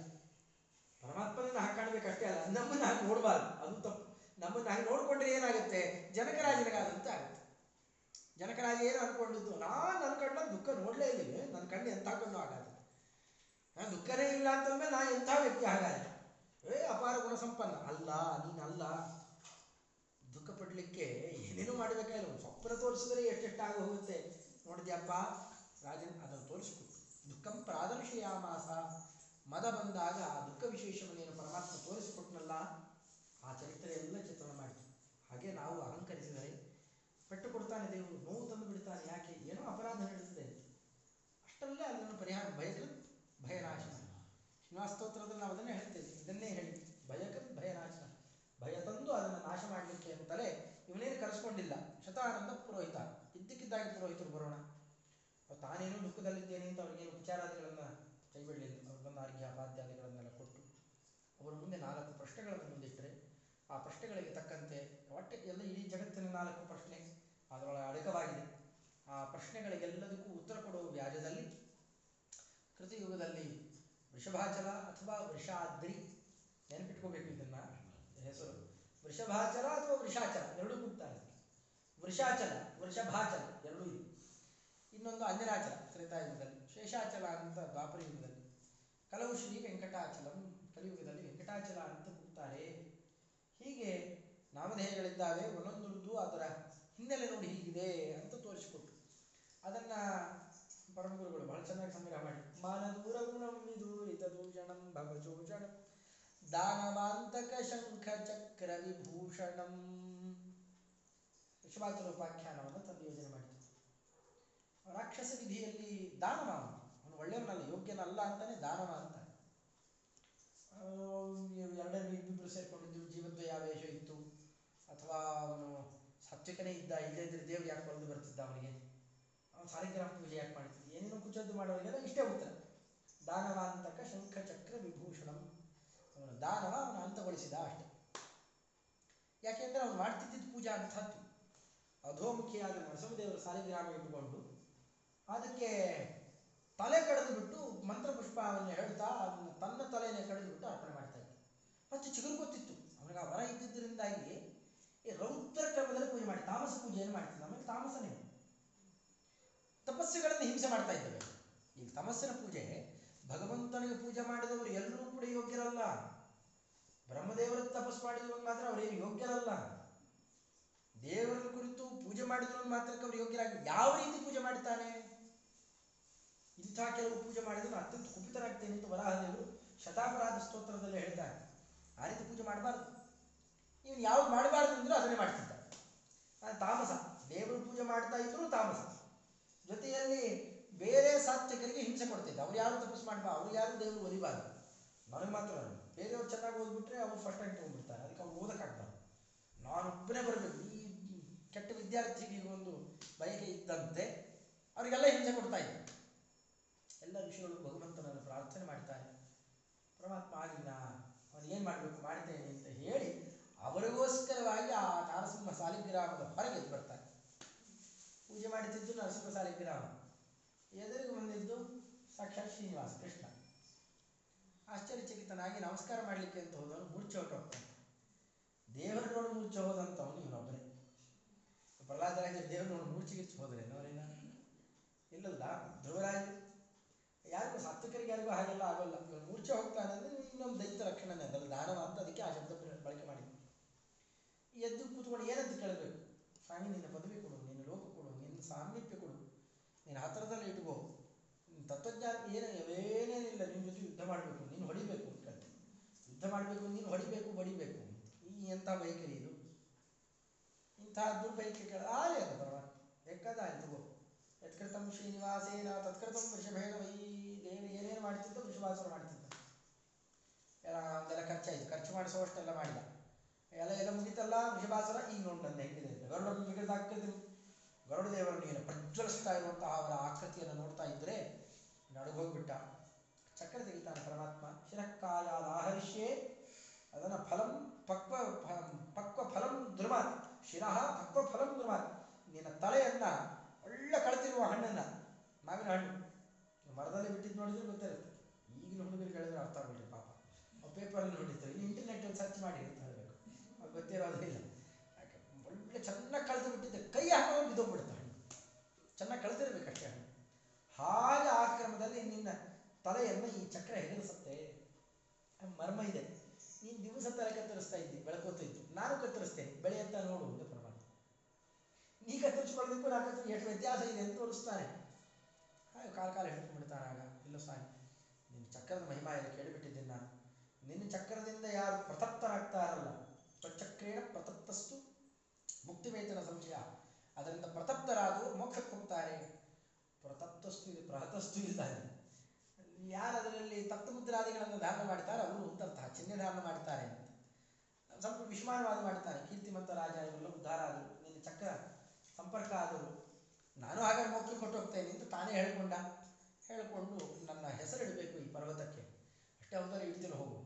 ಪರಮಾತ್ಮನನ್ನ ಹಾಗೆ ಕಾಣಬೇಕಷ್ಟೇ ಅಲ್ಲ. ನಮ್ಮನ್ನ ಹಾಕಿ ನೋಡಬಾರ್ದು. ಅದು ತಪ್ಪು. ನಮ್ಮನ್ನ ಹಾಗೆ ನೋಡ್ಕೊಂಡ್ರೆ ಏನಾಗುತ್ತೆ? ಜನಕರಾಜನಗಾದಂತ ಆಗುತ್ತೆ. ಜನಕರಾಜ ಏನು ಅನ್ಕೊಂಡಿದ್ದು? ನಾನು ನನ್ನ ಕಣ್ಣ ದುಃಖ ನೋಡಲೇ ಇಲ್ಲ ನನ್ನ ಕಣ್ಣು ಎಂಥ ಕಣ್ಣು ಆಗಾದ ನಾನು ದುಃಖನೇ ಇಲ್ಲ ಅಂತಂದ್ರೆ ನಾನು ಎಂಥ ವ್ಯಕ್ತಿ ಹಾಗಾದ್ರೆ? ಏ, ಅಪಾರ ಗುಣ ಸಂಪನ್ನ. ಅಲ್ಲ, ನೀನಲ್ಲ. ದುಃಖ ಪಡಲಿಕ್ಕೆ ಏನೇನು ಮಾಡಬೇಕಾಗಿಲ್ಲ ಒಂದು ಸ್ವಪ್ನ ತೋರಿಸಿದ್ರೆ ಎಷ್ಟೆಷ್ಟಾಗಿ ಹೋಗುತ್ತೆ? ನೋಡಿದ್ಯಪ್ಪ ರಾಜನ್, ಅದನ್ನು ತೋರಿಸ್ಕೊಟ್ಟು ದುಃಖಂ ಪ್ರಾದರ್ಶಯಾಮಾಸ. ಮದ ಬಂದಾಗ ಆ ದುಃಖ ವಿಶೇಷವನ್ನೇನು ಪರಮಾತ್ಮ ತೋರಿಸಿಕೊಟ್ನಲ್ಲ? ಆ ಚರಿತ್ರೆ ಎಲ್ಲ ಚಿತ್ರಣ ಮಾಡಿತು. ಹಾಗೆ ನಾವು ಅಹಂಕರಿಸಿದರೆ ಪೆಟ್ಟು ಕೊಡ್ತಾನೆ ದೇವರು, ನೋವು ತಂದು ಬಿಡ್ತಾನೆ. ಯಾಕೆ? ಏನೋ ಅಪರಾಧ ನಡೆದಿದೆ. ಅಷ್ಟಲ್ಲೇ ಅದನ್ನು ಪರಿಹಾರ ಭಯಕೃತ್ ಭಯನಾಶನ. ಶ್ರೀನಿವಾಸ್ತೋತ್ರದಲ್ಲಿ ನಾವು ಅದನ್ನೇ ಹೇಳ್ತೇವೆ. ಇದನ್ನೇ ಹೇಳಿ. ಭಯಕ ಭಯನಾಶನ. ಭಯ ತಂದು ಅದನ್ನು ನಾಶ ಮಾಡಲಿಕ್ಕೆ ಅಂತಲೇ ಇವನೇನು ಕರೆಸ್ಕೊಂಡಿಲ್ಲ. ಶತಾನಂದ ಪುರೋಹಿತ. ಇದ್ದಕ್ಕಿದ್ದಾಗಿ ಪುರೋಹಿತರು ಬರೋಣ. ತಾನೇನು ದುಃಖದಲ್ಲಿದ್ದೇನೆ ಅಂತ ಅವ್ರಿಗೆ ಉಪಚಾರಾದಿಗಳನ್ನು ಕೈಬಿಡಲಿಲ್ಲ ಅವ್ರು ಬಂದ ಪಾದ್ಯಾದಿಗಳನ್ನೆಲ್ಲ ಕೊಟ್ಟು ಅವರ ಮುಂದೆ ನಾಲ್ಕು ಪ್ರಶ್ನೆಗಳನ್ನು ಮುಂದಿಟ್ಟರೆ ಆ ಪ್ರಶ್ನೆಗಳಿಗೆ ತಕ್ಕಂತೆ ಒಟ್ಟೆ ಎಲ್ಲ ಇಡೀ ಜಗತ್ತಿನ ನಾಲ್ಕು ಪ್ರಶ್ನೆ ಅದರೊಳಗೆ ಅಡಕವಾಗಿದೆ. ಆ ಪ್ರಶ್ನೆಗಳಿಗೆಲ್ಲದಕ್ಕೂ ಉತ್ತರ ಕೊಡುವ ವ್ಯಾಜದಲ್ಲಿ ಕೃತಿಯುಗದಲ್ಲಿ ವೃಷಭಾಚಲ ಅಥವಾ ವೃಷಾದ್ರಿ ನೆನಪಿಟ್ಕೋಬೇಕು ಇದನ್ನ. ಹೆಸರು. ವೃಷಭಾಚಲ ಅಥವಾ ವೃಷಾಚಲ, ಎರಡೂ ಕೂಗ್ತಾರೆ. ವೃಷಾಚಲ, ವೃಷಭಾಚಲ ಎರಡೂ ಇದೆ. ಇನ್ನೊಂದು ಅಂಜನಾಚಲ, ತ್ರೇತಾಯುಗದಲ್ಲಿ, ಶೇಷಾಚಲ ಅಂತ ದ್ವಾಪರ ಯುಗದಲ್ಲಿ ಕೆಲವು ಶ್ರೀ ವೆಂಕಟಾಚಲಂ ಕಲಿಯುಗದಲ್ಲಿ ವೆಂಕಟಾಚಲ ಅಂತ ಕೂಗ್ತಾರೆ. ಹೀಗೆ ನಾಮಧೇಯಗಳಿದ್ದಾವೆ. ಒಂದೊಂದು ಅದರ ಹಿನ್ನೆಲೆ ನೋಡಿ ಹೀಗಿದೆ ಅಂತ ತೋರಿಸಿಕೊಟ್ರು. ಅದನ್ನ ಪರಮಗುರುಗಳು ಬಹಳ ಚೆನ್ನಾಗಿ ಸಂಗ್ರಹ ಮಾಡಿ ಮಾನ ದೂರ ವಿದೂರಿತ ದೂಷಣಂ ಭವಚೂಷಣಂ ದಾನವಾಂತಕ ಶಂಖ ಚಕ್ರ ವಿಭೂಷಣಂ. ವಿಶ್ವಾಚರೋಪಾಖ್ಯಾನವನ್ನು ತಂದು ಯೋಜನೆ ಮಾಡಿದ್ರು. ರಾಕ್ಷಸ ವಿಧಿಯಲ್ಲಿ ದಾನವ ಅವನು ಒಳ್ಳೆಯವನಲ್ಲ, ಯೋಗ್ಯನಲ್ಲ ಅಂತಾನೆ ದಾನವ ಅಂತ ಎರಡನೇ ಇಬ್ಬಿಬ್ಬರು ಸೇರ್ಕೊಂಡಿದ್ರು. ಜೀವದ್ವಯಾವೇಶ ಇತ್ತು. ಅಥವಾ ಅವನು ಸಾತ್ವಿಕನೇ ಇದ್ದ ಇಲ್ಲದೇ ಇದ್ರೆ ದೇವ್ರು ಯಾಕೆ ಬಂದು ಬರ್ತಿದ್ದ ಅವನಿಗೆ? ಅವ್ನು ಸಾಲಿಗ್ರಾಮ ಪೂಜೆ ಯಾಕೆ ಮಾಡ್ತಿದ್ದ ಏನೇನೋ ಕುಚದ್ದು ಮಾಡೋರಿಗೆಲ್ಲ ಇಷ್ಟೇ ಉತ್ತರ. ದಾನವಾಂತಕ ಶಂಖ ಚಕ್ರ ವಿಭೂಷಣಂ. ಅವನು ದಾನವ, ಅವನು ಅಂತಗೊಳಿಸಿದ ಅಷ್ಟೆ. ಯಾಕೆಂದ್ರೆ ಅವನು ಮಾಡ್ತಿದ್ದಿದ್ದು ಪೂಜಾ ಅಂಥದ್ದು ಅಧೋಮುಖಿಯಾದ ನರಸಿಂಹದೇವರು ಸಾಲಿಗ್ರಾಮ ಇಟ್ಟುಕೊಂಡು ಅದಕ್ಕೆ ತಲೆ ಕಡಿದು ಬಿಟ್ಟು ಮಂತ್ರ ಪುಷ್ಪವನ್ನು ಹೇಳ್ತಾ ಅದನ್ನು ತನ್ನ ತಲೆಯನ್ನು ಕಡಿದು ಬಿಟ್ಟು ಅರ್ಪಣೆ ಮಾಡ್ತಾ ಇದ್ದ. ಮತ್ತು ಚಿಗುರು ಗೊತ್ತಿತ್ತು. ಅವನಿಗೆ ಆ ವರ ಇದ್ದಿದ್ದರಿಂದಾಗಿ ಈ ರೌದ್ರ ಕ್ರಮದಲ್ಲಿ ಪೂಜೆ ಮಾಡಿ, ತಾಮಸ ಪೂಜೆಯನ್ನು ಮಾಡ್ತಿದ್ದ ಆಮೇಲೆ ತಾಮಸನೇ ತಪಸ್ಸುಗಳನ್ನು ಹಿಂಸೆ ಮಾಡ್ತಾ ಇದ್ದೇವೆ. ಈಗ ತಮಸ್ಸಿನ ಪೂಜೆ, ಭಗವಂತನಿಗೆ ಪೂಜೆ ಮಾಡಿದವರು ಎಲ್ಲರೂ ಕೂಡ ಯೋಗ್ಯರಲ್ಲ. ಬ್ರಹ್ಮದೇವರ ತಪಸ್ಸು ಮಾಡಿದ್ರು ಮಾತ್ರ ಅವರೇನು ಯೋಗ್ಯರಲ್ಲ. ದೇವರ ಕುರಿತು ಪೂಜೆ ಮಾಡಿದ್ರು ಮಾತ್ರಕ್ಕೆ ಅವರು ಯೋಗ್ಯರಾಗಿ ಯಾವ ರೀತಿ ಪೂಜೆ ಮಾಡ್ತಾನೆ? ಇಂಥ ಕೆಲವು ಪೂಜೆ ಮಾಡಿದ್ರು ಅತ್ಯಂತ ಕುಪಿತರಾಗ್ತೇನೆ ಅಂತ ವರಾಹದೇವರು ಶತಾಪರಾಧ ಸ್ತೋತ್ರದಲ್ಲಿ ಹೇಳ್ತಾರೆ ಆ ರೀತಿ ಪೂಜೆ ಮಾಡಬಾರ್ದು. ಇವನು ಯಾವ್ದು ಮಾಡಬಾರ್ದು ಅಂದ್ರೂ ಅದನ್ನೇ ಮಾಡ್ತಿದ್ದ ತಾಮಸ. ದೇವರು ಪೂಜೆ ಮಾಡ್ತಾ ಇದ್ರು ತಾಮಸ. ಜೊತೆಯಲ್ಲಿ ಬೇರೆ ಸಾತ್ವಿಕರಿಗೆ ಹಿಂಸೆ ಕೊಡ್ತಿದ್ದ. ಅವ್ರು ಯಾರು ತಪಸ್ಸು ಮಾಡಬಾ ಅವ್ರು ಯಾರು ದೇವರು ಒಲಿಬಾರ್ದು. ನನಗೆ ಮಾತ್ರ ಬೇರೆಯವ್ರು ಚೆನ್ನಾಗಿ ಓದ್ಬಿಟ್ರೆ ಅವ್ರು ಫಸ್ಟ್ ರ್ಯಾಂಕ್ ತೊಗೊಂಡ್ಬಿಡ್ತಾರೆ. ಅದಕ್ಕೆ ಅವ್ರು ಓದಕ್ಕಾಗ್ಬಾರ್ದು ನಾನು ಒಬ್ಬನೇ ಬರಬೇಕು. ಈ ಕೆಟ್ಟ ವಿದ್ಯಾರ್ಥಿಗೆ ಒಂದು ಬಯಕೆ ಇದ್ದಂತೆ ಅವರಿಗೆಲ್ಲ ಹಿಂಸೆ ಕೊಡ್ತಾ ಇದ್ದ. ಎಲ್ಲ ಋಷಿಗಳು ಭಗವಂತನನ್ನು ಪ್ರಾರ್ಥನೆ ಮಾಡ್ತಾರೆ. ಪರಮಾತ್ಮ ಆಗಿಲ್ಲ ಅವನು ಏನು ಮಾಡಬೇಕು? ಮಾಡ್ತೇನೆ ಅವರಿಗೋಸ್ಕರವಾಗಿ ಆ ನರಸಿಂಹ ಸಾಲಿಗ್ರಾಮದ ಹೊರಗೆ ಬರ್ತಾರೆ ಪೂಜೆ ಮಾಡುತ್ತಿದ್ದು ನರಸಿಂಹ ಸಾಲಿಗ್ರಾಮ. ಎದುರಿಗೆ ಬಂದಿದ್ದು ಸಾಕ್ಷಾತ್ ಶ್ರೀನಿವಾಸ ಕೃಷ್ಣ. ಆಶ್ಚರ್ಯಚಕಿತನಾಗಿ ನಮಸ್ಕಾರ ಮಾಡಲಿಕ್ಕೆ ಅಂತ ಹೋದವನು ಮೂರ್ಛೆ ಹೊರಟೋಗ್ತಾನೆ ದೇವರು ನೋಡಿ ಮೂರ್ಛೆ ಹೋದಂಥವನು ಇವನೊಬ್ಬನೇ. ಪ್ರಹ್ಲಾದರಾಜ ದೇವರು ನೋಡಿ ಮೂರ್ಛೆಗಿಚ್ಚಿ ಹೋದ್ರೆ ಅವರೇನ ಇಲ್ಲಲ್ಲ, ಧ್ರುವರಾಜ ಯಾರಿಗೂ ಸಾತ್ವಿಕರಿಗೆ ಯಾರಿಗೂ ಹಾಗೆಲ್ಲ ಆಗೋಲ್ಲ. ಇವನು ಮೂರ್ಛೆ ಹೋಗ್ತಾನೆ ಅಂದ್ರೆ ಇನ್ನೊಂದು ದೈತ್ಯ ಲಕ್ಷಣನೇ ಅದಲ್ಲ, ದಾನವ ಅಂತ ಅದಕ್ಕೆ ಆ ಶಬ್ದ ಬಳಕೆ ಮಾಡಿ ಎದ್ದು ಕೂತ್ಕೊಂಡು ಏನಂತ ಕೇಳಬೇಕು? ಸ್ವಾಮಿ, ನಿನ್ನ ಪದವಿ ಕೊಡು, ನಿನ್ನ ಲೋಕ ಕೊಡು, ನಿನ್ನ ಸಾಮೀಪ್ಯ ಕೊಡು. ನೀನು ಹತ್ರದಲ್ಲಿ ಇಟ್ಕೋ. ತತ್ವಜ್ಞಾನ ಏನು, ಏನೇನಿಲ್ಲ ನಿನ್ನ ಜೊತೆ ಯುದ್ಧ ಮಾಡಬೇಕು, ನೀನು ಹೊಡಿಬೇಕು ಅಂತ ಕೇಳ್ತೀನಿ ಯುದ್ಧ ಮಾಡಬೇಕು, ನೀನು ಹೊಡಿಬೇಕು ಹೊಡಿಬೇಕು ಈ ಎಂಥ ಬೈಕರಿ ಇದು? ಇಂಥ ದುರ್ಬೈಕೆ ಕೇಳ ಆಲೆ ಅದು ಪರಮಾತ್ಮ ಬೇಕಾದ ತಗೋ. ಯತ್ಕೃತಂ ಶ್ರೀನಿವಾಸೇನ ತತ್ಕೃತಂ ವೃಷಭೇನ ವೈ ದೇವರು ಏನೇನು ಮಾಡ್ತಿದ್ದೋ ವೃಷಭಾಸನ ಮಾಡ್ತಿದ್ದ. ಎಲ್ಲ ಖರ್ಚಾಯಿತು. ಖರ್ಚು ಖರ್ಚು ಮಾಡಿಸುವಷ್ಟೆಲ್ಲ ಮಾಡಿದ ಎಲ್ಲ ಎಲ್ಲ ಮುಗಿತಲ್ಲ? ವೃಷಭಾಸುರ ಈಗ ನನ್ನ ಹೆಂಗಿದೆ ಗರುಡನ್ನು ಗರುಡ ವಿಗದಾಗ್ತಿದ್ರು ಗರುಡ ದೇವರನ್ನು ಏನು ಪ್ರಜ್ವಲಿಸ್ತಾ ಇರುವಂತಹ ಅವರ ಆಕೃತಿಯನ್ನು ನೋಡ್ತಾ ಇದ್ದರೆ ನಡುಗೋಗ್ಬಿಟ್ಟ ಚಕ್ರ ತೆಗಿತಾನೆ ಪರಮಾತ್ಮ. ಶಿರಕ್ಕಾಯಾದ ಆಹರಿಷ್ಯೇ, ಅದನ್ನು ಫಲಂ ಪಕ್ವ ಪಕ್ವ ಫಲಂ ಧ್ರುಮಾತ್ ಶಿರಃ ಪಕ್ವ ಫಲಂ ಧ್ರುಮಾತ್ ನಿನ್ನ ತಲೆಯನ್ನ ಒಳ್ಳೆ ಕಳೆದಿರುವ ಹಣ್ಣನ್ನ, ಮಾವಿನ ಹಣ್ಣು. ಮರದಲ್ಲಿ ಬಿಟ್ಟಿದ್ದು ನೋಡಿದ್ರೆ ಗೊತ್ತಿರುತ್ತೆ. ಈಗಿನ ಹುಡುಗರಿಗೆ ಹೇಳಿದ್ರೆ ಅರ್ಥ ಆಗ್ಬಿಡ್ರಿ ಪಾಪ. ಪೇಪರಲ್ಲಿ ನೋಡಿರ್ತಾರೆ. ಇಂಟರ್ನೆಟ್ ಇಂಟರ್ನೆಟ್ಟಲ್ಲಿ ಸರ್ಚ್ ಮಾಡಿ ಗೊತ್ತಿರೋದೇ ಇಲ್ಲ. ಯಾಕೆ, ಒಳ್ಳೆ ಚೆನ್ನಾಗಿ ಕಳೆದು ಬಿಟ್ಟಿದ್ದೆ ಕೈ ಹಾಕೋದು ಬಿದ್ದೋಗ್ಬಿಡುತ್ತೆ ಹಣ್ಣು. ಚೆನ್ನಾಗಿ ಕಳೆದಿರ್ಬೇಕಷ್ಟೇ ಹಣ್ಣು. ಹಾಗೆ ಆ ಕ್ರಮದಲ್ಲಿ ನಿನ್ನ ತಲೆಯನ್ನು ಈ ಚಕ್ರ ಹೆಗಲಿಸುತ್ತೆ ಮರ್ಮ ಇದೆ. ನೀನು ದಿವಸ ತಲೆ ಕತ್ತರಿಸ್ತಾ ಇದ್ದಿ ಬೆಳಕೋತಿದ್ದು ನಾನು ಕತ್ತರಿಸ್ತೇನೆ ಬೆಳೆಯತ್ತ ನೋಡು ಅಂತ ಪರಮಾತ್ಮ ನೀ ಕತ್ತರಿಸ್ಕೊಳ್ಳೋದಕ್ಕೂ ನಾನು ಕತ್ತರಿ ಎಷ್ಟು ವ್ಯತ್ಯಾಸ ಇದೆ ಅಂತ ತೋರಿಸ್ತಾನೆ ಹಾಗೆ ಕಾಲ ಕಾಲ ಹಿಡ್ಕೊಂಡ್ಬಿಡ್ತಾನೆ ಆಗ. ಇಲ್ಲ ಸ್ವಾಮಿ, ನಿನ್ನ ಚಕ್ರದ ಮಹಿಮಾ ಎಲ್ಲ ಕೇಳಿಬಿಟ್ಟಿದ್ದೀನಿ ನಾನು. ನಿನ್ನ ಚಕ್ರದಿಂದ ಯಾರು ಪ್ರತಪ್ತರಾಗ್ತಾರಲ್ಲ ಸ್ವಚಕ್ರೇಣ ಪ್ರತಪ್ತಸ್ತು ಮುಕ್ತಿವೇತನ ಸಂಶಯ ಅದರಿಂದ ಪ್ರತಪ್ತರಾದವರು ಮೋಕ್ಷಕ್ಕೆ ಹೋಗ್ತಾರೆ ಪ್ರತಪ್ತಸ್ತು ಇದೆ ಪ್ರಹತಸ್ತು ಇದ್ದಾರೆ ಯಾರು ಅದರಲ್ಲಿ ತಪ್ತಮುದ್ರಾದಿಗಳನ್ನು ಧಾರಣ ಮಾಡ್ತಾರೆ ಅವರು ಅಂತರ್ಥ, ಚಿಹ್ನೆ ಧಾರಣ ಮಾಡ್ತಾರೆ ಸ್ವಲ್ಪ ವಿಸ್ಮಾನವಾದ ಮಾಡ್ತಾರೆ ಕೀರ್ತಿಮಂತ ರಾಜ ಇವರೆಲ್ಲ ಉದ್ಧಾರ ಆದರು, ನಿನ್ನ ಚಕ್ರ ಸಂಪರ್ಕ ಆದರು. ನಾನು ಹಾಗೆ ಮೋಕ್ಷಕ್ಕೆ ಕೊಟ್ಟು ಹೋಗ್ತೇನೆ ಅಂತ ತಾನೇ ಹೇಳ್ಕೊಂಡ. ಹೇಳಿಕೊಂಡು ನನ್ನ ಹೆಸರು ಇಡಬೇಕು ಈ ಪರ್ವತಕ್ಕೆ. ಅಷ್ಟೇ ಅವತಾರ ಇಡ್ತೀನಿ ಹೋಗು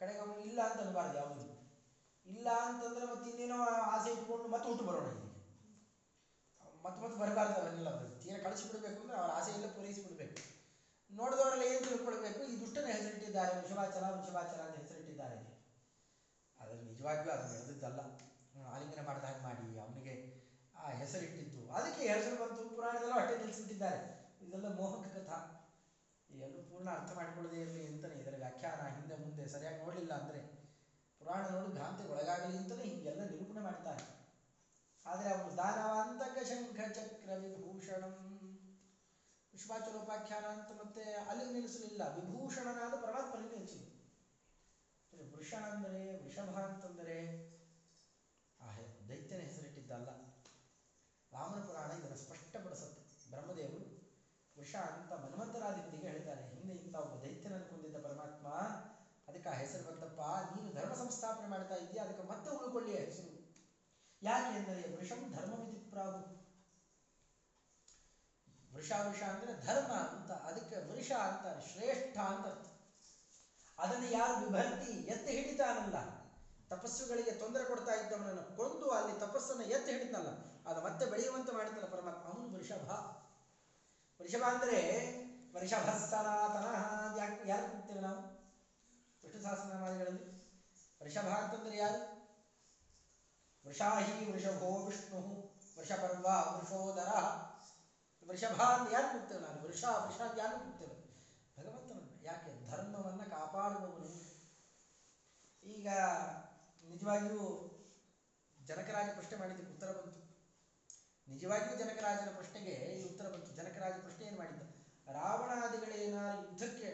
ಕಡೆಗೆ ಅವನು ಇಲ್ಲ ಅಂತ ಅನ್ಬಾರ್ದು ಯಾವುದು. ಇಲ್ಲ ಅಂತಂದ್ರೆ ಮತ್ತೆ ಇನ್ನೇನೋ ಆಸೆ ಇಟ್ಕೊಂಡು ಮತ್ತೆ ಹುಟ್ಟು ಬರೋಣ ಇಲ್ಲಿ ಮತ್ತೆ ಮತ್ತೆ ಬರಬಾರ್ದು ಅವನ್ನೆಲ್ಲ ಅವ್ರಿಗೆ ಕಳಿಸಿ ಕಳಿಸಿಬಿಡ್ಬೇಕು ಅಂದ್ರೆ ಅವ್ರ ಆಸೆ ಎಲ್ಲ ಪೂರೈಸಿಬಿಡ್ಬೇಕು. ನೋಡಿದವರೆಲ್ಲ ಏನು ತಿಳ್ಕೊಳ್ಬೇಕು? ಈ ದುಷ್ಟನ ಹೆಸರಿಟ್ಟಿದ್ದಾರೆ. ವೃಷಭಾಚಲ ವೃಷಭಾಚಲ ಅಂತ ಹೆಸರಿಟ್ಟಿದ್ದಾರೆ. ಅದು ನಿಜವಾಗ್ಲೂ ಅದು ನಡೆದಿದ್ದಲ್ಲ. ಆಲಿಂಗನ ಮಾಡಿದ ಹಾಗೆ ಮಾಡಿ. ಅವನಿಗೆ ಆ ಹೆಸರಿಟ್ಟಿತ್ತು ಅದಕ್ಕೆ ಹೆಸರು ಬಂತು. ಪುರಾಣದಲ್ಲೂ ಅಷ್ಟೇ ನಿಲ್ಲಿಸಿಬಿಟ್ಟಿದ್ದಾರೆ ಇದೆಲ್ಲ ಮೋಹಕ ಕಥಾ. ಎಲ್ಲೂ ಪೂರ್ಣ ಅರ್ಥ ಮಾಡಿಕೊಳ್ಳದೇ ಇರಲಿ ಅಂತಲೇ ಇದರ ವ್ಯಾಖ್ಯಾನ. ಹಿಂದೆ ಮುಂದೆ ಸರಿಯಾಗಿ ನೋಡಲಿಲ್ಲ ಅಂದರೆ ಪುರಾಣ ನೋಡಿ ಭ್ರಾಂತಿಗೆ ಒಳಗಾಗಲಿ ಅಂತಲೇ ಹೀಗೆಲ್ಲ ನಿರೂಪಣೆ ಮಾಡ್ತಾರೆ. ಆದರೆ ಅವನು ದಾನವಾಂತಕ ಶಂಖ ಚಕ್ರ ವಿಭೂಷಣಂ ವಿಶ್ವಾಚರೋಪಾಖ್ಯಾನ ಅಂತ ಮತ್ತೆ ಅಲ್ಲಿ ನಿಲ್ಲಿಸಲಿಲ್ಲ. ವಿಭೂಷಣನಾದ ಪರಮಾತ್ಮನಿಗೆ ನಿಲ್ಲಿಸಿದ್ರು ವೃಷಣ ಅಂದರೆ ವೃಷಭ ಅಂತಂದರೆ, ಆ ದೈತ್ಯನ ಹೆಸರಿಟ್ಟಿದ್ದಲ್ಲ. ರಾಮನ ಪುರಾಣ ಇದನ್ನು ಸ್ಪಷ್ಟಪಡಿಸುತ್ತೆ. ಬ್ರಹ್ಮದೇವರು ವೃಷ ಅಂತ ಮನ್ವಂತರಾಧಿಪತಿಗೆ ಹೇಳ್ತಾರೆ ಹಿಂದೆ ಇಂಥ ಒಬ್ಬ ದೈತ್ಯನನ್ನು ಕೊಂದಿದ್ದ ಪರಮಾತ್ಮ ಅದಕ್ಕೆ ಹೆಸರು ಬಂತಪ್ಪ, ನೀನು ಧರ್ಮ ಸಂಸ್ಥಾಪನೆ ಮಾಡ್ತಾ ಇದ್ದೀಯ, ಅದಕ್ಕೆ ಮತ್ತೆ ಉಳ್ಕೊಳ್ಳಿ ಹೆಸರು. ಯಾಕೆ ಅಂದರೆ ವೃಷಂ ಧರ್ಮ ಪ್ರಾಹು ವೃಷ ವೃಷ ಅಂದರೆ ಧರ್ಮ ಅಂತ, ಅದಕ್ಕೆ ವೃಷ ಅಂತ, ಶ್ರೇಷ್ಠ ಅಂತ ಅದನ್ನು ಯಾರು ವಿಭರ್ತಿ, ಎತ್ತಿ ಹಿಡಿತಾನಲ್ಲ. ತಪಸ್ಸುಗಳಿಗೆ ತೊಂದರೆ ಕೊಡ್ತಾ ಇದ್ದವನನ್ನು ಕೊಂದು ಅಲ್ಲಿ ತಪಸ್ಸನ್ನು ಎತ್ತಿ ಹಿಡಿದ್ನಲ್ಲ, ಅದು ಮತ್ತೆ ಬೆಳೆಯುವಂತೆ ಮಾಡಿದ್ದಲ್ಲ ಪರಮಾತ್ಮ, ಅವನು ವೃಷಭ. ವೃಷಭ ಅಂದರೆ ವೃಷಭ ಸನಾತನ, ಯಾಕೆ ಯಾರು ಕೂಗ್ತೇವೆ ನಾವು? ವಿಷ್ಣು ಸಹಸ್ರನಾಮಾದಿಗಳಲ್ಲಿ ವೃಷಭ ಅಂತಂದ್ರೆ ಯಾರು? ವೃಷಾಹಿ, ವೃಷಭೋ ವಿಷ್ಣು ವೃಷಪರ್ವ, ವೃಷೋದರ. ವೃಷಭ ಅಂತ ಯಾರು ಕೂಗ್ತೇವೆ ನಾನು ವೃಷ ವೃಷ ಅಂತ ಯಾರು ಕೂಗ್ತೇವೆ. ಭಗವಂತನನ್ನು ಯಾಕೆ ಧರ್ಮವನ್ನು ಕಾಪಾಡುವವನು ಈಗ ನಿಜವಾಗಿಯೂ ಜನಕರಾಜ ಪ್ರಶ್ನೆ ಮಾಡಿದ್ದಕ್ಕೆ ಉತ್ತರ ಬಂತು. ನಿಜವಾಗಿಯೂ ಜನಕರಾಜನ ಪ್ರಶ್ನೆಗೆ ಈ ಉತ್ತರ ಬಂತು. ಜನಕರಾಜ ಪ್ರಶ್ನೆ ಏನು ಮಾಡಿದ್ದ? ರಾವಣಾದಿಗಳೇನಾದ್ರು ಯುದ್ಧಕ್ಕೆ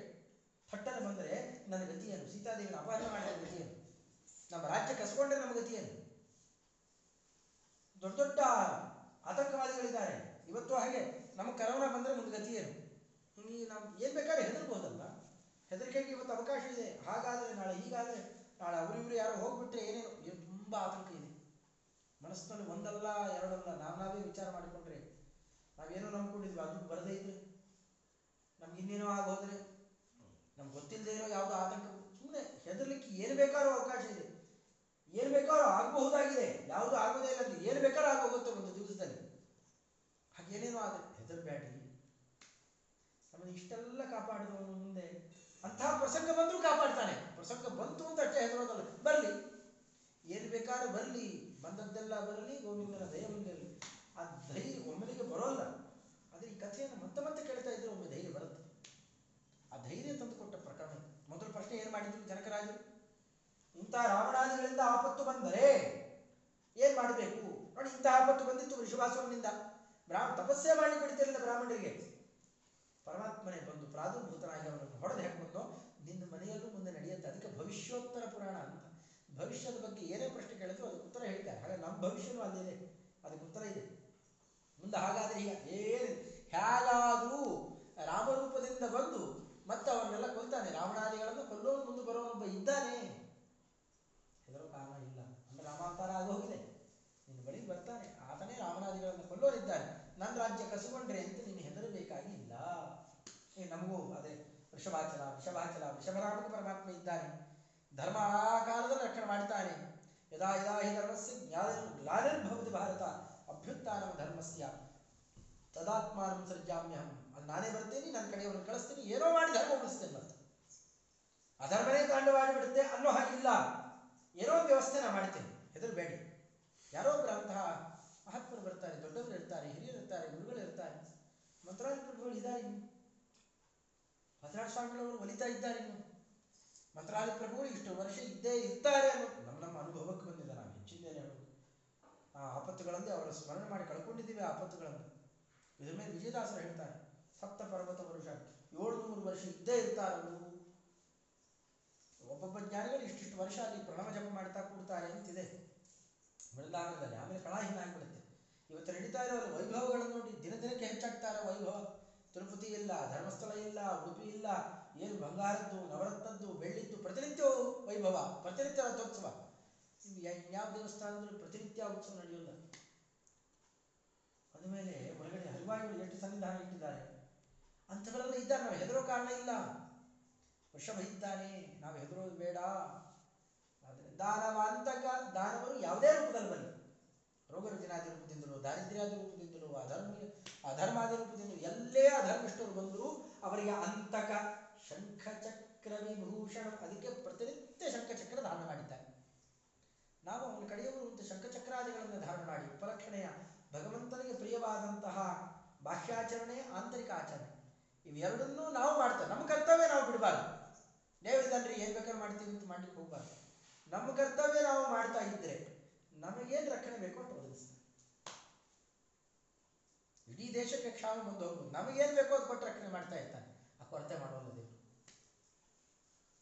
ಥಟ್ಟನೆ ಬಂದರೆ ನನ್ನ ಗತಿ ಏನು ಸೀತಾದೇವಿನ ಅಪಹರಣ ಮಾಡಿದ ಗತಿ ಏನು ನಮ್ಮ ರಾಜ್ಯ ಕಸ್ಕೊಂಡ್ರೆ ನಮ್ಮ ಗತಿ ಏನು ದೊಡ್ಡ ದೊಡ್ಡ ಆತಂಕವಾದಿಗಳಿದ್ದಾರೆ. ಇವತ್ತು ಹಾಗೆ ನಮ್ಮ ಕರೋನಾ ಬಂದರೆ ನಮ್ಮ ಗತಿ ಏನು ಈ ನಾವು ಏನು ಬೇಕಾದ್ರೆ ಹೆದರ್ಬೋದಲ್ಲ ಹೆದರಿಕೆಗೆ ಇವತ್ತು ಅವಕಾಶ ಇದೆ. ಹಾಗಾದರೆ ನಾಳೆ, ಹೀಗಾದರೆ ನಾಳೆ ಅವರಿವರು ಯಾರೋ ಹೋಗ್ಬಿಟ್ರೆ ಏನೇನು. ಏನು ತುಂಬ ಆತಂಕ ಇದೆ. ಮನಸ್ಸಿನಲ್ಲಿ ಒಂದಲ್ಲ, ಎರಡಲ್ಲ, ನಾವು ನಾವೇ ವಿಚಾರ ಮಾಡಿಕೊಂಡ್ರೆ ನಾವೇನೋ ನಂಬ್ಕೊಂಡಿದ್ವಿ ಅದು ಬರದೇ ಇದ್ರೆ, ನಮ್ಗೆ ಇನ್ನೇನೋ ಆಗೋದ್ರೆ. ನಮ್ಗೆ ಗೊತ್ತಿಲ್ಲದೆ ಇರೋ ಯಾವುದೋ ಆತಂಕ ಸುಮ್ಮನೆ ಹೆದರ್ಲಿಕ್ಕೆ ಏನು ಬೇಕಾದ್ರೂ ಅವಕಾಶ ಇದೆ. ಏನು ಬೇಕಾದ್ರೂ ಆಗಬಹುದಾಗಿದೆ. ಯಾವುದು ಆಗೋದೇ ಇಲ್ಲ ಅಂದ್ರೆ ಏನು ಬೇಕಾದ್ರೂ ಆಗೋಗುತ್ತೆ ಒಂದು ದಿವಸದಲ್ಲಿ. ಹಾಗೇನೇನೋ ಆದರೆ ಹೆದರ್ಬೇಡ್ರಿ ನಮ್ಮನ್ನು ಇಷ್ಟೆಲ್ಲ ಕಾಪಾಡಿದವನು ಮುಂದೆ. ಅಂತಹ ಪ್ರಸಂಗ ಬಂದರೂ ಕಾಪಾಡ್ತಾನೆ. ಪ್ರಸಂಗ ಬಂತು ಅಂತ ಅಷ್ಟೇ ಹೆದರೋದಲ್ಲ. ಬರಲಿ. ಏನು ಬೇಕಾದ್ರೂ ಬರಲಿ. ಬಂದದ್ದೆಲ್ಲ ಬರಲಿ. ಗೋವಿಂದನ ದಯ ಮುಂದಿರಲಿ. ಆ ದೈ ಒಮ್ಮೆಲಿಗೆ ಬರೋಲ್ಲ. ಆದರೆ ಈ ಕಥೆಯನ್ನು ಮತ್ತೆ ಮತ್ತೆ ಕೇಳ್ತಾ ಇದ್ರು ಒಮ್ಮೆ ಧೈರ್ಯ ಬರುತ್ತೆ ಆ ಧೈರ್ಯ ತಂದುಕೊಟ್ಟ ಪ್ರಕರಣ ಇದು. ಮೊದಲ ಪ್ರಶ್ನೆ ಏನು ಮಾಡಿದ್ರು ಜನಕರಾಜರು? ಇಂತಹ ರಾವಣಾದಿಗಳಿಂದ ಆಪತ್ತು ಬಂದರೆ ಏನ್ ಮಾಡಬೇಕು? ನೋಡಿ ಇಂತಹ ಆಪತ್ತು ಬಂದಿತ್ತು ವೃಷಭಾಸುರನಿಂದ ಬ್ರಾಹ್ಮ ತಪಸ್ಸೇ ಮಾಡಿ ಬಿಡ್ತಿರಲಿಲ್ಲ ಬ್ರಾಹ್ಮಣರಿಗೆ. ಪರಮಾತ್ಮನೇ ಬಂದು ಪ್ರಾದುರ್ಭೂತನಾಗಿ ಅವನನ್ನು ಹೊಡೆದು ಹಾಕೊಂಡು ನಿನ್ನ ಮನೆಯಲ್ಲೂ ಮುಂದೆ ನಡೆಯುತ್ತೆ. ಅದಕ್ಕೆ ಭವಿಷ್ಯೋತ್ತರ ಪುರಾಣ ಅಂತ. ಭವಿಷ್ಯದ ಬಗ್ಗೆ ಏನೇ ಪ್ರಶ್ನೆ ಕೇಳಿದ್ರು ಅದಕ್ಕೆ ಉತ್ತರ ಹೇಳ್ತಾರೆ. ಹಾಗೆ ನಮ್ಮ ಭವಿಷ್ಯನೂ ಅಲ್ಲಿದೆ ಅದಕ್ಕೆ ಉತ್ತರ ಇದೆ. ಮುಂದೆ ಹಾಗಾದ್ರೆ ಈಗ ಏನು ಹೇಗಾದರೂ ರಾಮರೂಪದಿಂದ ಬಂದು ಮತ್ತೆ ಅವನ್ನೆಲ್ಲ ಕೊಲ್ತಾನೆ. ರಾವಣಾದಿಗಳನ್ನು ಕೊಲ್ಲೋನು ಮುಂದೆ ಬರೋನೊಬ್ಬ ಇದ್ದಾನೆ. ಹೆದರೋ ಕಾರಣ ಇಲ್ಲ. ಅಂದ್ರೆ ರಾಮಾವತಾರ ಆಗೋಗಿದೆ ನಿನ್ನ ಬಳಿ ಬರ್ತಾನೆ. ಆತನೇ ರಾವಣಾದಿಗಳನ್ನು ಕೊಲ್ಲೋರಿದ್ದಾನೆ ನನ್ನ ರಾಜ್ಯ ಕಸುಕೊಂಡ್ರೆ ಅಂತ ನೀನು ಹೆದರಬೇಕಾಗಿಲ್ಲ? ಏ, ನಮಗೂ ಅದೇ ವೃಷಭಾಚಲ ವೃಷಭಾಚಲ ವೃಷಭರಾಮಕ ಪರಮಾತ್ಮ ಇದ್ದಾನೆ. ಧರ್ಮ ಆ ಕಾಲದಲ್ಲಿ ರಕ್ಷಣೆ ಮಾಡ್ತಾನೆ ಯದಾ ಯದಾ ಹಿ ಧರ್ಮಸ್ಯ ಜ್ಞಾನ ಗ್ಲಾನಿರ್ಭವತಿ ಭಾರತ. ಅಭ್ಯುತ್ಥಾನ ಧರ್ಮಸ್ಯ. ತದಾತ್ಮಾನಂ ಸರ್ಜಾಮ್ಯಹಂ ಅದು ನಾನೇ ಬರ್ತೀನಿ, ನನ್ನ ಕಡೆಯವ್ರನ್ನ ಕಳಿಸ್ತೀನಿ, ಏನೋ ಮಾಡಿ ಧರ್ಮ ಉಳಿಸ್ತೇನೆ ಮತ್ತೆ. ಅಧರ್ಮನೇ ತಾಂಡವಾಡಿ ಬಿಡುತ್ತೆ ಅನ್ನೋ ಹಾಗಿಲ್ಲ ಏನೋ ವ್ಯವಸ್ಥೆ ನಾ ಮಾಡ್ತೇನೆ, ಹೆದರಬೇಡಿ. ಯಾರೋ ಒಬ್ಬರು ಅಂತಹ ಮಹಾತ್ಮರು ಬರ್ತಾರೆ, ದೊಡ್ಡವರು ಇರ್ತಾರೆ, ಹಿರಿಯರು ಇರ್ತಾರೆ, ಗುರುಗಳು ಇರ್ತಾರೆ. ಮಂತ್ರಾಲಯ ಪ್ರಭುಗಳು ಇದ್ದಾರೆ ಇನ್ನು. ಭದ್ರಾಟ ಸ್ವಾಮಿಗಳವರು ಒಲಿತಾ ಇದ್ದಾರೆ ಇನ್ನು. ಮಂತ್ರಾಲಯ ಪ್ರಭುಗಳು ಇಷ್ಟು ವರ್ಷ ಇದ್ದೇ ಇರ್ತಾರೆ ಅನ್ನೋ ನಮ್ಮ ನಮ್ಮ ಅನುಭವಕ್ಕೆ ಬಂದಿದೆ ನಾವು ಹೆಚ್ಚಿದ್ದೇನೆ ಆ ಆಪತ್ತುಗಳಂದೇ ಅವರ ಸ್ಮರಣೆ ಮಾಡಿ ಕಳ್ಕೊಂಡಿದ್ದೀವಿ ಆಪತ್ತುಗಳನ್ನು. ಇದ್ರ ಮೇಲೆ ವಿಜಯದಾಸರು ಹೇಳ್ತಾರೆ, ಸಪ್ತ ಪರ್ವತ ವರುಷ, ಏಳ್ನೂರು ವರ್ಷ ಇದ್ದೇ ಇರ್ತಾರವರು ಒಬ್ಬೊಬ್ಬ ಜ್ಞಾನಿಗಳು ಇಷ್ಟಿಷ್ಟು ವರ್ಷ ಅಲ್ಲಿ ಪ್ರಣವ ಜಪ ಮಾಡ್ತಾ ಕೂಡ್ತಾರೆ ಅಂತಿದೆ. ಬೃಂದಾವನದಲ್ಲಿ ಆಮೇಲೆ ಕಳಾಹೀನ ಆಗಿಬಿಡುತ್ತೆ. ಇವತ್ತು ನಡೀತಾ ಇರೋ ವೈಭವಗಳನ್ನು ನೋಡಿ ದಿನ ದಿನಕ್ಕೆ ಹೆಚ್ಚಾಗ್ತಾರೆ ವೈಭವ. ತಿರುಪತಿ ಇಲ್ಲ, ಧರ್ಮಸ್ಥಳ ಇಲ್ಲ, ಉಡುಪಿ ಇಲ್ಲ, ಏನು ಬಂಗಾರದ್ದು, ನವರತ್ನದ್ದು, ಬೆಳ್ಳಿದ್ದು ಪ್ರತಿನಿತ್ಯ ವೈಭವ, ಪ್ರತಿನಿತ್ಯ ರಥೋತ್ಸವ. ಯಾವ ದೇವಸ್ಥಾನದಲ್ಲೂ ಪ್ರತಿನಿತ್ಯ ಉತ್ಸವ ನಡೆಯೋಲ್ಲ ಅಂದಮೇಲೆ ಒಳಗಡೆ ಹಲವಾರು ಎಷ್ಟು ಸನ್ನಿಧಾನ ಇಟ್ಟಿದ್ದಾರೆ. ಅಂಥವರೆಲ್ಲ ಇದ್ದಾರೆ, ನಾವು ಹೆದರೋ ಕಾರಣ ಇಲ್ಲ. ವೃಷಭ ಇದ್ದಾನೆ, ನಾವು ಹೆದರೋದು ಬೇಡ. ಆದರೆ ದಾನವಾಂತಕ, ದಾನವರು ಯಾವುದೇ ರೂಪದಲ್ಲಿ ಬರಲಿ ರೋಗ ರುಜಿನಾದಿ ರೂಪದಿಂದಲೂ, ದಾರಿದ್ರ್ಯಾದಿ ರೂಪದಿಂದಲೂ, ಅಧರ್ಮ, ಅಧರ್ಮಾದಿ ರೂಪದಿಂದಲೂ, ಎಲ್ಲೇ ಅಧರ್ಮಿಷ್ಠರು ಬಂದರೂ ಅವರಿಗೆ ಅಂತಕ ಶಂಖಚಕ್ರ ವಿಭೂಷಣ, ಅದಕ್ಕೆ ಪ್ರತಿನಿತ್ಯ ಶಂಖಚಕ್ರ ಧಾರಣ ಮಾಡಿದ್ದಾರೆ. ನಾವು ಅವನ ಕಡೆಯವರು ಶಂಖಚಕ್ರಾದಿಗಳನ್ನು ಧಾರಣ ಮಾಡಿ, ಉಪಲಕ್ಷಣೆಯ ಭಗವಂತನಿಗೆ ಪ್ರಿಯವಾದಂತಹ ಬಾಹ್ಯಾಚರಣೆ, ಆಂತರಿಕ ಆಚರಣೆ. ಇವೆರಡನ್ನೂ ನಾವು ಮಾಡ್ತೇವೆ. ನಮ್ಮ ಕರ್ತವ್ಯ ನಾವು ಬಿಡಬಾರ್ದು. ದೇವರಿದನ್ರಿ ಏನ್ ಬೇಕಾದ್ರೂ ಮಾಡ್ತೀವಿ ಅಂತ ಮಾಡ್ಲಿಕ್ಕೆ ಹೋಗ್ಬಾರ್ದು. ನಮ್ಮ ಕರ್ತವ್ಯ ನಾವು ಮಾಡ್ತಾ ಇದ್ರೆ ನಮಗೇನು ರಕ್ಷಣೆ ಬೇಕು ಅಂತ ಒದಗಿಸ್ತಾರೆ. ಇಡೀ ದೇಶಕ್ಕೆ ಕ್ಷಾಮ ಬಂದು ಹೋಗ್ಬೋದು. ನಮಗೇನು ಬೇಕೋ ಅದು ಕೊಟ್ಟು ರಕ್ಷಣೆ ಮಾಡ್ತಾ ಇರ್ತಾನೆ ಆ ಕೊರತೆ ಮಾಡೋಲ್ಲ ದೇವರು.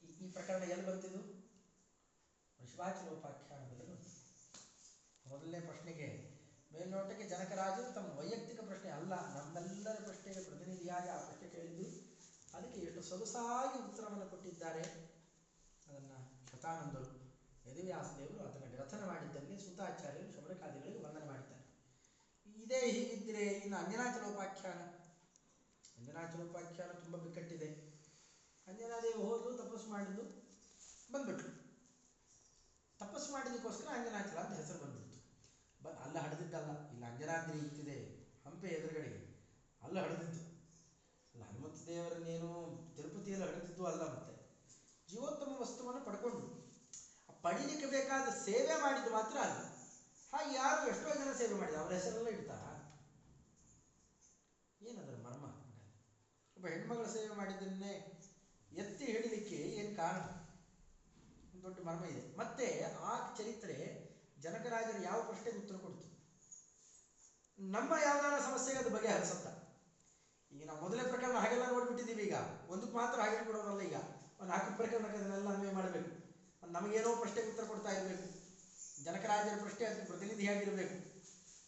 ಈ ಪ್ರಕರಣ ಎಲ್ಲಿ ಬಂತಿದ್ದು ವೃಷಭಾಚಲೋಪಾಖ್ಯಾನದಲ್ಲಿ ಬಂತು ಮೊದಲನೇ ಪ್ರಶ್ನೆಗೆ ಮೇಲ್ನೋಟಕ್ಕೆ ಜನಕರಾಜರು ತಮ್ಮ ವೈಯಕ್ತಿಕ ಪ್ರಶ್ನೆ ಅಲ್ಲ, ನಮ್ಮೆಲ್ಲರ ಪ್ರಶ್ನೆಗೆ ಪ್ರತಿನಿಧಿಯಾಗಿ ಆ ಪ್ರಶ್ನೆ ಕೇಳಿದ್ದು ಅದಕ್ಕೆ ಎಷ್ಟು ಸೊಗಸಾಗಿ ಉತ್ತರವನ್ನು ಕೊಟ್ಟಿದ್ದಾರೆ. ಅದನ್ನು ಶತಾನಂದರು ಯದುವ್ಯಾಸದೇವರು ಅದನ್ನು ಗ್ರಥನ ಮಾಡಿದ್ದಲ್ಲಿ ಸುತಾಚಾರ್ಯರು ಶಬರಕಾದಿಗಳಿಗೆ ವಂದನೆ ಮಾಡಿದ್ದಾರೆ. ಇದೇ ಹೀಗಿದ್ದರೆ ಇನ್ನು ಅಂಜನಾಚಲೋಪಾಖ್ಯಾನ. ಅಂಜನಾಚಲೋಪಾಖ್ಯಾನ ತುಂಬ ಬಿಕ್ಕಟ್ಟಿದೆ. ಅಂಜನಾದೇವಿ ಹೋದ್ರು, ತಪಸ್ಸು ಮಾಡಿದ್ದು ಬಂದ್ಬಿಟ್ರು. ತಪಸ್ಸು ಮಾಡಿದಕ್ಕೋಸ್ಕರ ಅಂಜನಾಚಲ ಅಂತ ಹೆಸರು ಬಂದ್ಬಿಡ್ತು. ಅಲ್ಲ ಹಡೆದಿದ್ದಲ್ಲ ಇಲ್ಲಿ ಅಂಜನಾದ್ರಿ ಇತ್ತಿದೆ ಹಂಪೆ ಎದುರುಗಡೆ, ಅಲ್ಲ ಹಡೆದಿದ್ದು ಅಲ್ಲ ಹನುಮಂತ ದೇವರನ್ನೇನು ತಿರುಪತಿಯಲ್ಲಿ ಹಡೆದಿದ್ದು ಅಲ್ಲ ಮತ್ತೆ. ಜೀವೋತ್ತಮ ವಸ್ತುವನ್ನು ಪಡ್ಕೊಂಡು ಪಡೀಲಿಕ್ಕೆ ಬೇಕಾದ ಸೇವೆ ಮಾಡಿದ್ದು ಮಾತ್ರ ಅಲ್ಲ. ಹಾಗೆ ಯಾರು ಎಷ್ಟೋ ಜನ ಸೇವೆ ಮಾಡಿದ ಅವರ ಹೆಸರೆಲ್ಲ ಇಡ್ತಾರ ಏನದರ ಮರ್ಮ? ಒಬ್ಬ ಹೆಣ್ಮಗಳ ಸೇವೆ ಮಾಡಿದ್ದನ್ನೇ ಎತ್ತಿ ಹಿಡಿಲಿಕ್ಕೆ ಏನು ಕಾರಣ? ದೊಡ್ಡ ಮರ್ಮ ಇದೆ. ಮತ್ತೆ ಆ ಚರಿತ್ರೆ ಜನಕರಾಜರು ಯಾವ ಪ್ರಶ್ನೆಗೆ ಉತ್ತರ ಕೊಡ್ತು? ನಮ್ಮ ಯಾವ್ದಾರ ಸಮಸ್ಯೆಗೆ ಅದು ಬಗೆಹರಿಸುತ್ತ. ಈಗ ನಾವು ಮೊದಲೇ ಪ್ರಕರಣ ಹಾಗೆಲ್ಲ ನೋಡ್ಬಿಟ್ಟಿದ್ದೀವಿ ಈಗ. ಒಂದಕ್ಕೆ ಮಾತ್ರ ಹಾಗೆ ಕೊಡೋರಲ್ಲ ಈಗ. ಒಂದು ನಾಲ್ಕು ಪ್ರಕರಣಕ್ಕೆ ಅದನ್ನೆಲ್ಲ ಅನ್ವಯ ಮಾಡಬೇಕು. ನಮಗೇನೋ ಪ್ರಶ್ನೆಗೆ ಉತ್ತರ ಕೊಡ್ತಾ ಇರಬೇಕು. ಜನಕರಾಜರ ಪ್ರಶ್ನೆ ಅದಕ್ಕೆ ಪ್ರತಿನಿಧಿಯಾಗಿರಬೇಕು.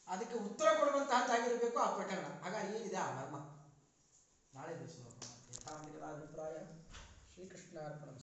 ಅದಕ್ಕೆ ಉತ್ತರ ಕೊಡುವಂತಹದ್ದಾಗಿರಬೇಕು ಆ ಪ್ರಕರಣ. ಹಾಗಾಗಿ ಏನಿದೆ ಆ ಮರ್ಮ? ನಾಳೆ ದಿವಸ ಯಥಾಂತಿಕದ ಅಭಿಪ್ರಾಯ ನಮಃ